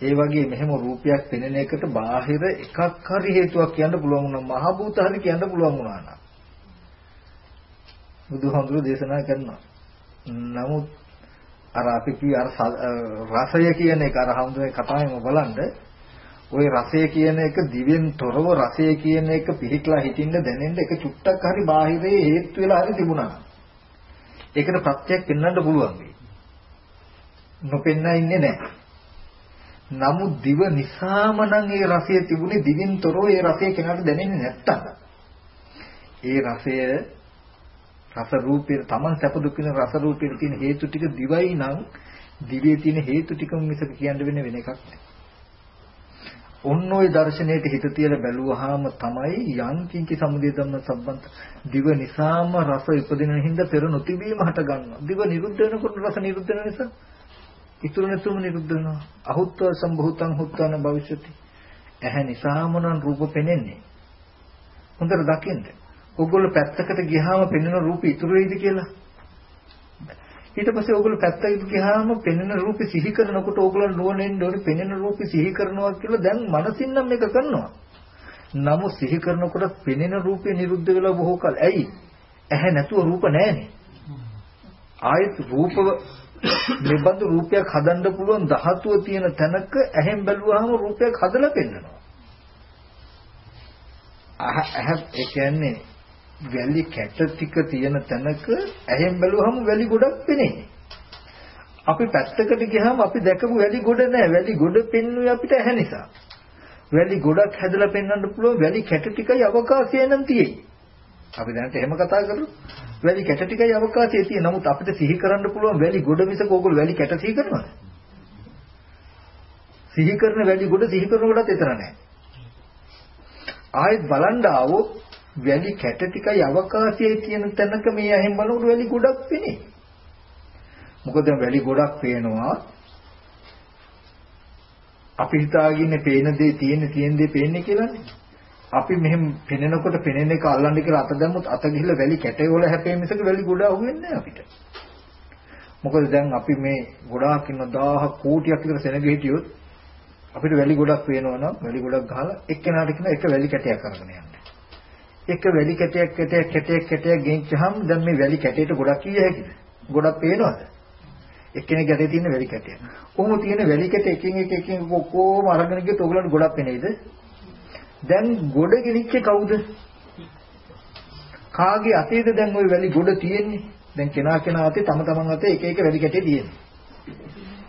ඒ වගේ මෙහෙම රූපයක් පෙනෙන එකට බාහිර එකක් හරි හේතුවක් කියන්න පුළුවන් වුණා. මහ භූත හරි කියන්න පුළුවන් වුණා නා. බුදුහාමුදුරු දේශනා කරනවා. නමුත් අර අපි කිය අර රසය කියන එක අර හාමුදුරුවෝ කතාවෙම බලන්න ওই රසය කියන එක දිවෙන් තොරව රසය කියන එක පිළිట్లా හිතින්න දැනෙන්න එක චුට්ටක් හරි බාහිරේ හේතු වෙලා හරි තිබුණා. ඒකට ප්‍රත්‍යක් පෙන්වන්න පුළුවන් වෙයි. නොපෙන්න ඉන්නේ නැහැ. නමුත් දිව නිසාම නම් ඒ රසය තිබුණේ දිවෙන් තොරව ඒ රසය කෙනාට දැනෙන්නේ නැත්තම්. ඒ රසය රස රූපේ තමන් සැප දුක් වෙන රස රූපේ තියෙන හේතු ටික දිවයි නම් දිවේ තියෙන හේතු ටිකම මිසක කියන්න වෙන වෙන එකක් නෑ. ඔන්න ඔය දර්ශනයට හිත තියලා බැලුවාම තමයි යම් කිංචි සමුදය ධම්ම සම්බන්ත දිව නිසාම රස ඉපදින හින්දා පෙර නොතිබීම හට ගන්නවා. දිව නිරුද්ධ වෙනකොට රස නිරුද්ධ වෙන නිසා ඉතුරු නැතුම නිරුද්ධ වෙනවා. අහුත්ව සම්භූතං හුත්තන භවිෂති. ඇහැ නිසාම නම් රූප පෙනෙන්නේ. හොඳට දකින්න. ඔයගොල්ලෝ පැත්තකට ගියාම පෙනෙන රූප ඉතුරු වෙයිද කියලා? ඊට පස්සේ ඕගොල්ලෝ පැත්තකට ගියාම පෙනෙන රූපේ සිහි කරනකොට ඕගොල්ලෝ නුවණෙන් ඕනේ පෙනෙන රූපේ සිහි කරනවා කියලා දැන් මනසින් නම් මේක කරනවා. නමුත් සිහි කරනකොට පෙනෙන රූපේ නිරුද්ධ වෙලා බොහෝ කල. ඇයි? ඇහැ නැතුව රූප නැහැනේ. ආයෙත් රූපව නිබඳු රූපයක් හදන්න පුළුවන් ධාතුව තියෙන තැනක ඇහෙන් බැලුවාම රූපයක් හදලා පෙන්නනවා. අහ ඒ කියන්නේ වැලි කැට ටික තියෙන තැනක ඇහෙන් බැලුවහම වැලි ගොඩක් පෙනේ. අපි පැත්තකට ගියාම අපි දැකපු වැලි ගොඩ නෑ. වැලි ගොඩ පෙන්වුවේ අපිට ඇහැ නිසා. වැලි ගොඩක් හැදලා පෙන්වන්න පුළුවන් වැලි කැට ටිකයි අවකාශය නම් තියෙයි. අපි දැනට එහෙම කතා කරමු. වැලි කැට ටිකයි අවකාශය තියෙන. නමුත් අපිට සිහි කරන්න පුළුවන් වැලි ගොඩ මිසක ඕගොල්ලෝ වැලි කැට සිහි කරනවද? සිහි කරන වැලි ගොඩ සිහි කරනකොටත් එතන නෑ. ආයෙත් බලන්න ආවොත් වැලි කැට ටිකයි අවකාශයේ තියෙන තැනක මේ ඇහෙන් බලනකොට වැලි ගොඩක් පෙනේ. මොකද වැලි ගොඩක් පේනවා. අපි හිතාගින්නේ පේන දේ තියෙන තියෙන දේ පේන්නේ කියලානේ. අපි මෙහෙම පෙනෙනකොට පෙනෙන එක අල්ලන්න කියලා අත දැම්මොත් අත ගිහිල්ලා වැලි කැටේ වල හැපෙන මිසක වැලි ගොඩ අහුවෙන්නේ නැහැ අපිට. මොකද දැන් අපි මේ ගොඩාක් ඉන්න 1000 කෝටියක් විතර සෙනග හිටියොත් අපිට වැලි ගොඩක් පේනවා නම් වැලි ගොඩක් ගහලා එක්කෙනාට කියන එක වැලි කැටයක් අරගෙන යන්න. එක වැලි කැටයක් කැටයක් කැටයක් කැටයක් ගෙනිච්චහම දැන් මේ වැලි කැටයට ගොඩක් කිය හැකිද? ගොඩක් පේනවද? එක්කෙනෙක් ගැටේ තියෙන වැලි කැටය. කොහොම තියෙන වැලි කැට එකින් එක එකින් කොහොම අරගෙන ගියත් ඔයගලන්ට ගොඩක් පේනේද? දැන් ගොඩ ගෙනිච්චේ කවුද? කාගේ අතේද දැන් ওই වැලි ගොඩ තියෙන්නේ? දැන් කෙනා කෙනා අතේ තම තමන් අතේ එක එක වැලි කැටේ තියෙන්නේ.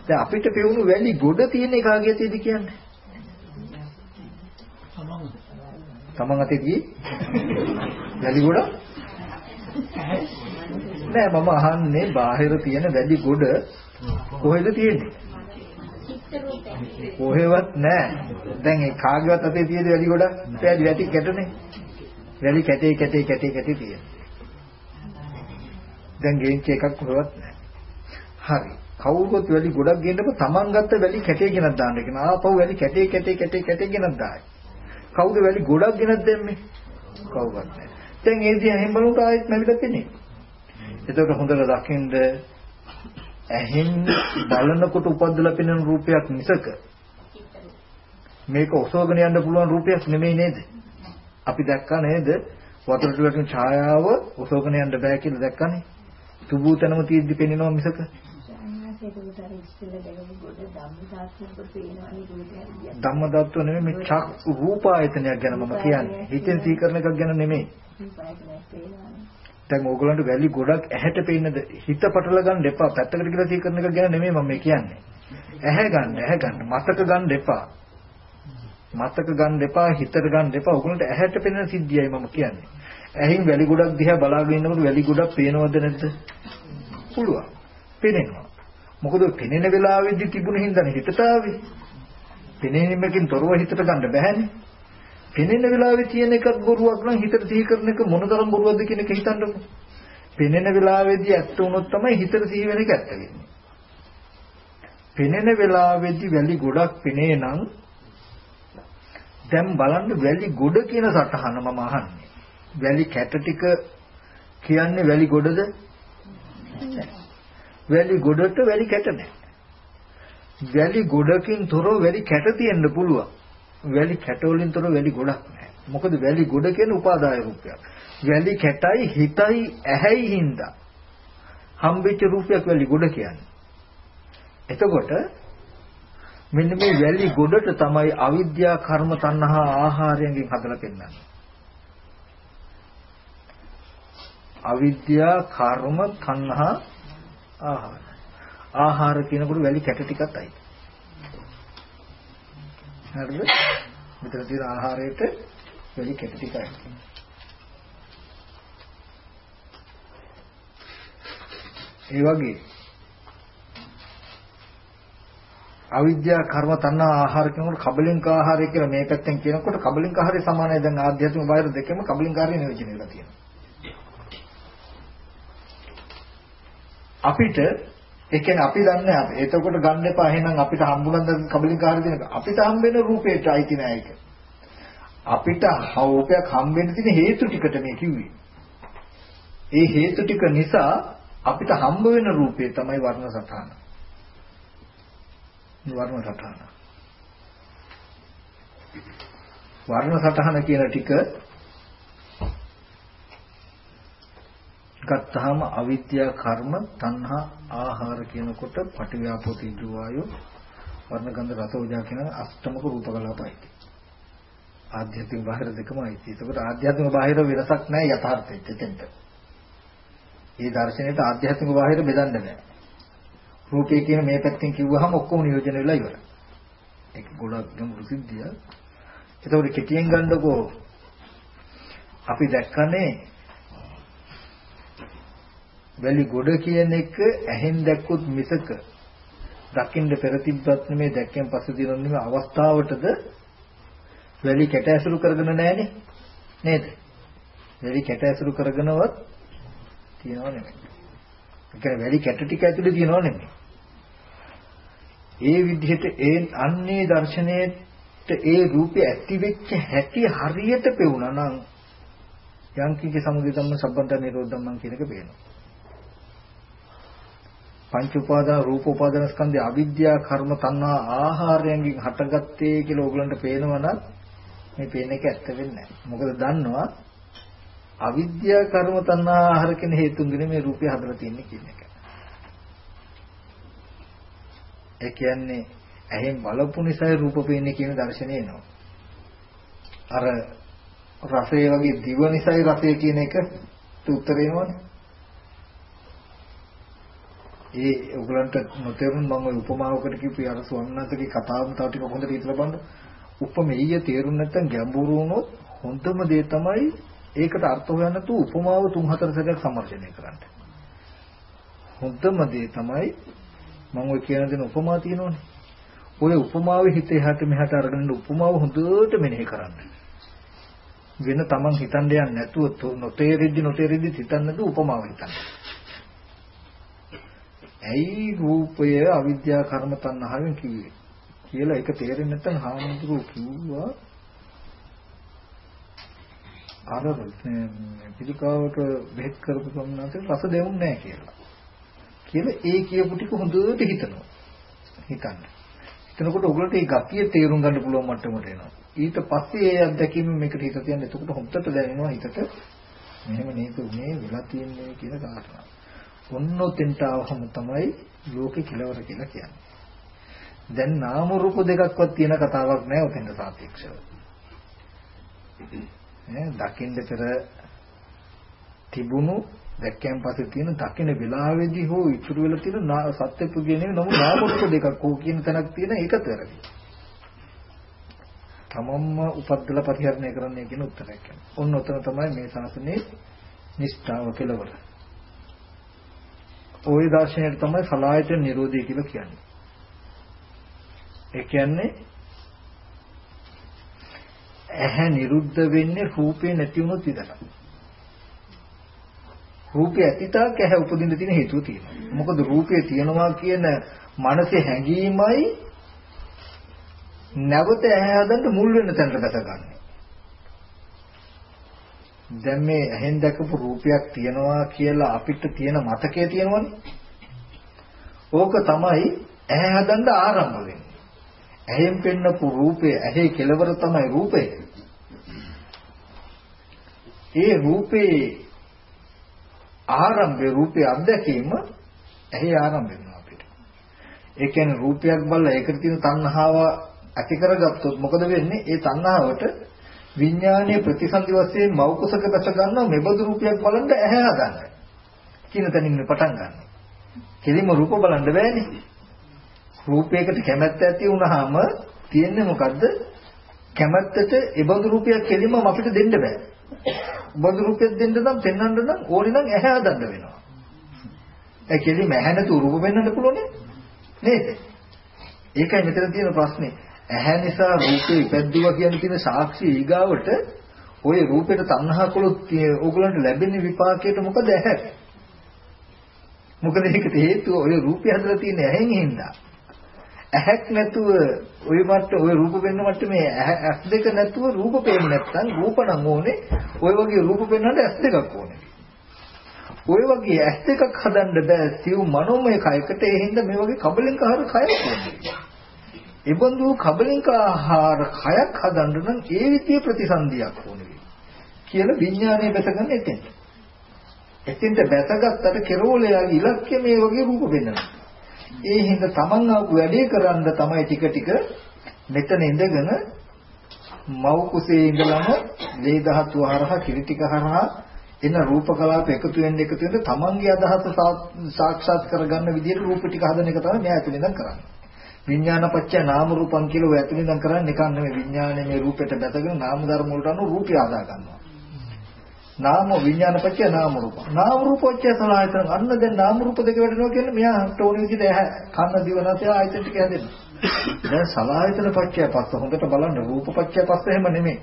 දැන් අපිට පෙවුණු වැලි ගොඩ තියෙන්නේ කාගේ අතේද කියන්නේ? තමන් අතේදී වැලි ගොඩ නෑ මම අහන්නේ බාහිර තියෙන වැලි ගොඩ කොහෙද තියෙන්නේ? කොහෙවත් නෑ. දැන් ඒ කාගේවත් අතේ තියෙන වැලි ගොඩ පැහැදි වැටි කැටනේ. වැලි කැටේ කැටේ කැටේ කැටේ තියෙන. දැන් ගේන්ච් එකක් කොහෙවත් නෑ. හරි. කවුරුත් වැලි ගොඩක් ගේන්නකො තමන් ගත්ත වැලි කැටේ ගෙනත් දාන්න කියන ආපහු වැලි කැටේ කැටේ කැටේ කැටේ ගෙනත් දායි. කවුද වැලි ගොඩක් ගෙනත් දැම්මේ? කවුවත් නැහැ. දැන් ඒ දිහා හැම බලුට ආයෙත් නැවිලා තිනේ. එතකොට හොඳට දකින්ද ඇහෙන් බලනකොට උපද්දලා පෙනෙන රූපයක් මිසක මේක ඔසවගෙන යන්න පුළුවන් රූපයක් නෙමෙයි නේද? අපි දැක්කා නේද? වතුර ටිකකින් ඡායාව ඔසවගෙන යන්න බෑ කියලා දැක්කනේ. සුබූතනම තියෙද්දි පෙනෙනවා මිසක එතකොට අර ඉස්සෙල්ලා දැකපු කොට ධම්මදාස්තුන්ට පේනවනේ රූපයක්. ධම්මදත්ව නෙමෙයි මේ චක් රූප ආයතනයක් ගැන මම කියන්නේ. හිතෙන් සීකරන එකක් ගැන නෙමෙයි. දැන් ඕගොල්ලන්ට වැලි ගොඩක් ඇහැට පේන්නද හිත පටල ගන්න එපා. පැත්තකට කියලා සීකරන එකක් ගැන නෙමෙයි මම කියන්නේ. ඇහැ ගන්න, ඇහැ ගන්න, මතක ගන්න එපා. මතක ගන්න එපා, හිතට ගන්න එපා. ඕගොල්ලන්ට ඇහැට පෙනෙන සිද්ධියයි මම කියන්නේ. ඇහින් වැලි ගොඩක් දිහා බලාගෙන ඉන්නකොට වැලි ගොඩක් පේනවද නැද්ද? පුළුවන්. පේනවා. මොකද පෙනෙන වෙලාවෙදි තිබුණ හින්දානේ හිතට ආවේ. පෙනෙනීමකින් තොරව හිතට ගන්න බෑනේ. පෙනෙන වෙලාවේ තියෙන එකක් බොරුවක් නම් හිතට සිහි කරන එක මොනතරම් බොරුවක්ද කියන එක හිතන්නකෝ. පෙනෙන වෙලාවේදී ඇත්ත වුණොත් තමයි හිතට සිහි වෙන එක ඇත්ත වෙන්නේ. පෙනෙන වෙලාවේදී වැලි ගොඩක් පෙනේ නම් දැන් බලන්න වැලි ගොඩ කියන සටහන මම අහන්නේ. වැලි කැට ටික කියන්නේ වැලි ගොඩද? වැලි ගොඩට වැලි කැට නැහැ. වැලි ගොඩකින් තොරව වැලි කැට තියෙන්න පුළුවන්. වැලි කැට වලින් තොරව වැලි ගොඩක් නැහැ. මොකද වැලි ගොඩ කියන්නේ උපාදාය රූපයක්. වැලි කැටයි හිතයි ඇහැයි හින්දා හම්බෙච්ච රූපයක් වැලි ගොඩ කියන්නේ. එතකොට මෙන්න මේ වැලි ගොඩට තමයි අවිද්‍යා කර්ම තණ්හා ආහාරයෙන් හදලා පෙන්නන්නේ. අවිද්‍යා කර්ම තණ්හා ආහාර. ආහාර කියනකොට වැලි කැට ටිකක් අයි. හරිද? මෙතන තියෙන ආහාරයට වැලි කැට ටිකයි. ඒ වගේ අවිද්‍යා කර්ම තණ්හා ආහාර කියනකොට කබලින්ක ආහාරය කියලා මේ පැත්තෙන් කියනකොට කබලින්ක ආහාරය සමානයි දැන් ආධ්‍යාත්මික බාහිර දෙකම කබලින්ක ආහාරය නියෝජනය වෙලා තියෙනවා. අපිට ඒ කියන්නේ අපි දන්නේ අපි එතකොට ගන්න එපා එහෙනම් අපිට හම්බුනද කබලින්ක ආහාර දෙනක අපිට හම්බෙන රූපේට අයිති නෑ ඒක. අපිට රූපයක් හම්බෙන්න තියෙන හේතු ටිකට මේ කිව්වේ. ඒ හේතු ටික නිසා අපිට හම්බ වෙන රූපේ තමයි වර්ණ සටහන. වර්ණ සටහන. වර්ණ සටහන කියන ටික ගත්තාම අවිද්‍යා කර්ම තණ්හා ආහාර කියනකොට පටිව්‍යාපෝ තීජු වායෝ වර්ණ ගන්ධ රස ඕජා කියන අෂ්ටමක රූප කලාපයි. ආධ්‍යාත්මික බාහිර දෙකම අයිති. ඒකට ආධ්‍යාත්මික බාහිර වෙනසක් නැහැ යථාර්ථෙට එතෙන්ට. මේ දර්ශනයට ආධ්‍යාත්මික බාහිර බෙදන්න බෑ. රූපේ කියන මේ පැත්තෙන් කිව්වහම ඔක්කොම නියෝජනය වෙලා ඉවරයි. ඒක ගොඩක් ගැඹුරු සිද්ධිය. ඒතකොට කෙටියෙන් ගන්නකො අපි දැක්කනේ වැලි ගොඩ කියන එක ඇහෙන් දැක්කොත් මිසක දකින්න පෙර තිබ්බත් නෙමෙයි දැක්කෙන් පස්සේ දිනන නෙමෙයි අවස්ථාවටද වැලි කැට ඇසුරු කරගෙන නැහනේ නේද? වැලි කැට ඇසුරු කරගෙනවත් තියනව නෙමෙයි. ඒ කියන්නේ වැලි කැට ටික ඇතුලේ තියනව නෙමෙයි. ඒ විදිහට ඒ අන්නේ දර්ශනයේට ඒ රූපය ඇති වෙච්ච හැටි හරියට පෙවුණා නම් යංකික සමුදය ධම්ම සම්බන්ධ නිරෝධ ධම්මං කියන එක පේනවා. පංච උපාදාන රූප උපාදාන ස්කන්ධය අවිද්‍යා කර්ම තණ්හා ආහාරයෙන් හටගත්තේ කියලා ඕගලන්ට පේනවනම් මේ පේන එක ඇත්ත වෙන්නේ නැහැ. මොකද දන්නවා අවිද්‍යා කර්ම තණ්හා ආහාර කියන හේතුන්ගෙන මේ රූපය හදලා තියෙන්නේ කියන එක. ඒ කියන්නේ ඇහෙන් බලපු නිසායි රූප පේන්නේ කියන දර්ශනය එනවා. අර රසය වගේ දිව නිසායි රසය කියන එක උත්තර එනවනේ. ඒ ඔයගලන්ට නොතේරුම් මම ওই උපමාවකට කිව්පු අර ස්වර්ණන්තගේ කතාවම තව ටිකක් හොඳට හිතලා බලන්න. උපමෙය තේරුම් නැත්නම් ගැඹුරු වුණොත් හොඳම දේ තමයි ඒකට අර්ථ හොයන්න තු උපමාව තුන් හතර සැරයක් සමර්ජනය කරන්න. හොඳම දේ තමයි මම ඔය කියන දේ උපමා තියෙනවනේ. ඔය උපමාවේ හිත එහාට මෙහාට අරගෙන උපමාව හොඳට මෙනෙහි කරන්න. වෙන තමන් හිතන්න යන්නේ නැතුව නොතේරෙද්දි නොතේරෙද්දි හිතන්නේ නැතුව උපමාව හිතන්න. ඇයි රූපය අවිද්‍යා කර්ම තණ්හාවෙන් කිව්වේ කියලා ඒක තේරෙන්නේ නැත්නම් හාමුදුරුවෝ කිව්වා අර පිළිකාවට බෙහෙත් කරපු සම්මානට රස දෙවුන්නේ නැහැ කියලා. කියලා ඒ කියපු ටික හොඳට හිතනවා. හිතන්න. හිතනකොට ඔයගලට ඒ ගතිය තේරුම් ගන්න පුළුවන් මට්ටමට එනවා. ඊට පස්සේ ඒ අත්දැකීම මේකට හිත තියන්න එතකොට හොඳට දැනෙනවා හිතට මෙහෙම නේද මේ වෙලා තියෙන්නේ කියන කාරණා. ඔන්න ඔතෙන්ට આવහම තමයි ලෝකේ කෙලවර කියලා කියන්නේ. දැන් නාම රූප දෙකක්වත් තියෙන කතාවක් නෑ ඔතෙන්ට සාපේක්ෂව. ඈ දකින්න පෙර තිබුණු දැක්කයන් පස්සේ තියෙන දකින වෙලාවේදී හෝ ඉතුරු වෙලා තියෙන සත්‍ය පුද්ගල නෙවෙයි නමුත් නාම රූප දෙකක් හෝ කියන තැනක් තියෙන ඒකත් වැරදි. තමම්ම උපද්දලා පරිහරණය කරන්නේ කියන උත්තරයක්. ඔන්න ඔතන තමයි මේ ශාසනයේ නිෂ්ඨාව කෙලවර. ওই දර්ශනයට තමයි සලායතන නිරෝධය කියලා කියන්නේ. ඒ කියන්නේ ඇහැ නිරුද්ධ වෙන්නේ රූපේ නැති වුණොත් විතරයි. රූපය ඇතිතාවක් ඇහැ උපදින්න තියෙන හේතුව තියෙනවා. මොකද රූපය තියෙනවා කියන මනසේ හැඟීමයි නැවත ඇහැ හදන්න මුල් වෙන තැනට ගතගන්නේ. දැන් මේ ඇහෙන් දැකපු රූපයක් තියෙනවා කියලා අපිට තියෙන මතකයේ තියෙනවනේ. ඕක තමයි ඇහැ හදන්න ආරම්භ වෙන්නේ. ඇහෙන් පෙන්නපු රූපය ඇහි කෙලවර තමයි රූපය. ඒ රූපේ ආරම්භයේ රූපේ අත්දැකීම ඇහි ආරම්භ වෙනවා අපිට. ඒ කියන්නේ රූපයක් බලලා ඒකට තියෙන තණ්හාව ඇති කරගත්තොත් මොකද වෙන්නේ? ඒ තණ්හාවට විඥානයේ ප්‍රතිසන්දි වශයෙන් මෞකසක දැස ගන්නවා මෙබඳු රූපයක් බලන්න ඇහැ හදන්න. කියන තැනින් පටන් ගන්න. කෙලිම රූප බලන්න බෑනේ. රූපයකට කැමැත්ත ඇති වුනහම තියෙන්නේ මොකද්ද? කැමැත්තට ඒබඳු රූපයක් කෙලිම අපිට දෙන්න බෑ. බඳු රූපයක් දෙන්න නම් පෙන්වන්න නම් ඕනේ නම් ඇහැ හදන්න වෙනවා. ඒ කෙලිම ඇහැ නැතුව රූප පෙන්වන්න පුළුවන් නේද? ඒකයි මෙතන තියෙන ප්‍රශ්නේ. ඇහැ නිසා රූපේ ඉපැද්දුවා කියන තියෙන සාක්ෂි ඊගාවට ওই රූපෙට තණ්හා කළොත් ඕගලන්ට ලැබෙන විපාකයට මොකද ඇහැ? මොකද ඒකට හේතුව ওই රූපය හදලා තියෙන ඇහෙන් හින්දා. ඇහක් නැතුව ওই මට්ට ওই රූප වෙන්න මට්ට මේ ඇස් දෙක නැතුව රූප පේන්නේ නැත්නම් රූප නම් ඕනේ ওই වගේ රූප පෙන්වන්න ඇස් දෙකක් ඕනේ. ওই වගේ ඇස් දෙකක් හදන්න බෑ සිව් මනෝමය කයකට ඒ හින්දා මේ වගේ කබලින්ක ආහාර කයක් ඕනේ. ඒබඳු කබලින්ක ආහාර කයක් හදන්න නම් ඒ විදිය ප්‍රතිසන්දියක් ඕනේ. කියලා විඥානය බැසගන්න එතෙන්. එතෙන්ට බැසගත්තට කෙරෝලයාගේ ඉලක්කය මේ වගේ රූප වෙන්නවා. ඒ හින්දා තමන් ආපු වැඩේ කරන්න තමයි ටික ටික මෙතන ඉඳගෙන මව් කුසේ ඉඳලම ලේ ධාතු හරහා කිරි ටික හරහා එන රූප කලාප එකතු වෙන්න එකතු වෙන්න තමන්ගේ අදහස සාක්ෂාත් කරගන්න විදිහට රූප ටික හදන එක තමයි මෙයා ඇතුළෙන් කරන්නේ. විඥානපච්චය නාම රූපං කියලා ඔය ඇතුළෙන් කරන්නේ නිකන් නෙමෙයි විඥානයේ මේ රූපෙට බැසගෙන නාම ධර්ම වලට අනුව රූපය හදා ගන්නවා. නාම විඥාන පත්‍ය නාම රූප. නාම රූප පත්‍ය සලආයතන. අන්න දැන් නාම රූප දෙක වැඩෙනවා කියන්නේ මෙයාට ඕන විදිහට ඇහැ කන්න දිව නැසය ආයතන ටික හැදෙනවා. දැන් සලආයතන පත්‍ය පස්ස හොඳට බලන්න රූප පත්‍ය පස්ස එහෙම නෙමෙයි.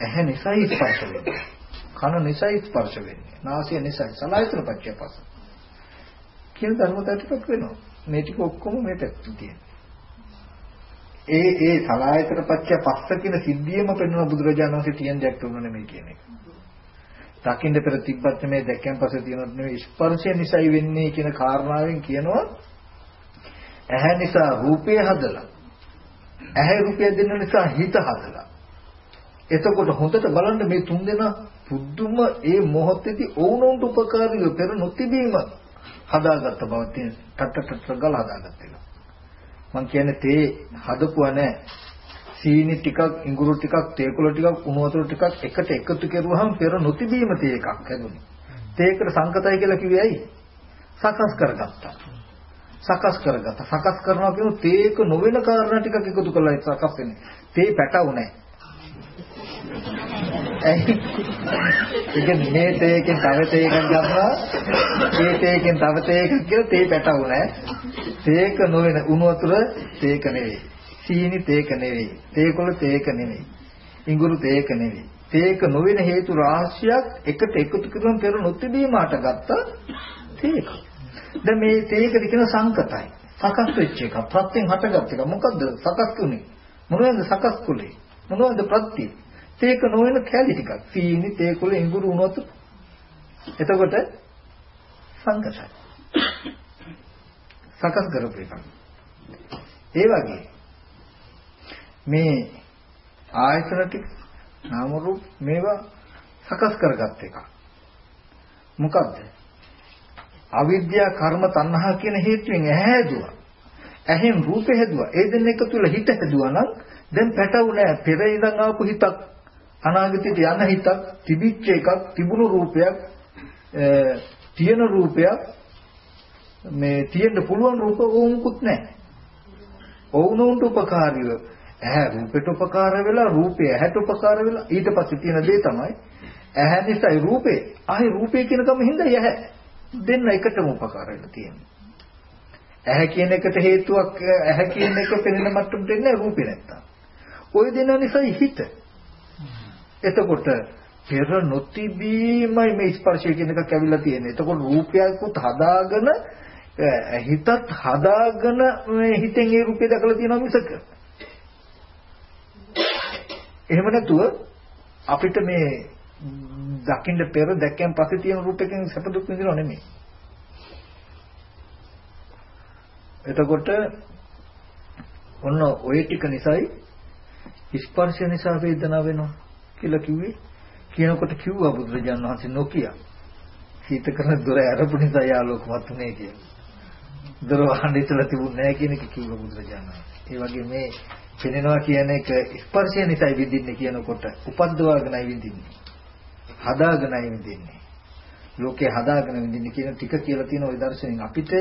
ඇහැ නිසයි ස්පර්ශ වෙන්නේ. කන නිසයි ස්පර්ශ වෙන්නේ. නාසය නිසයි සලආයතන පත්‍ය පස්ස. කියන ධර්මතාවයටපත් වෙනවා. මේ ටික ඔක්කොම මේ පැත්තේ තියෙනවා. ඒ ඒ සලආයතන පත්‍ය පස්ස කියන සිද්ධියම පෙන්වන බුදුරජාණන් වහන්සේ තියන් දැක්කුණා නෙමෙයි කියන එක. දකින්න පෙර තිබ්බත් මේ දැක්කන් පස්සේ තියෙනවත් නෙවෙයි ස්පර්ශය නිසායි වෙන්නේ කියන කාරණාවෙන් කියනවා ඇහැ නිසා රූපය හදලා ඇහැ රූපය දෙන්න නිසා හිත හදලා එතකොට හොඳට බලන්න මේ තුන් දෙනා පුදුම ඒ මොහොතේදී ඕනොන්ට උපකාරීව පෙර නොතිබීම හදාගත්ත බව තියෙන ටට ටට ගල හදාගත්ත එක මම කියන්නේ තේ හදපුවා නෑ සීනි ටිකක් ඉඟුරු ටිකක් තේකුල ටිකක් උණු වතුර ටිකක් එකට එකතු කරුවහම පෙර නොතිබීම තේ එකක් හැදුනේ. තේකට සංකතයි කියලා කිව්වේ ඇයි? සකස් කරගත්තා. සකස් කරගත්තා. සකස් කරනවා කියුණු තේක නොවන කාරණා ටිකක් එකතු කරලා සකස් වෙන්නේ. තේ පැටවුනේ. ඒක මේ තේකෙන් තව තේකක් ගන්නවා මේ තේකෙන් තව තේකක් කියලා තේ පැටවුනේ. තේක නොවන උණු වතුර තේක නෙවෙයි. සීනි තේක නෙවෙයි. තේකොළ තේක නෙවෙයි. ඉඟුරු තේක නෙවෙයි. තේක නොවන හේතු රාශියක් එකට එකතු කරන පෙර නොතිබීමට ගත්ත තේක. දැන් මේ තේකද කියන සංකතයි. සකස් වෙච්ච එක. ප්‍රත්‍යයෙන් හටගත් එක. මොකද්ද සකස් තුනේ? මොනවද සකස් කුලේ? මොනවද ප්‍රත්‍ය? තේක නොවන කැලි ටිකක්. සීනි තේකොළ ඉඟුරු උනොත් එතකොට සංකතයි. සකස් කරපු එක. ඒ වගේ මේ ආයතන ටික නාම රූප මේවා සකස් කරගත් එක. මොකද්ද? අවිද්‍යා කර්ම තණ්හා කියන හේතුවෙන් ඇහැ හැදුවා. ඇහෙන් රූප හැදුවා. ඒ දෙන්න එක තුල හිත හැදුවා නම් දැන් පැටවුනේ පෙර ඉඳන් ආපු හිතක් අනාගතයට යන හිතක් තිබිච්ච එකක් තිබුණු රූපයක් තියෙන රූපයක් මේ තියෙන්න පුළුවන් රූප ඕමුකුත් නැහැ. ඕනොන්ට උපකාරීව. ඇහැ රූපයට උපකාර වෙලා රූපය ඇහැට උපකාර වෙලා ඊට පස්සේ තියෙන දේ තමයි ඇහැ නිසායි රූපේ. ආයි රූපේ කියන කම හින්දා ඇහැ දෙන්න එකටම උපකාර වෙලා තියෙන්නේ. ඇහැ කියන එකට හේතුවක් ඇහැ කියන එක පෙනෙන මට්ටමට දෙන්නේ රූපේ නැත්තම්. ওই දෙන නිසායි හිත. එතකොට පෙර නොතිබීමයි මේ ස්පර්ශය කියන එකක් ඇවිල්ලා තියෙන්නේ. එතකොට රූපයකුත් හදාගෙන හිතත් හදාගෙන මේ හිතෙන් ඒ රූපය දැකලා තියෙනවා මිසක. එහෙම නැතුව අපිට මේ දකින්න පෙර දැක්කන් පස්සේ තියෙන රූපයෙන් සැප දුක් විඳිනව නෙමෙයි. එතකොට ඔන්න ওই ටික නිසායි ස්පර්ශ නිසා වේදනාව වෙනවා කියලා කිව්වේ කියනකොට කිව්වා බුදුරජාණන් වහන්සේ නොකිය. සීත කරන දොර අරපු නිසා යාලෝකමත් උනේ කියලා. දොර වහන්න ඉතලා තිබුණ නැහැ කියන එක කිව්වා බුදුරජාණන් වහන්සේ. ඒ වගේ මේ පෙනෙනවා කියන එක ස්පර්ශය නිසායි විඳින්නේ කියනකොට උපද්දවාගෙනයි විඳින්නේ. හදාගෙනයි විඳින්නේ. ලෝකේ හදාගෙන විඳින්නේ කියන ටික කියලා තියෙන ওই දර්ශනෙන් අපිට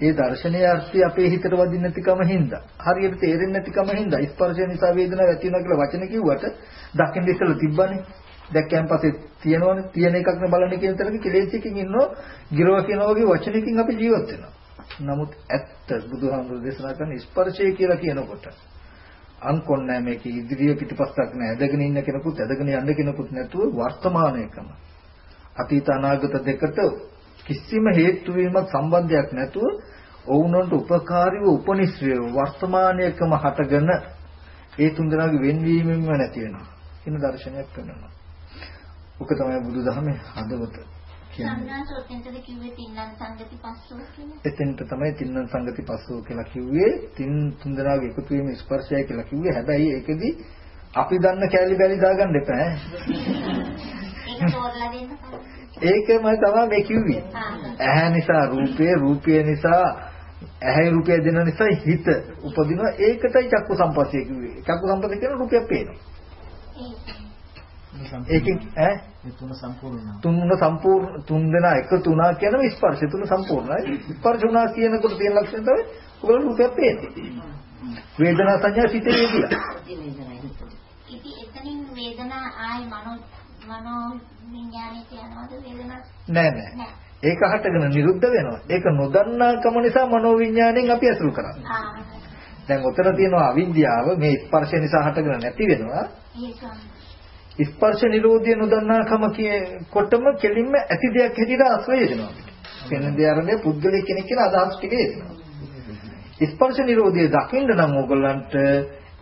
ඒ දර්ශනීය අර්ථය අපේ හිතට වදින්න නැතිකම හින්දා හරියට තේරෙන්නේ නැතිකම හින්දා ස්පර්ශය නිසා වේදනාවක් ඇති වෙනවා කියලා වචන කිව්වට දකින්න ඉස්සෙල්ලා තිබ්බනේ. දැක්කයන් පස්සේ තියෙනවනේ තියෙන එකක් නේ බලන්නේ කියන තරක කෙලෙසිකින් ඉන්නෝ ගිරව කියන වගේ වචනකින් අපි ජීවත් වෙනවා. නමුත් ඇත්ත බුදුහාමුදුරු දේශනා කරන ස්පර්ශය කියලා කියනකොට අංකොන් නැහැ මේක ඉදිරිය පිටිපස්සක් නැහැ ඇදගෙන ඉන්න කෙනෙකුත් ඇදගෙන යන්න කෙනෙකුත් නැතුව වර්තමානයකම අතීත අනාගත දෙකට කිසිම හේතු වීමක් සම්බන්ධයක් නැතුව ඔවුනොන්ට උපකාරීව උපනිශ්‍රය වර්තමානයකම හටගෙන ඒ තුන්දෙනාගේ වෙන්වීමෙන්ම නැති වෙනවා. කියන දර්ශනයක් වෙනවා. ඔක තමයි බුදුදහමේ හදවත එතෙන්ට තමයි තින්නන් සංගති පස්සෝ කියලා කිව්වේ. තින් තුන්දෙනාගේ එකතු වීම ස්පර්ශය කියලා කිව්වේ. හැබැයි ඒකෙදි අපි දන්න කැලි බැලි දාගන්න එපා <laughs> ඒකම තමයි මේ කිව්වේ. ඇහැ නිසා රූපය, රූපය නිසා ඇහැ රූපය දෙන නිසා හිත උපදිනවා. ඒකටයි චක්කු සම්පස්සේ කිව්වේ. චක්කු සම්පස්සේ කියන රූපයක් පේනවා. ඒකෙන් ඈ තුන සම්පූර්ණ තුන සම්පූර්ණ තුන් දෙනා එකතු වුණා කියනම ස්පර්ශ තුන සම්පූර්ණයි. ස්පර්ශ වුණා කියනකොට තියෙන ලක්ෂණ තමයි ඔයගොල්ලෝ රූපයක් පේන්නේ. වේදනා සංඥා සිතේ කියලා. ඉතින් එතනින් වේදනා ආයි මනෝ මනෝ විඥානයට යනවද වේදනාවක්? නෑ නෑ. ඒක හටගෙන නිරුද්ධ වෙනවා. ඒක නොදන්නාකම නිසා මනෝවිඤ්ඤාණයෙන් අපි අසුරු කරන්නේ. දැන් උතර තියෙනවා අවිද්‍යාව මේ ස්පර්ශ නිසා හටගෙන නැති වෙනවා. ස්පර්ශ නිරෝධය නොදන්නාකම කියකොටම කෙලින්ම ඇති දෙයක් හැටියට ආශ්‍රය දෙනවා. වෙන දෙයarනේ පුද්ගලික කෙනෙක් කියන අදහස් ටික එනවා. ස්පර්ශ නිරෝධය දකින්න නම් ඕගොල්ලන්ට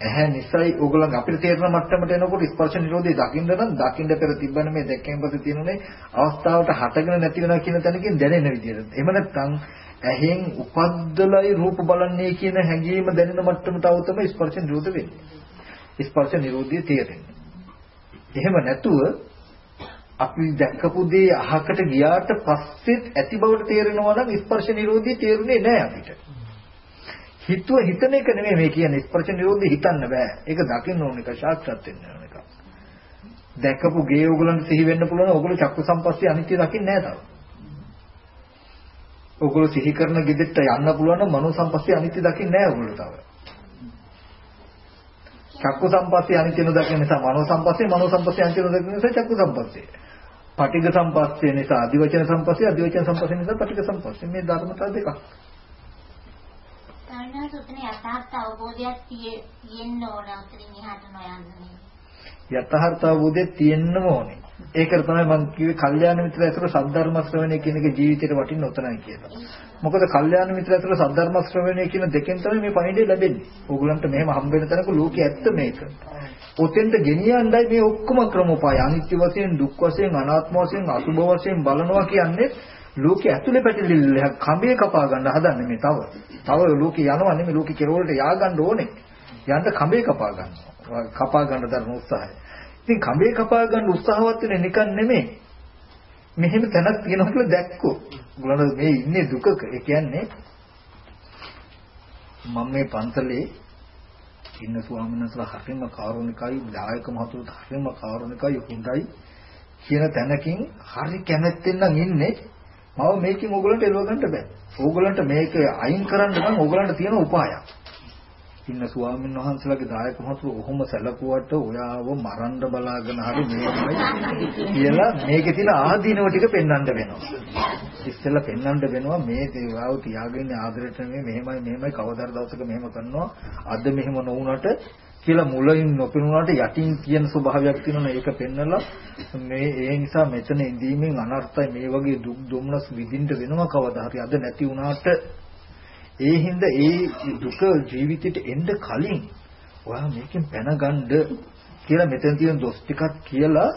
ඇහැ නිසයි ඕගොල්ලන් අපිට තේරෙන මට්ටමට එනකොට ස්පර්ශ නිරෝධය දකින්න නම් දකින්න පෙර තිබ්බන මේ දැක්කෙන් පස්සේ තියෙනුනේ අවස්ථාවට හටගෙන නැති වෙනවා කියන තැනකින් දැනෙන විදිහට. එහෙම නැත්නම් ඇහෙන් උපද්දලයි රූප බලන්නේ කියන හැඟීම දැනෙන මට්ටමට આવු තමයි ස්පර්ශ නිරෝධ වෙන්නේ. ස්පර්ශ නිරෝධය තේරෙන්නේ. එහෙම නැතුව අපි දැක්කපු දේ අහකට ගියාට පස්සෙත් ඇති බවට තේරෙනවා නම් ස්පර්ශ නිරෝධය තේරුනේ නැහැ අපිට. හිතුව හිතන එක නෙමෙයි මේ කියන්නේ ස්පර්ශ නිරෝධය හිතන්න බෑ. ඒක දකින්න ඕන එක සාක්ෂාත් වෙන්න ඕන එක. දැකපු ගේ ඕගලන්ට සිහි වෙන්න පුළුවන් ඕගොල්ලෝ චක්කු සම්පස්සේ අනිත්‍ය දකින්නේ නැහැ තාම. ඕගොල්ලෝ සිහි කරන ගෙදෙට්ට යන්න පුළුවන් නම් මනෝ සම්පස්සේ අනිත්‍ය දකින්නේ නැහැ ඕගොල්ලෝ තාම. චක්කු සම්පස්සේ අනිත්‍ය නොදකින නිසා මනෝ සම්පස්සේ මනෝ සම්පස්සේ අනිත්‍ය නොදකින නිසා චක්කු සම්පස්සේ. පටිඝ සම්පස්සේ නිසා අධිවචන සම්පස්සේ අධිවචන සම්පස්සේ නිසා පටිඝ සම්පස්සේ මේ ධර්මතා දෙකක්. සාමාන්‍යයෙන් උතන යථාර්ථ අවබෝධයක් තියෙන්න ඕන උතනින් එහාට නොයන්නේ. යථාර්ථ අවබෝධය තියෙන්න ඕනේ. ඒකට තමයි මම කිව්වේ කල්යාණ මිත්‍ර ඇතුළු සද්ධර්ම ශ්‍රවණය කියන එක ජීවිතේට වටින්න උතනයි කියලා. මොකද කල්යාණ මිත්‍ර ඇතුළු සද්ධර්ම ශ්‍රවණය කියන දෙකෙන් තමයි මේ පණිවිඩය ලැබෙන්නේ. ඕගලන්ට මෙහෙම හම්බ වෙන තැනක ලෝකයේ ඇත්ත මේක. ඔතෙන්ට ගෙනියන්නයි මේ ඔක්කොම ක්‍රමෝපාය අනිත්‍ය වශයෙන් දුක් වශයෙන් අනාත්ම වශයෙන් අසුභ වශයෙන් බලනවා කියන්නේ ලෝකේ ඇතුලේ පැටලිල්ල කඹේ කපා ගන්න හදන්නේ මේ තව. තව ලෝකේ යනවා නෙමෙයි ලෝකේ කෙරවලට යා ගන්න ඕනේ. යන්න කඹේ කපා ගන්නවා. කපා ගන්න දරන උත්සාහය. ඉතින් කඹේ කපා ගන්න උත්සාහවත් වෙන්නේ නිකන් නෙමෙයි. මෙහෙම තැනක් තියෙනවා කියලා දැක්කෝ. උගලන මේ ඉන්නේ දුකක. ඒ කියන්නේ මම මේ පන්සලේ ඉන්න ස්වාමීන් වහන්සේලා හරිම කාරුණිකයි, දායක මහතුරුත් හරිම කාරුණිකයි, හොඳයි කියන තැනකින් හරි කැමැත්තෙන් නම් ඉන්නේ මම මේකෙන් ඕගලන්ට එලව ගන්න බෑ. ඕගලන්ට මේක අයින් කරන්න නම් ඕගලන්ට තියෙන උපායක්. ඉන්න ස්වාමීන් වහන්සේලාගේ දායක මහතුරු ඔහොම සැලකුවට ඔයාව මරන්න බලාගෙන හරි මේකයි කියලා මේකේ තියෙන ආදීනව ටික පෙන්වන්න වෙනවා. ඉස්සෙල්ලා පෙන්වන්න වෙනවා මේ දේවාව තියාගෙන ආදරයට මේ මෙහෙමයි මෙහෙමයි කවදාද දවසක මෙහෙම කරනවා. අද මෙහෙම නොවුනට කියලා මුලින් නොපෙනුනාට යටින් තියෙන ස්වභාවයක් තියෙනවා ඒක පෙන්නලා මේ ඒ නිසා මෙතන ඉඳීමෙන් අනර්ථයි. මේ වගේ දුක් දුම්නස් විඳින්න වෙනවා කවදා හරි. අද නැති වුණාට ඒ හින්දා ඒ දුක ජීවිතේට එන්න කලින් ඔයා මේකෙන් පැනගන්න කියලා මෙතන තියෙන දොස් ටිකක් කියලා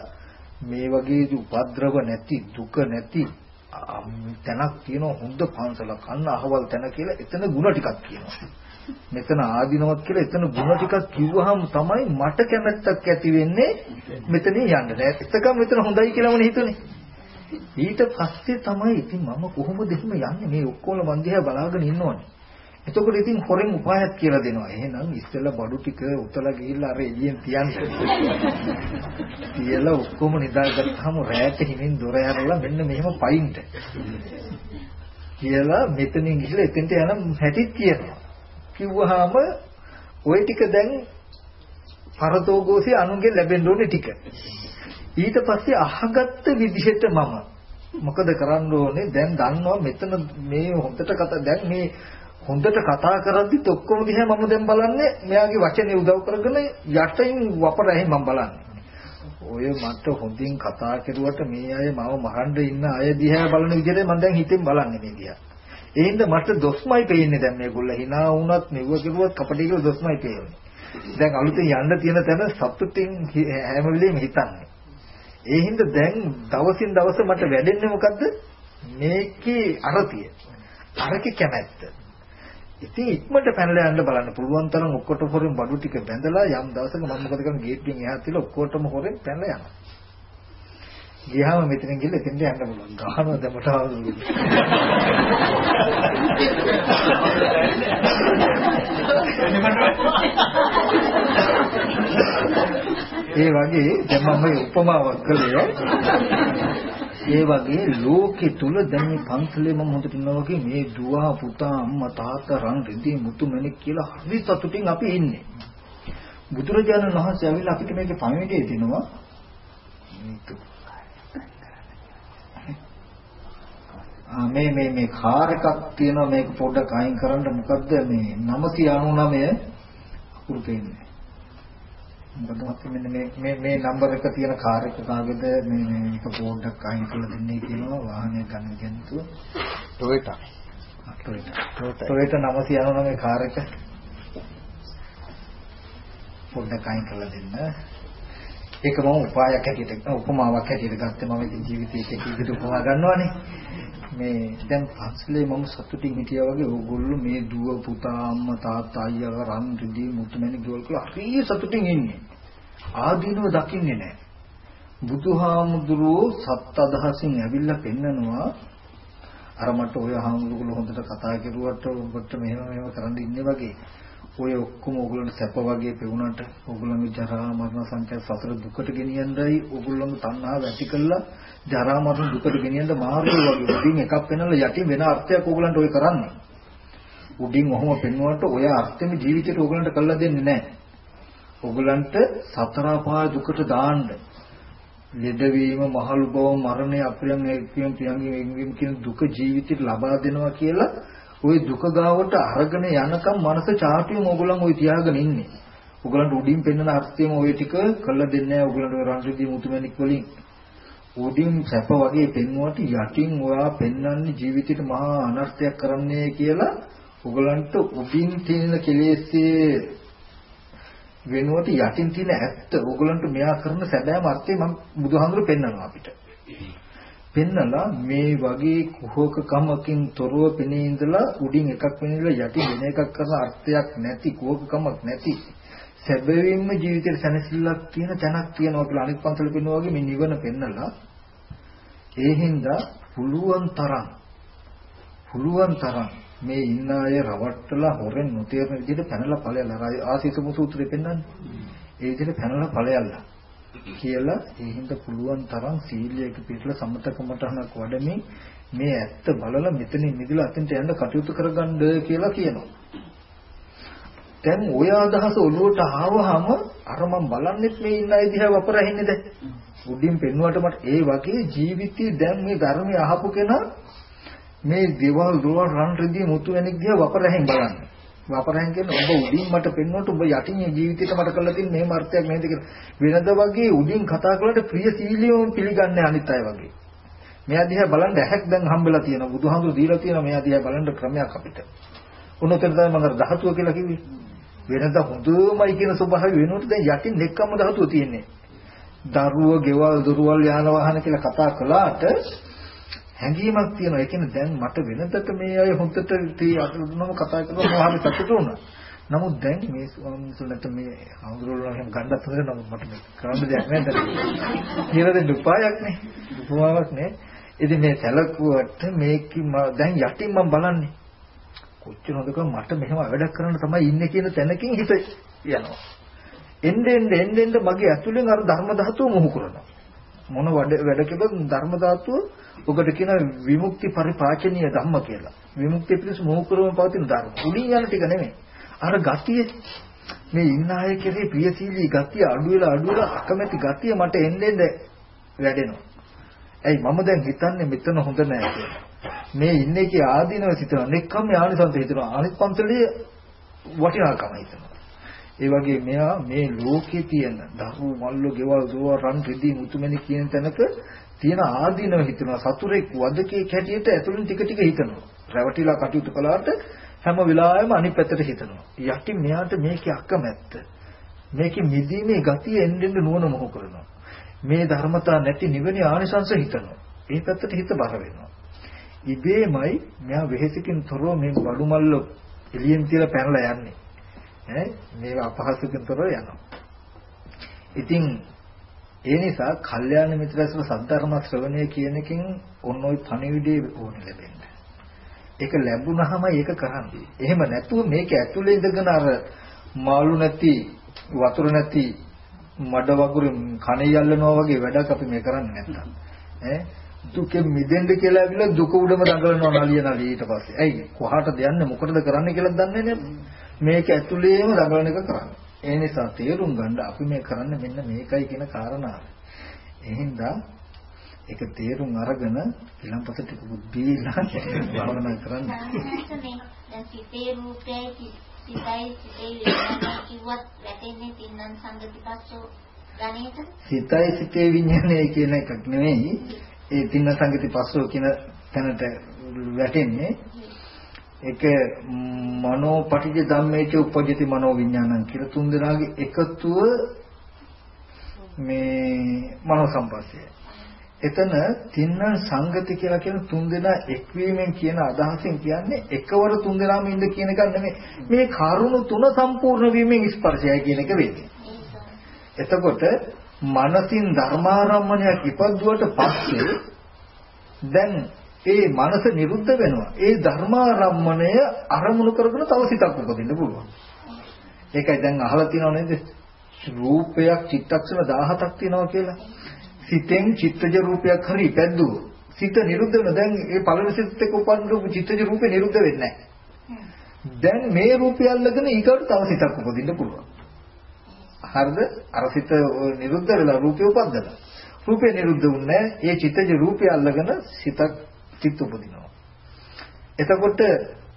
මේ වගේ උපද්‍රව නැති දුක නැති තැනක් තියෙනවා හොඳ පන්සලක් අන්න අහවල් තැන කියලා එතන ಗುಣ ටිකක් කියනවා. මෙතන ආධිනවත් කියලා එතන ಗುಣ ටිකක් කිව්වහම තමයි මට කැමැත්තක් ඇති වෙන්නේ මෙතන යන්න. නැත්නම් මෙතන හොඳයි කියලාමනේ හිතුනේ. ඊට පස්සේ තමයි ඉතින් මම කොහොමද එහෙම යන්නේ මේ ඔක්කොම මන් දිහා බලාගෙන ඉන්නවනේ. එතකොට ඉතින් හොරෙන් උපායක් කියලා දෙනවා. එහෙනම් ඉස්සෙල්ලා බඩු ටික උතලා ගිහිල්ලා අර එළියෙන් තියන්න. තියලා ඔක්කොම නිදාගත්තාම රැයට හිමින් දොර ඇරලා මෙන්න මෙහෙම පයින්ට. කියලා මෙතනින් ගිහලා එතෙන්ට යන හැටිත් කියනවා. කිව්වහම ওই ටික දැන් පරතෝගෝසී අනුන්ගෙන් ලැබෙන්න ඕනේ ටික. ඊට පස්සේ අහගත්ත විදිහට මම මොකද කරන්න ඕනේ දැන් දන්නවා මෙතන මේ හොඳට කතා දැන් මේ හොඳට කතා කරද්දිත් ඔක්කොම දිහා මම දැන් බලන්නේ මෙයාගේ වචනේ උදව් කරගෙන යටින් වපරැහි මම බලන්නේ. ඔය මට හොඳින් කතා කරුවට මේ අය මම මහන්න ඉන්න අය දිහා බලන විදිහට මම දැන් හිතෙන් බලන්නේ මේ දිහා. ඒ හින්දා මට දොස්මයි පේන්නේ දැන් මේගොල්ල hina වුණත් මෙව කෙරුවත් කපටි කියලා දොස්මයි පේන්නේ. දැන් අලුතෙන් යන්න තියෙන තැන සතුටින් හැම වෙලෙම හිතන්නේ. ඒ හින්දා දැන් දවසින් දවස මට වැඩෙන්නේ මොකද්ද? මේකේ අරතිය. අරකේ කැමැත්ත. ඉතින් ඉක්මනට පැනලා යන්න බලන්න පුළුවන් තරම් ඔක්කොටම හොරෙන් බඩු ටික බැඳලා යම් දවසක මම මොකද කරන්නේ ගේට්ටුවෙන් එහා තියලා ඔක්කොටම හොරෙන් පැනලා යනවා. ගියාම මෙතනින් ගිහලා එතෙන්ට යන්න පුළුවන්. ගහනවා දැමට ආවලු. ඒ වගේ දැන් මම උපමාවක් කළේ ඒ වගේ ලෝකෙ තුල දැන් මේ පන්සලේ මම හොඳට ඉන්නවා වගේ මේ දුව පුතා අම්මා තාත්තා රන් රිදී මුතු මැණික් කියලා හරි සතුටින් අපි ඉන්නේ. බුදුරජාණන් වහන්සේ ඇවිල්ලා අපිට මේකේ පණිවිඩය දෙනවා. මේ මේ මේ කාර් එකක් තියෙනවා මේක පොඩ්ඩක් අයින් කරන්න මොකද්ද මේ 999 අකුරු තියෙන්නේ. මොකද අපි මෙන්න මේ මේ මේ නම්බර් එක තියෙන කාර් එක කාගේද මේ මේක පොඩ්ඩක් අයින් කරලා දෙන්නේ කියනවා වාහනය ගන්න කෙනෙකු Toyota. Toyota. Toyota 999 කාර් එක පොඩ්ඩක් අයින් කරලා දෙන්න. ඒක මම උපායක් හැටියට උපමාවක් හැටියට ගත්තේ මම ඉතින් ජීවිතයේ එක විදිහට උපමා ගන්නවානේ. මේ දැන් පස්ලේ මම සතුටින් හිටියා වගේ ඕගොල්ලෝ මේ දුව පුතා අම්මා තාත්තා අයියා රන් රිදී මුතුමැණි ගෙවල් කියලා හරි සතුටින් ඉන්නේ. ආදීනව දකින්නේ නැහැ. බුදුහාමුදුරුවෝ සත් අදහසින් ඇවිල්ලා පෙන්නනවා අර මට ඔය හාමුදුරුවෝ හොඳට කතා කරුවට ඔබට මෙහෙම මෙහෙම කරන්න ඉන්නේ වගේ ඔය ඔක්කොම ඕගොල්ලන්ට සැප වගේ පෙවුනට ඕගොල්ලන්ගේ ජරා මරණ සංඛ්‍යා සතර දුකට ගෙනියන්නයි ඕගොල්ලන්ගේ තණ්හාව ඇති කළා ජරා මරණ දුකට ගෙනියන්න මාර්ගය වගේ උඩින් එකක් පෙන්වලා යටින් වෙන අර්ථයක් ඕගොල්ලන්ට ඔය කරන්නේ උඩින් ඔහොම පෙන්වුවට ඔය අර්ථෙම ජීවිතේට ඕගොල්ලන්ට කළා දෙන්නේ නැහැ ඕගොල්ලන්ට සතර පාය දුකට දාන්න ලෙඩවීම මහලු බව මරණය අප්‍රියම් ඒකම් ප්‍රියංගෙන් කියන දුක ජීවිතේට ලබා දෙනවා කියලා ওই දුක ගාවට අරගෙන යනකම් මනස චාටියම ඕගොල්ලන් ওই තියාගෙන ඉන්නේ. ඕගොල්ලන්ට උඩින් පෙන්වන අර්ථයම ওই ටික කළා දෙන්නේ නැහැ ඕගොල්ලන්ට රන්රිදී මුතුමැණික් වලින්. උඩින් සැප වගේ පෙන්වුවට යටින් ඔයා පෙන්වන්නේ ජීවිතේට මහා අනර්ථයක් කරන්නේ කියලා ඕගොල්ලන්ට උඩින් තියෙන කෙලෙස්සේ වෙනුවට යටින් තියෙන ඇත්ත ඕගොල්ලන්ට මෙයා කරන සැබෑම අර්ථය මම බුදුහාමුදුරු පෙන්වනවා අපිට. පෙන්නලා මේ වගේ කුහකකමකින් තොරව පෙනී ඉඳලා උඩින් එකක් වෙනilla යටින් වෙන එකක් කරන අර්ථයක් නැති කුහකකමක් නැති සැබවින්ම ජීවිතේ සැනසෙල්ලක් තියෙන තැනක් තියෙනවා කියලා අනිත් පන්සල පෙන්වනවා වගේ මේ නිවන පෙන්නලා ඒ හින්දා පුළුවන් තරම් පුළුවන් තරම් මේ ඉන්න අය රවට්ටලා හොරෙන් නොතේරෙන විදිහට පැනලා ඵලයල්ලා ආසීතම සූත්‍රේ පෙන්වන්නේ ඒ විදිහට පැනලා ඵලයල්ලා කියලා ඒ හින්දා පුළුවන් තරම් සීලයක පිළිපල සමතකමටහනක් වඩමින් මේ ඇත්ත බලලා මෙතනින් මිදලා අතෙන්ට යන්න කටයුතු කරගන්න කියලා කියනවා. දැන් ඔය අදහස ඔළුවට ආවහම අර මම බලන්නෙත් මේ ඉන්න අය දිහා වපරහින්නේ දැන්. උඩින් පෙන්වුවට මට ඒ වගේ ජීවිතේ දැන් මේ ධර්මය අහපු කෙනා මේ දේවල් දුර රන් රිදී මුතු වෙනෙක් දිහා වපරහින් බලන්නේ. වපරයන් කියන ඔබ උඩින් මට පෙන්වන්නට ඔබ යටින් ජීවිතේට මට කරලා තියෙන මේ මාර්ථයක් නේද කියලා. වෙනද වගේ උඩින් කතා කළාට ප්‍රියශීලීවම පිළිගන්නේ අනිත් අය වගේ. මෙයා දිහා බලන්න ඇහැක් දැන් හම්බෙලා තියෙනවා. බුදුහාමුදුරු දීලා තියෙනවා මෙයා දිහා බලන්න ක්‍රමයක් අපිට. උනතර තමයි මම ධාතුව කියලා කිව්වේ. වෙනද හොඳමයි කියන ස්වභාවය වෙනුවට දැන් යටින් නෙක්කම ධාතුව තියෙන්නේ. දරුව ගෙවල් දොරවල් යාන වාහන කියලා කතා කළාට හැඟීමක් තියෙනවා. ඒ කියන්නේ දැන් මට වෙනදට මේ අය හොඳට තී අතුරුනම කතා කරනවා මම හරි සතුටු වුණා. නමුත් දැන් මේ ස්වාමීන් වහන්සේලාට මේ හඳුරවල නම් ගන්නත් හොඳ නමුත් මට මේ කරන්න දෙයක් නැහැ. කියලා දෙන්න උපායක් නේ. උපමාවක් නේ. ඉතින් මේ සැලකුවට මේක දැන් යටින් මම බලන්නේ. කොච්චර හොඳක මට මෙහෙම වැඩක් කරන්න තමයි ඉන්නේ කියන තැනකින් හිත යනවා. එන්න එන්න එන්න එන්න මගේ ඇතුලෙන් අර ධර්ම ධාතුව මොහු කරනවා. මොන වැඩ වැඩ කෙබ ධර්ම ධාතුව ඔකට කියන විමුක්ති පරිපාචනීය ධම්ම කියලා. විමුක්තිය පිණිස මොහු කරවම පවතින ධර්ම. උඩින් යන ටික නෙමෙයි. අර ගතිය මේ ඉන්න අය කෙරේ ප්‍රියශීලී ගතිය අඩු වෙලා අඩු වෙලා අකමැති ගතිය මට එන්න වැඩෙනවා. ඇයි මම දැන් හිතන්නේ මෙතන හොඳ නෑ කියලා. මේ ඉන්නේ කී ආදීනව සිතනවා. නෙක්කම් ආනිසංස හිතනවා. අනිත් පන්සලේ වටිනාකම හිතනවා. ඒ වගේ මෙයා මේ ලෝකේ තියෙන දරු මල්ලෝ ගෙවල් දොර රන් රිදී මුතුමැණි කියන තැනක තියෙන ආදීනව හිතනවා. සතුරෙක් වදකේ කැටියට ඇතුළෙන් ටික ටික හිතනවා. රැවටිලා කටයුතු කළාට හැම වෙලාවෙම අනිත් පැත්තට හිතනවා. යටි මෙයාට මේකේ අකමැත්ත. මේකේ මිදීමේ ගතිය එන්නෙන්න නුවණ මොහ කරනවා. මේ ධර්මතා නැති නිවනේ ආනිසංස හිතනවා. ඒ පැත්තට හිත බර වෙනවා. ඉබේමයි මෙයා වෙහෙසකින් තොරව මේ බඩු මල්ල එළියෙන් තියලා පැනලා යන්නේ. ඈ මේවා අපහසුකින් තොරව යනවා ඉතින් ඒ නිසා කල්යාණ මිත්‍රසව සද්ධර්ම ශ්‍රවණය කියන එකෙන් ඔන්න ඔය පණිවිඩය ඕනේ ලැබෙන්න. ඒක ලැබුණාම ඒක කරන්නේ. එහෙම නැතුව මේක ඇතුලේ ඉඳගෙන අර මාළු නැති වතුර නැති මඩ වගුරු කණේ යල්ලනවා වගේ වැඩක් අපි මේ කරන්නේ නැත්තම්. ඈ දුකෙන් මිදෙන්න කියලා ඇවිල්ලා දුක උඩම දඟලනවා නලිය නලිය ඊට පස්සේ. ඇයි කොහාටද යන්නේ මොකටද කරන්නේ කියලා දන්නේ නැහැ මේක ඇතුලේම දඟලන එක කරන්නේ. ඒ නිසා තේරුම් ගන්න අපි මේ කරන්නේ මෙන්න මේකයි කියන කාරණාව. එහෙනම් ඒක තේරුම් අරගෙන ඊළඟපත ටික බුද්ධිලා භාවනා කරන්න. දැන් සිතේ රූපයයි සිතයි සිතේ විඥානය කිව්වත් වැටෙන්නේ තින්නම් සංගතිපස්සෝ ගණේට. සිතයි සිතේ විඥානය කියන එකක් නෙවෙයි. ඒ තින්න සංගතිපස්සෝ කියන තැනට වැටෙන්නේ ඒක මනෝ පටිජ ධම්මේච උපජ්ජති මනෝ විඥානං කියලා තුන් දෙනාගේ එකතුව මේ මනෝ සම්පස්සය. එතන තින්න සංගති කියලා කියන තුන් දෙනා එක්වීමෙන් කියන අදහසින් කියන්නේ එකවර තුන් දෙනාම ඉන්න කියන එක නෙමෙයි. මේ කරුණු තුන සම්පූර්ණ වීමෙන් ස්පර්ශයයි කියන එක වෙන්නේ. එතකොට මනසින් ධර්මාරම්මණයක් ඉපද්දුවට පස්සේ දැන් ඒ මනස නිරුද්ධ වෙනවා. ඒ ධර්මාරම්මණය අරමුණු කරගෙන තව සිතක් උපදින්න පුළුවන්. ඒකයි දැන් අහලා තියෙනව නේද? රූපයක් චිත්තක්ෂණ 17ක් තියෙනවා කියලා. සිතෙන් චිත්තජ රූපයක් හරි ඉපැද්දුව. සිත නිරුද්ධ වෙන දැන් ඒ පළවෙනි සිතත් එක්ක උපන්න චිත්තජ රූපේ නිරුද්ධ වෙන්නේ දැන් මේ රූපය අල්ලගෙන ඊකට තව සිතක් උපදින්න පුළුවන්. හරිද? අර සිත නිරුද්ධ වෙලා රූපය උපද්දලා. රූපේ නිරුද්ධ වුණේ ඒ චිත්තජ රූපය අල්ලගෙන සිතක් චිත්ත උපදිනවා. එතකොට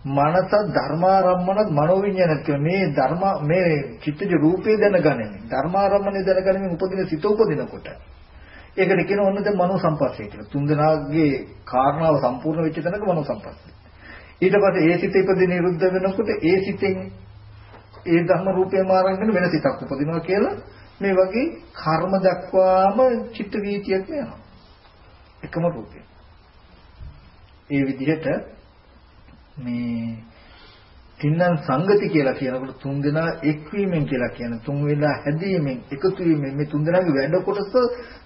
මනස ධර්මාරම්මන මනෝවිඤ්ඤාණත් කියන මේ ධර්ම මේ චිත්තජ රූපේ දැනගන්නේ. ධර්මාරම්මනේ දැනගන්නේ උපදින සිත උපදිනකොට. ඒකට කියන ඔන්න දැන් මනෝ සම්පස්සේ කියලා. තුන්දෙනාගේ කාරණාව සම්පූර්ණ වෙච්ච තැනක මනෝ සම්පස්සේ. ඊට පස්සේ ඒ සිත ඉපදී නිරුද්ධ වෙනකොට ඒ සිතෙන් ඒ ධර්ම රූපයම ආරම්භන වෙන සිතක් උපදිනවා කියලා මේ වගේ කර්ම දක්වාම චිත්ත වීතියක් යනවා. එකම රූපය ඒ විදිහට මේ තින්නම් සංගති කියලා කියනකොට තුන් දෙනා එක්වීමෙන් කියලා කියන තුන් වෙලා හැදීමෙන් එකතු වීමෙන් මේ තුන් දෙනාගේ වැඩ කොටස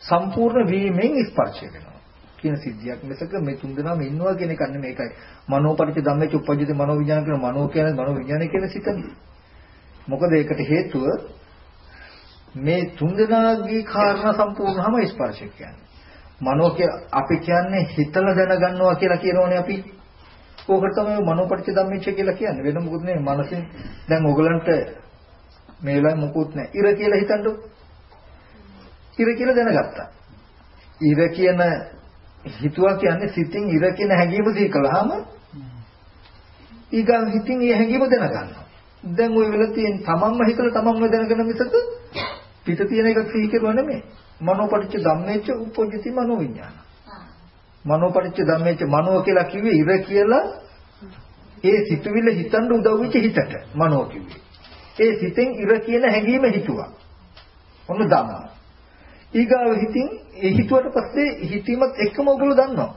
සම්පූර්ණ වීමෙන් ස්පර්ශය වෙනවා කියන සිද්ධියක් මිසක මේ තුන් දෙනාම ඉන්නවා කියන එක නෙමෙයි. ඒකයි මනෝපරිච ධම්මේ චුප්පජ්ජති මනෝ විඥාන කියන මනෝ කියන්නේ මනෝ විඥානය කියන සිතනේ මොකද ඒකට හේතුව මේ තුන් දෙනාගේ කාරණා සම්පූර්ණවම ස්පර්ශය කියන්නේ. මනෝ අපි කියන්නේ හිතලා දැනගන්නවා කියලා කියනෝනේ අපි. ඕකට තමයි මනෝපටිච්ච ධම්මච්ච කියලා කියන්නේ. වෙන මොකුත් නෙමෙයි. මනසින් දැන් ඕගලන්ට මේ වෙලාවේ මොකුත් නැහැ. ඉර කියලා හිතන්නකො. ඉර කියලා දැනගත්තා. ඉර කියන හිතුවා කියන්නේ සිතින් ඉර කියන හැඟීම දී කළාම ඊගා හිතින් ඒ හැඟීම දැනගන්නවා. දැන් ওই වෙල තියෙන තමන්ම හිතලා තමන්ම දැනගෙන මිසක පිට තියෙන එකක් සිහි කරුවා නෙමෙයි. මනෝපටිච්ච ධම්මේච්ච උපජ්ජති මනෝ විඥාන. මනෝපටිච්ච ධම්මේච්ච මනෝ කියලා කිව්වේ ඉර කියලා ඒ සිතුවිල්ල හිතන්න උදව් වෙච්ච හිතට මනෝ කිව්වේ. ඒ සිතෙන් ඉර කියන හැඟීම හිතුවා. ඔන්න ධම්ම. ඊගාව හිතින් ඒ හිතුවට පස්සේ හිතීමත් එක්කම ඔයගොල්ලෝ දන්නවා.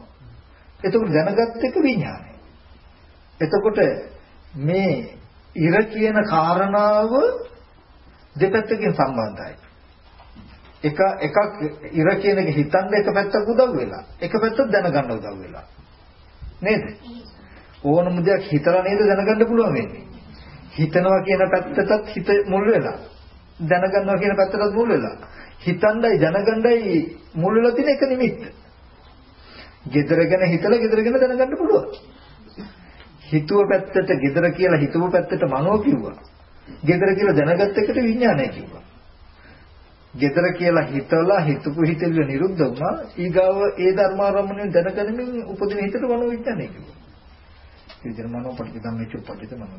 එතකොට දැනගත් එක විඥානය. එතකොට මේ ඉර කියන කාරණාව දෙපැත්තකින් සම්බන්ධයි. එක එකක් ඉර කියන එක හිතන්න එක පැත්තක් උදව් වෙලා එක පැත්තක් දැනගන්න උදව් වෙලා නේද ඕනම දෙයක් හිතලා නේද දැනගන්න පුළුවන් වෙන්නේ හිතනවා කියන පැත්තටත් හිත මුල් වෙලා දැනගන්නවා කියන පැත්තටත් මුල් වෙලා හිතණ්ඩයි දැනගණ්ඩයි මුල් වෙලා තියෙන එක නිමිත්ත. gedara ගැන හිතලා gedara ගැන දැනගන්න පුළුවන්. හිතුව පැත්තට gedara කියලා හිතුව පැත්තට මනෝ කිව්වා. gedara කියලා දැනගත් එකට විඥානය කිව්වා. Gedara කියලා හිතලා හිතපු හිතෙල්ල නිරුද්ධ වුණා. ඊගාව ඒ ධර්මාරම්මණය දැනගැනීමෙන් උපදින හිතට මනෝ විඥානය කිව්වා. විදිර මනෝ පටිච්ච ධම්මේ චුප්පටිත මනෝ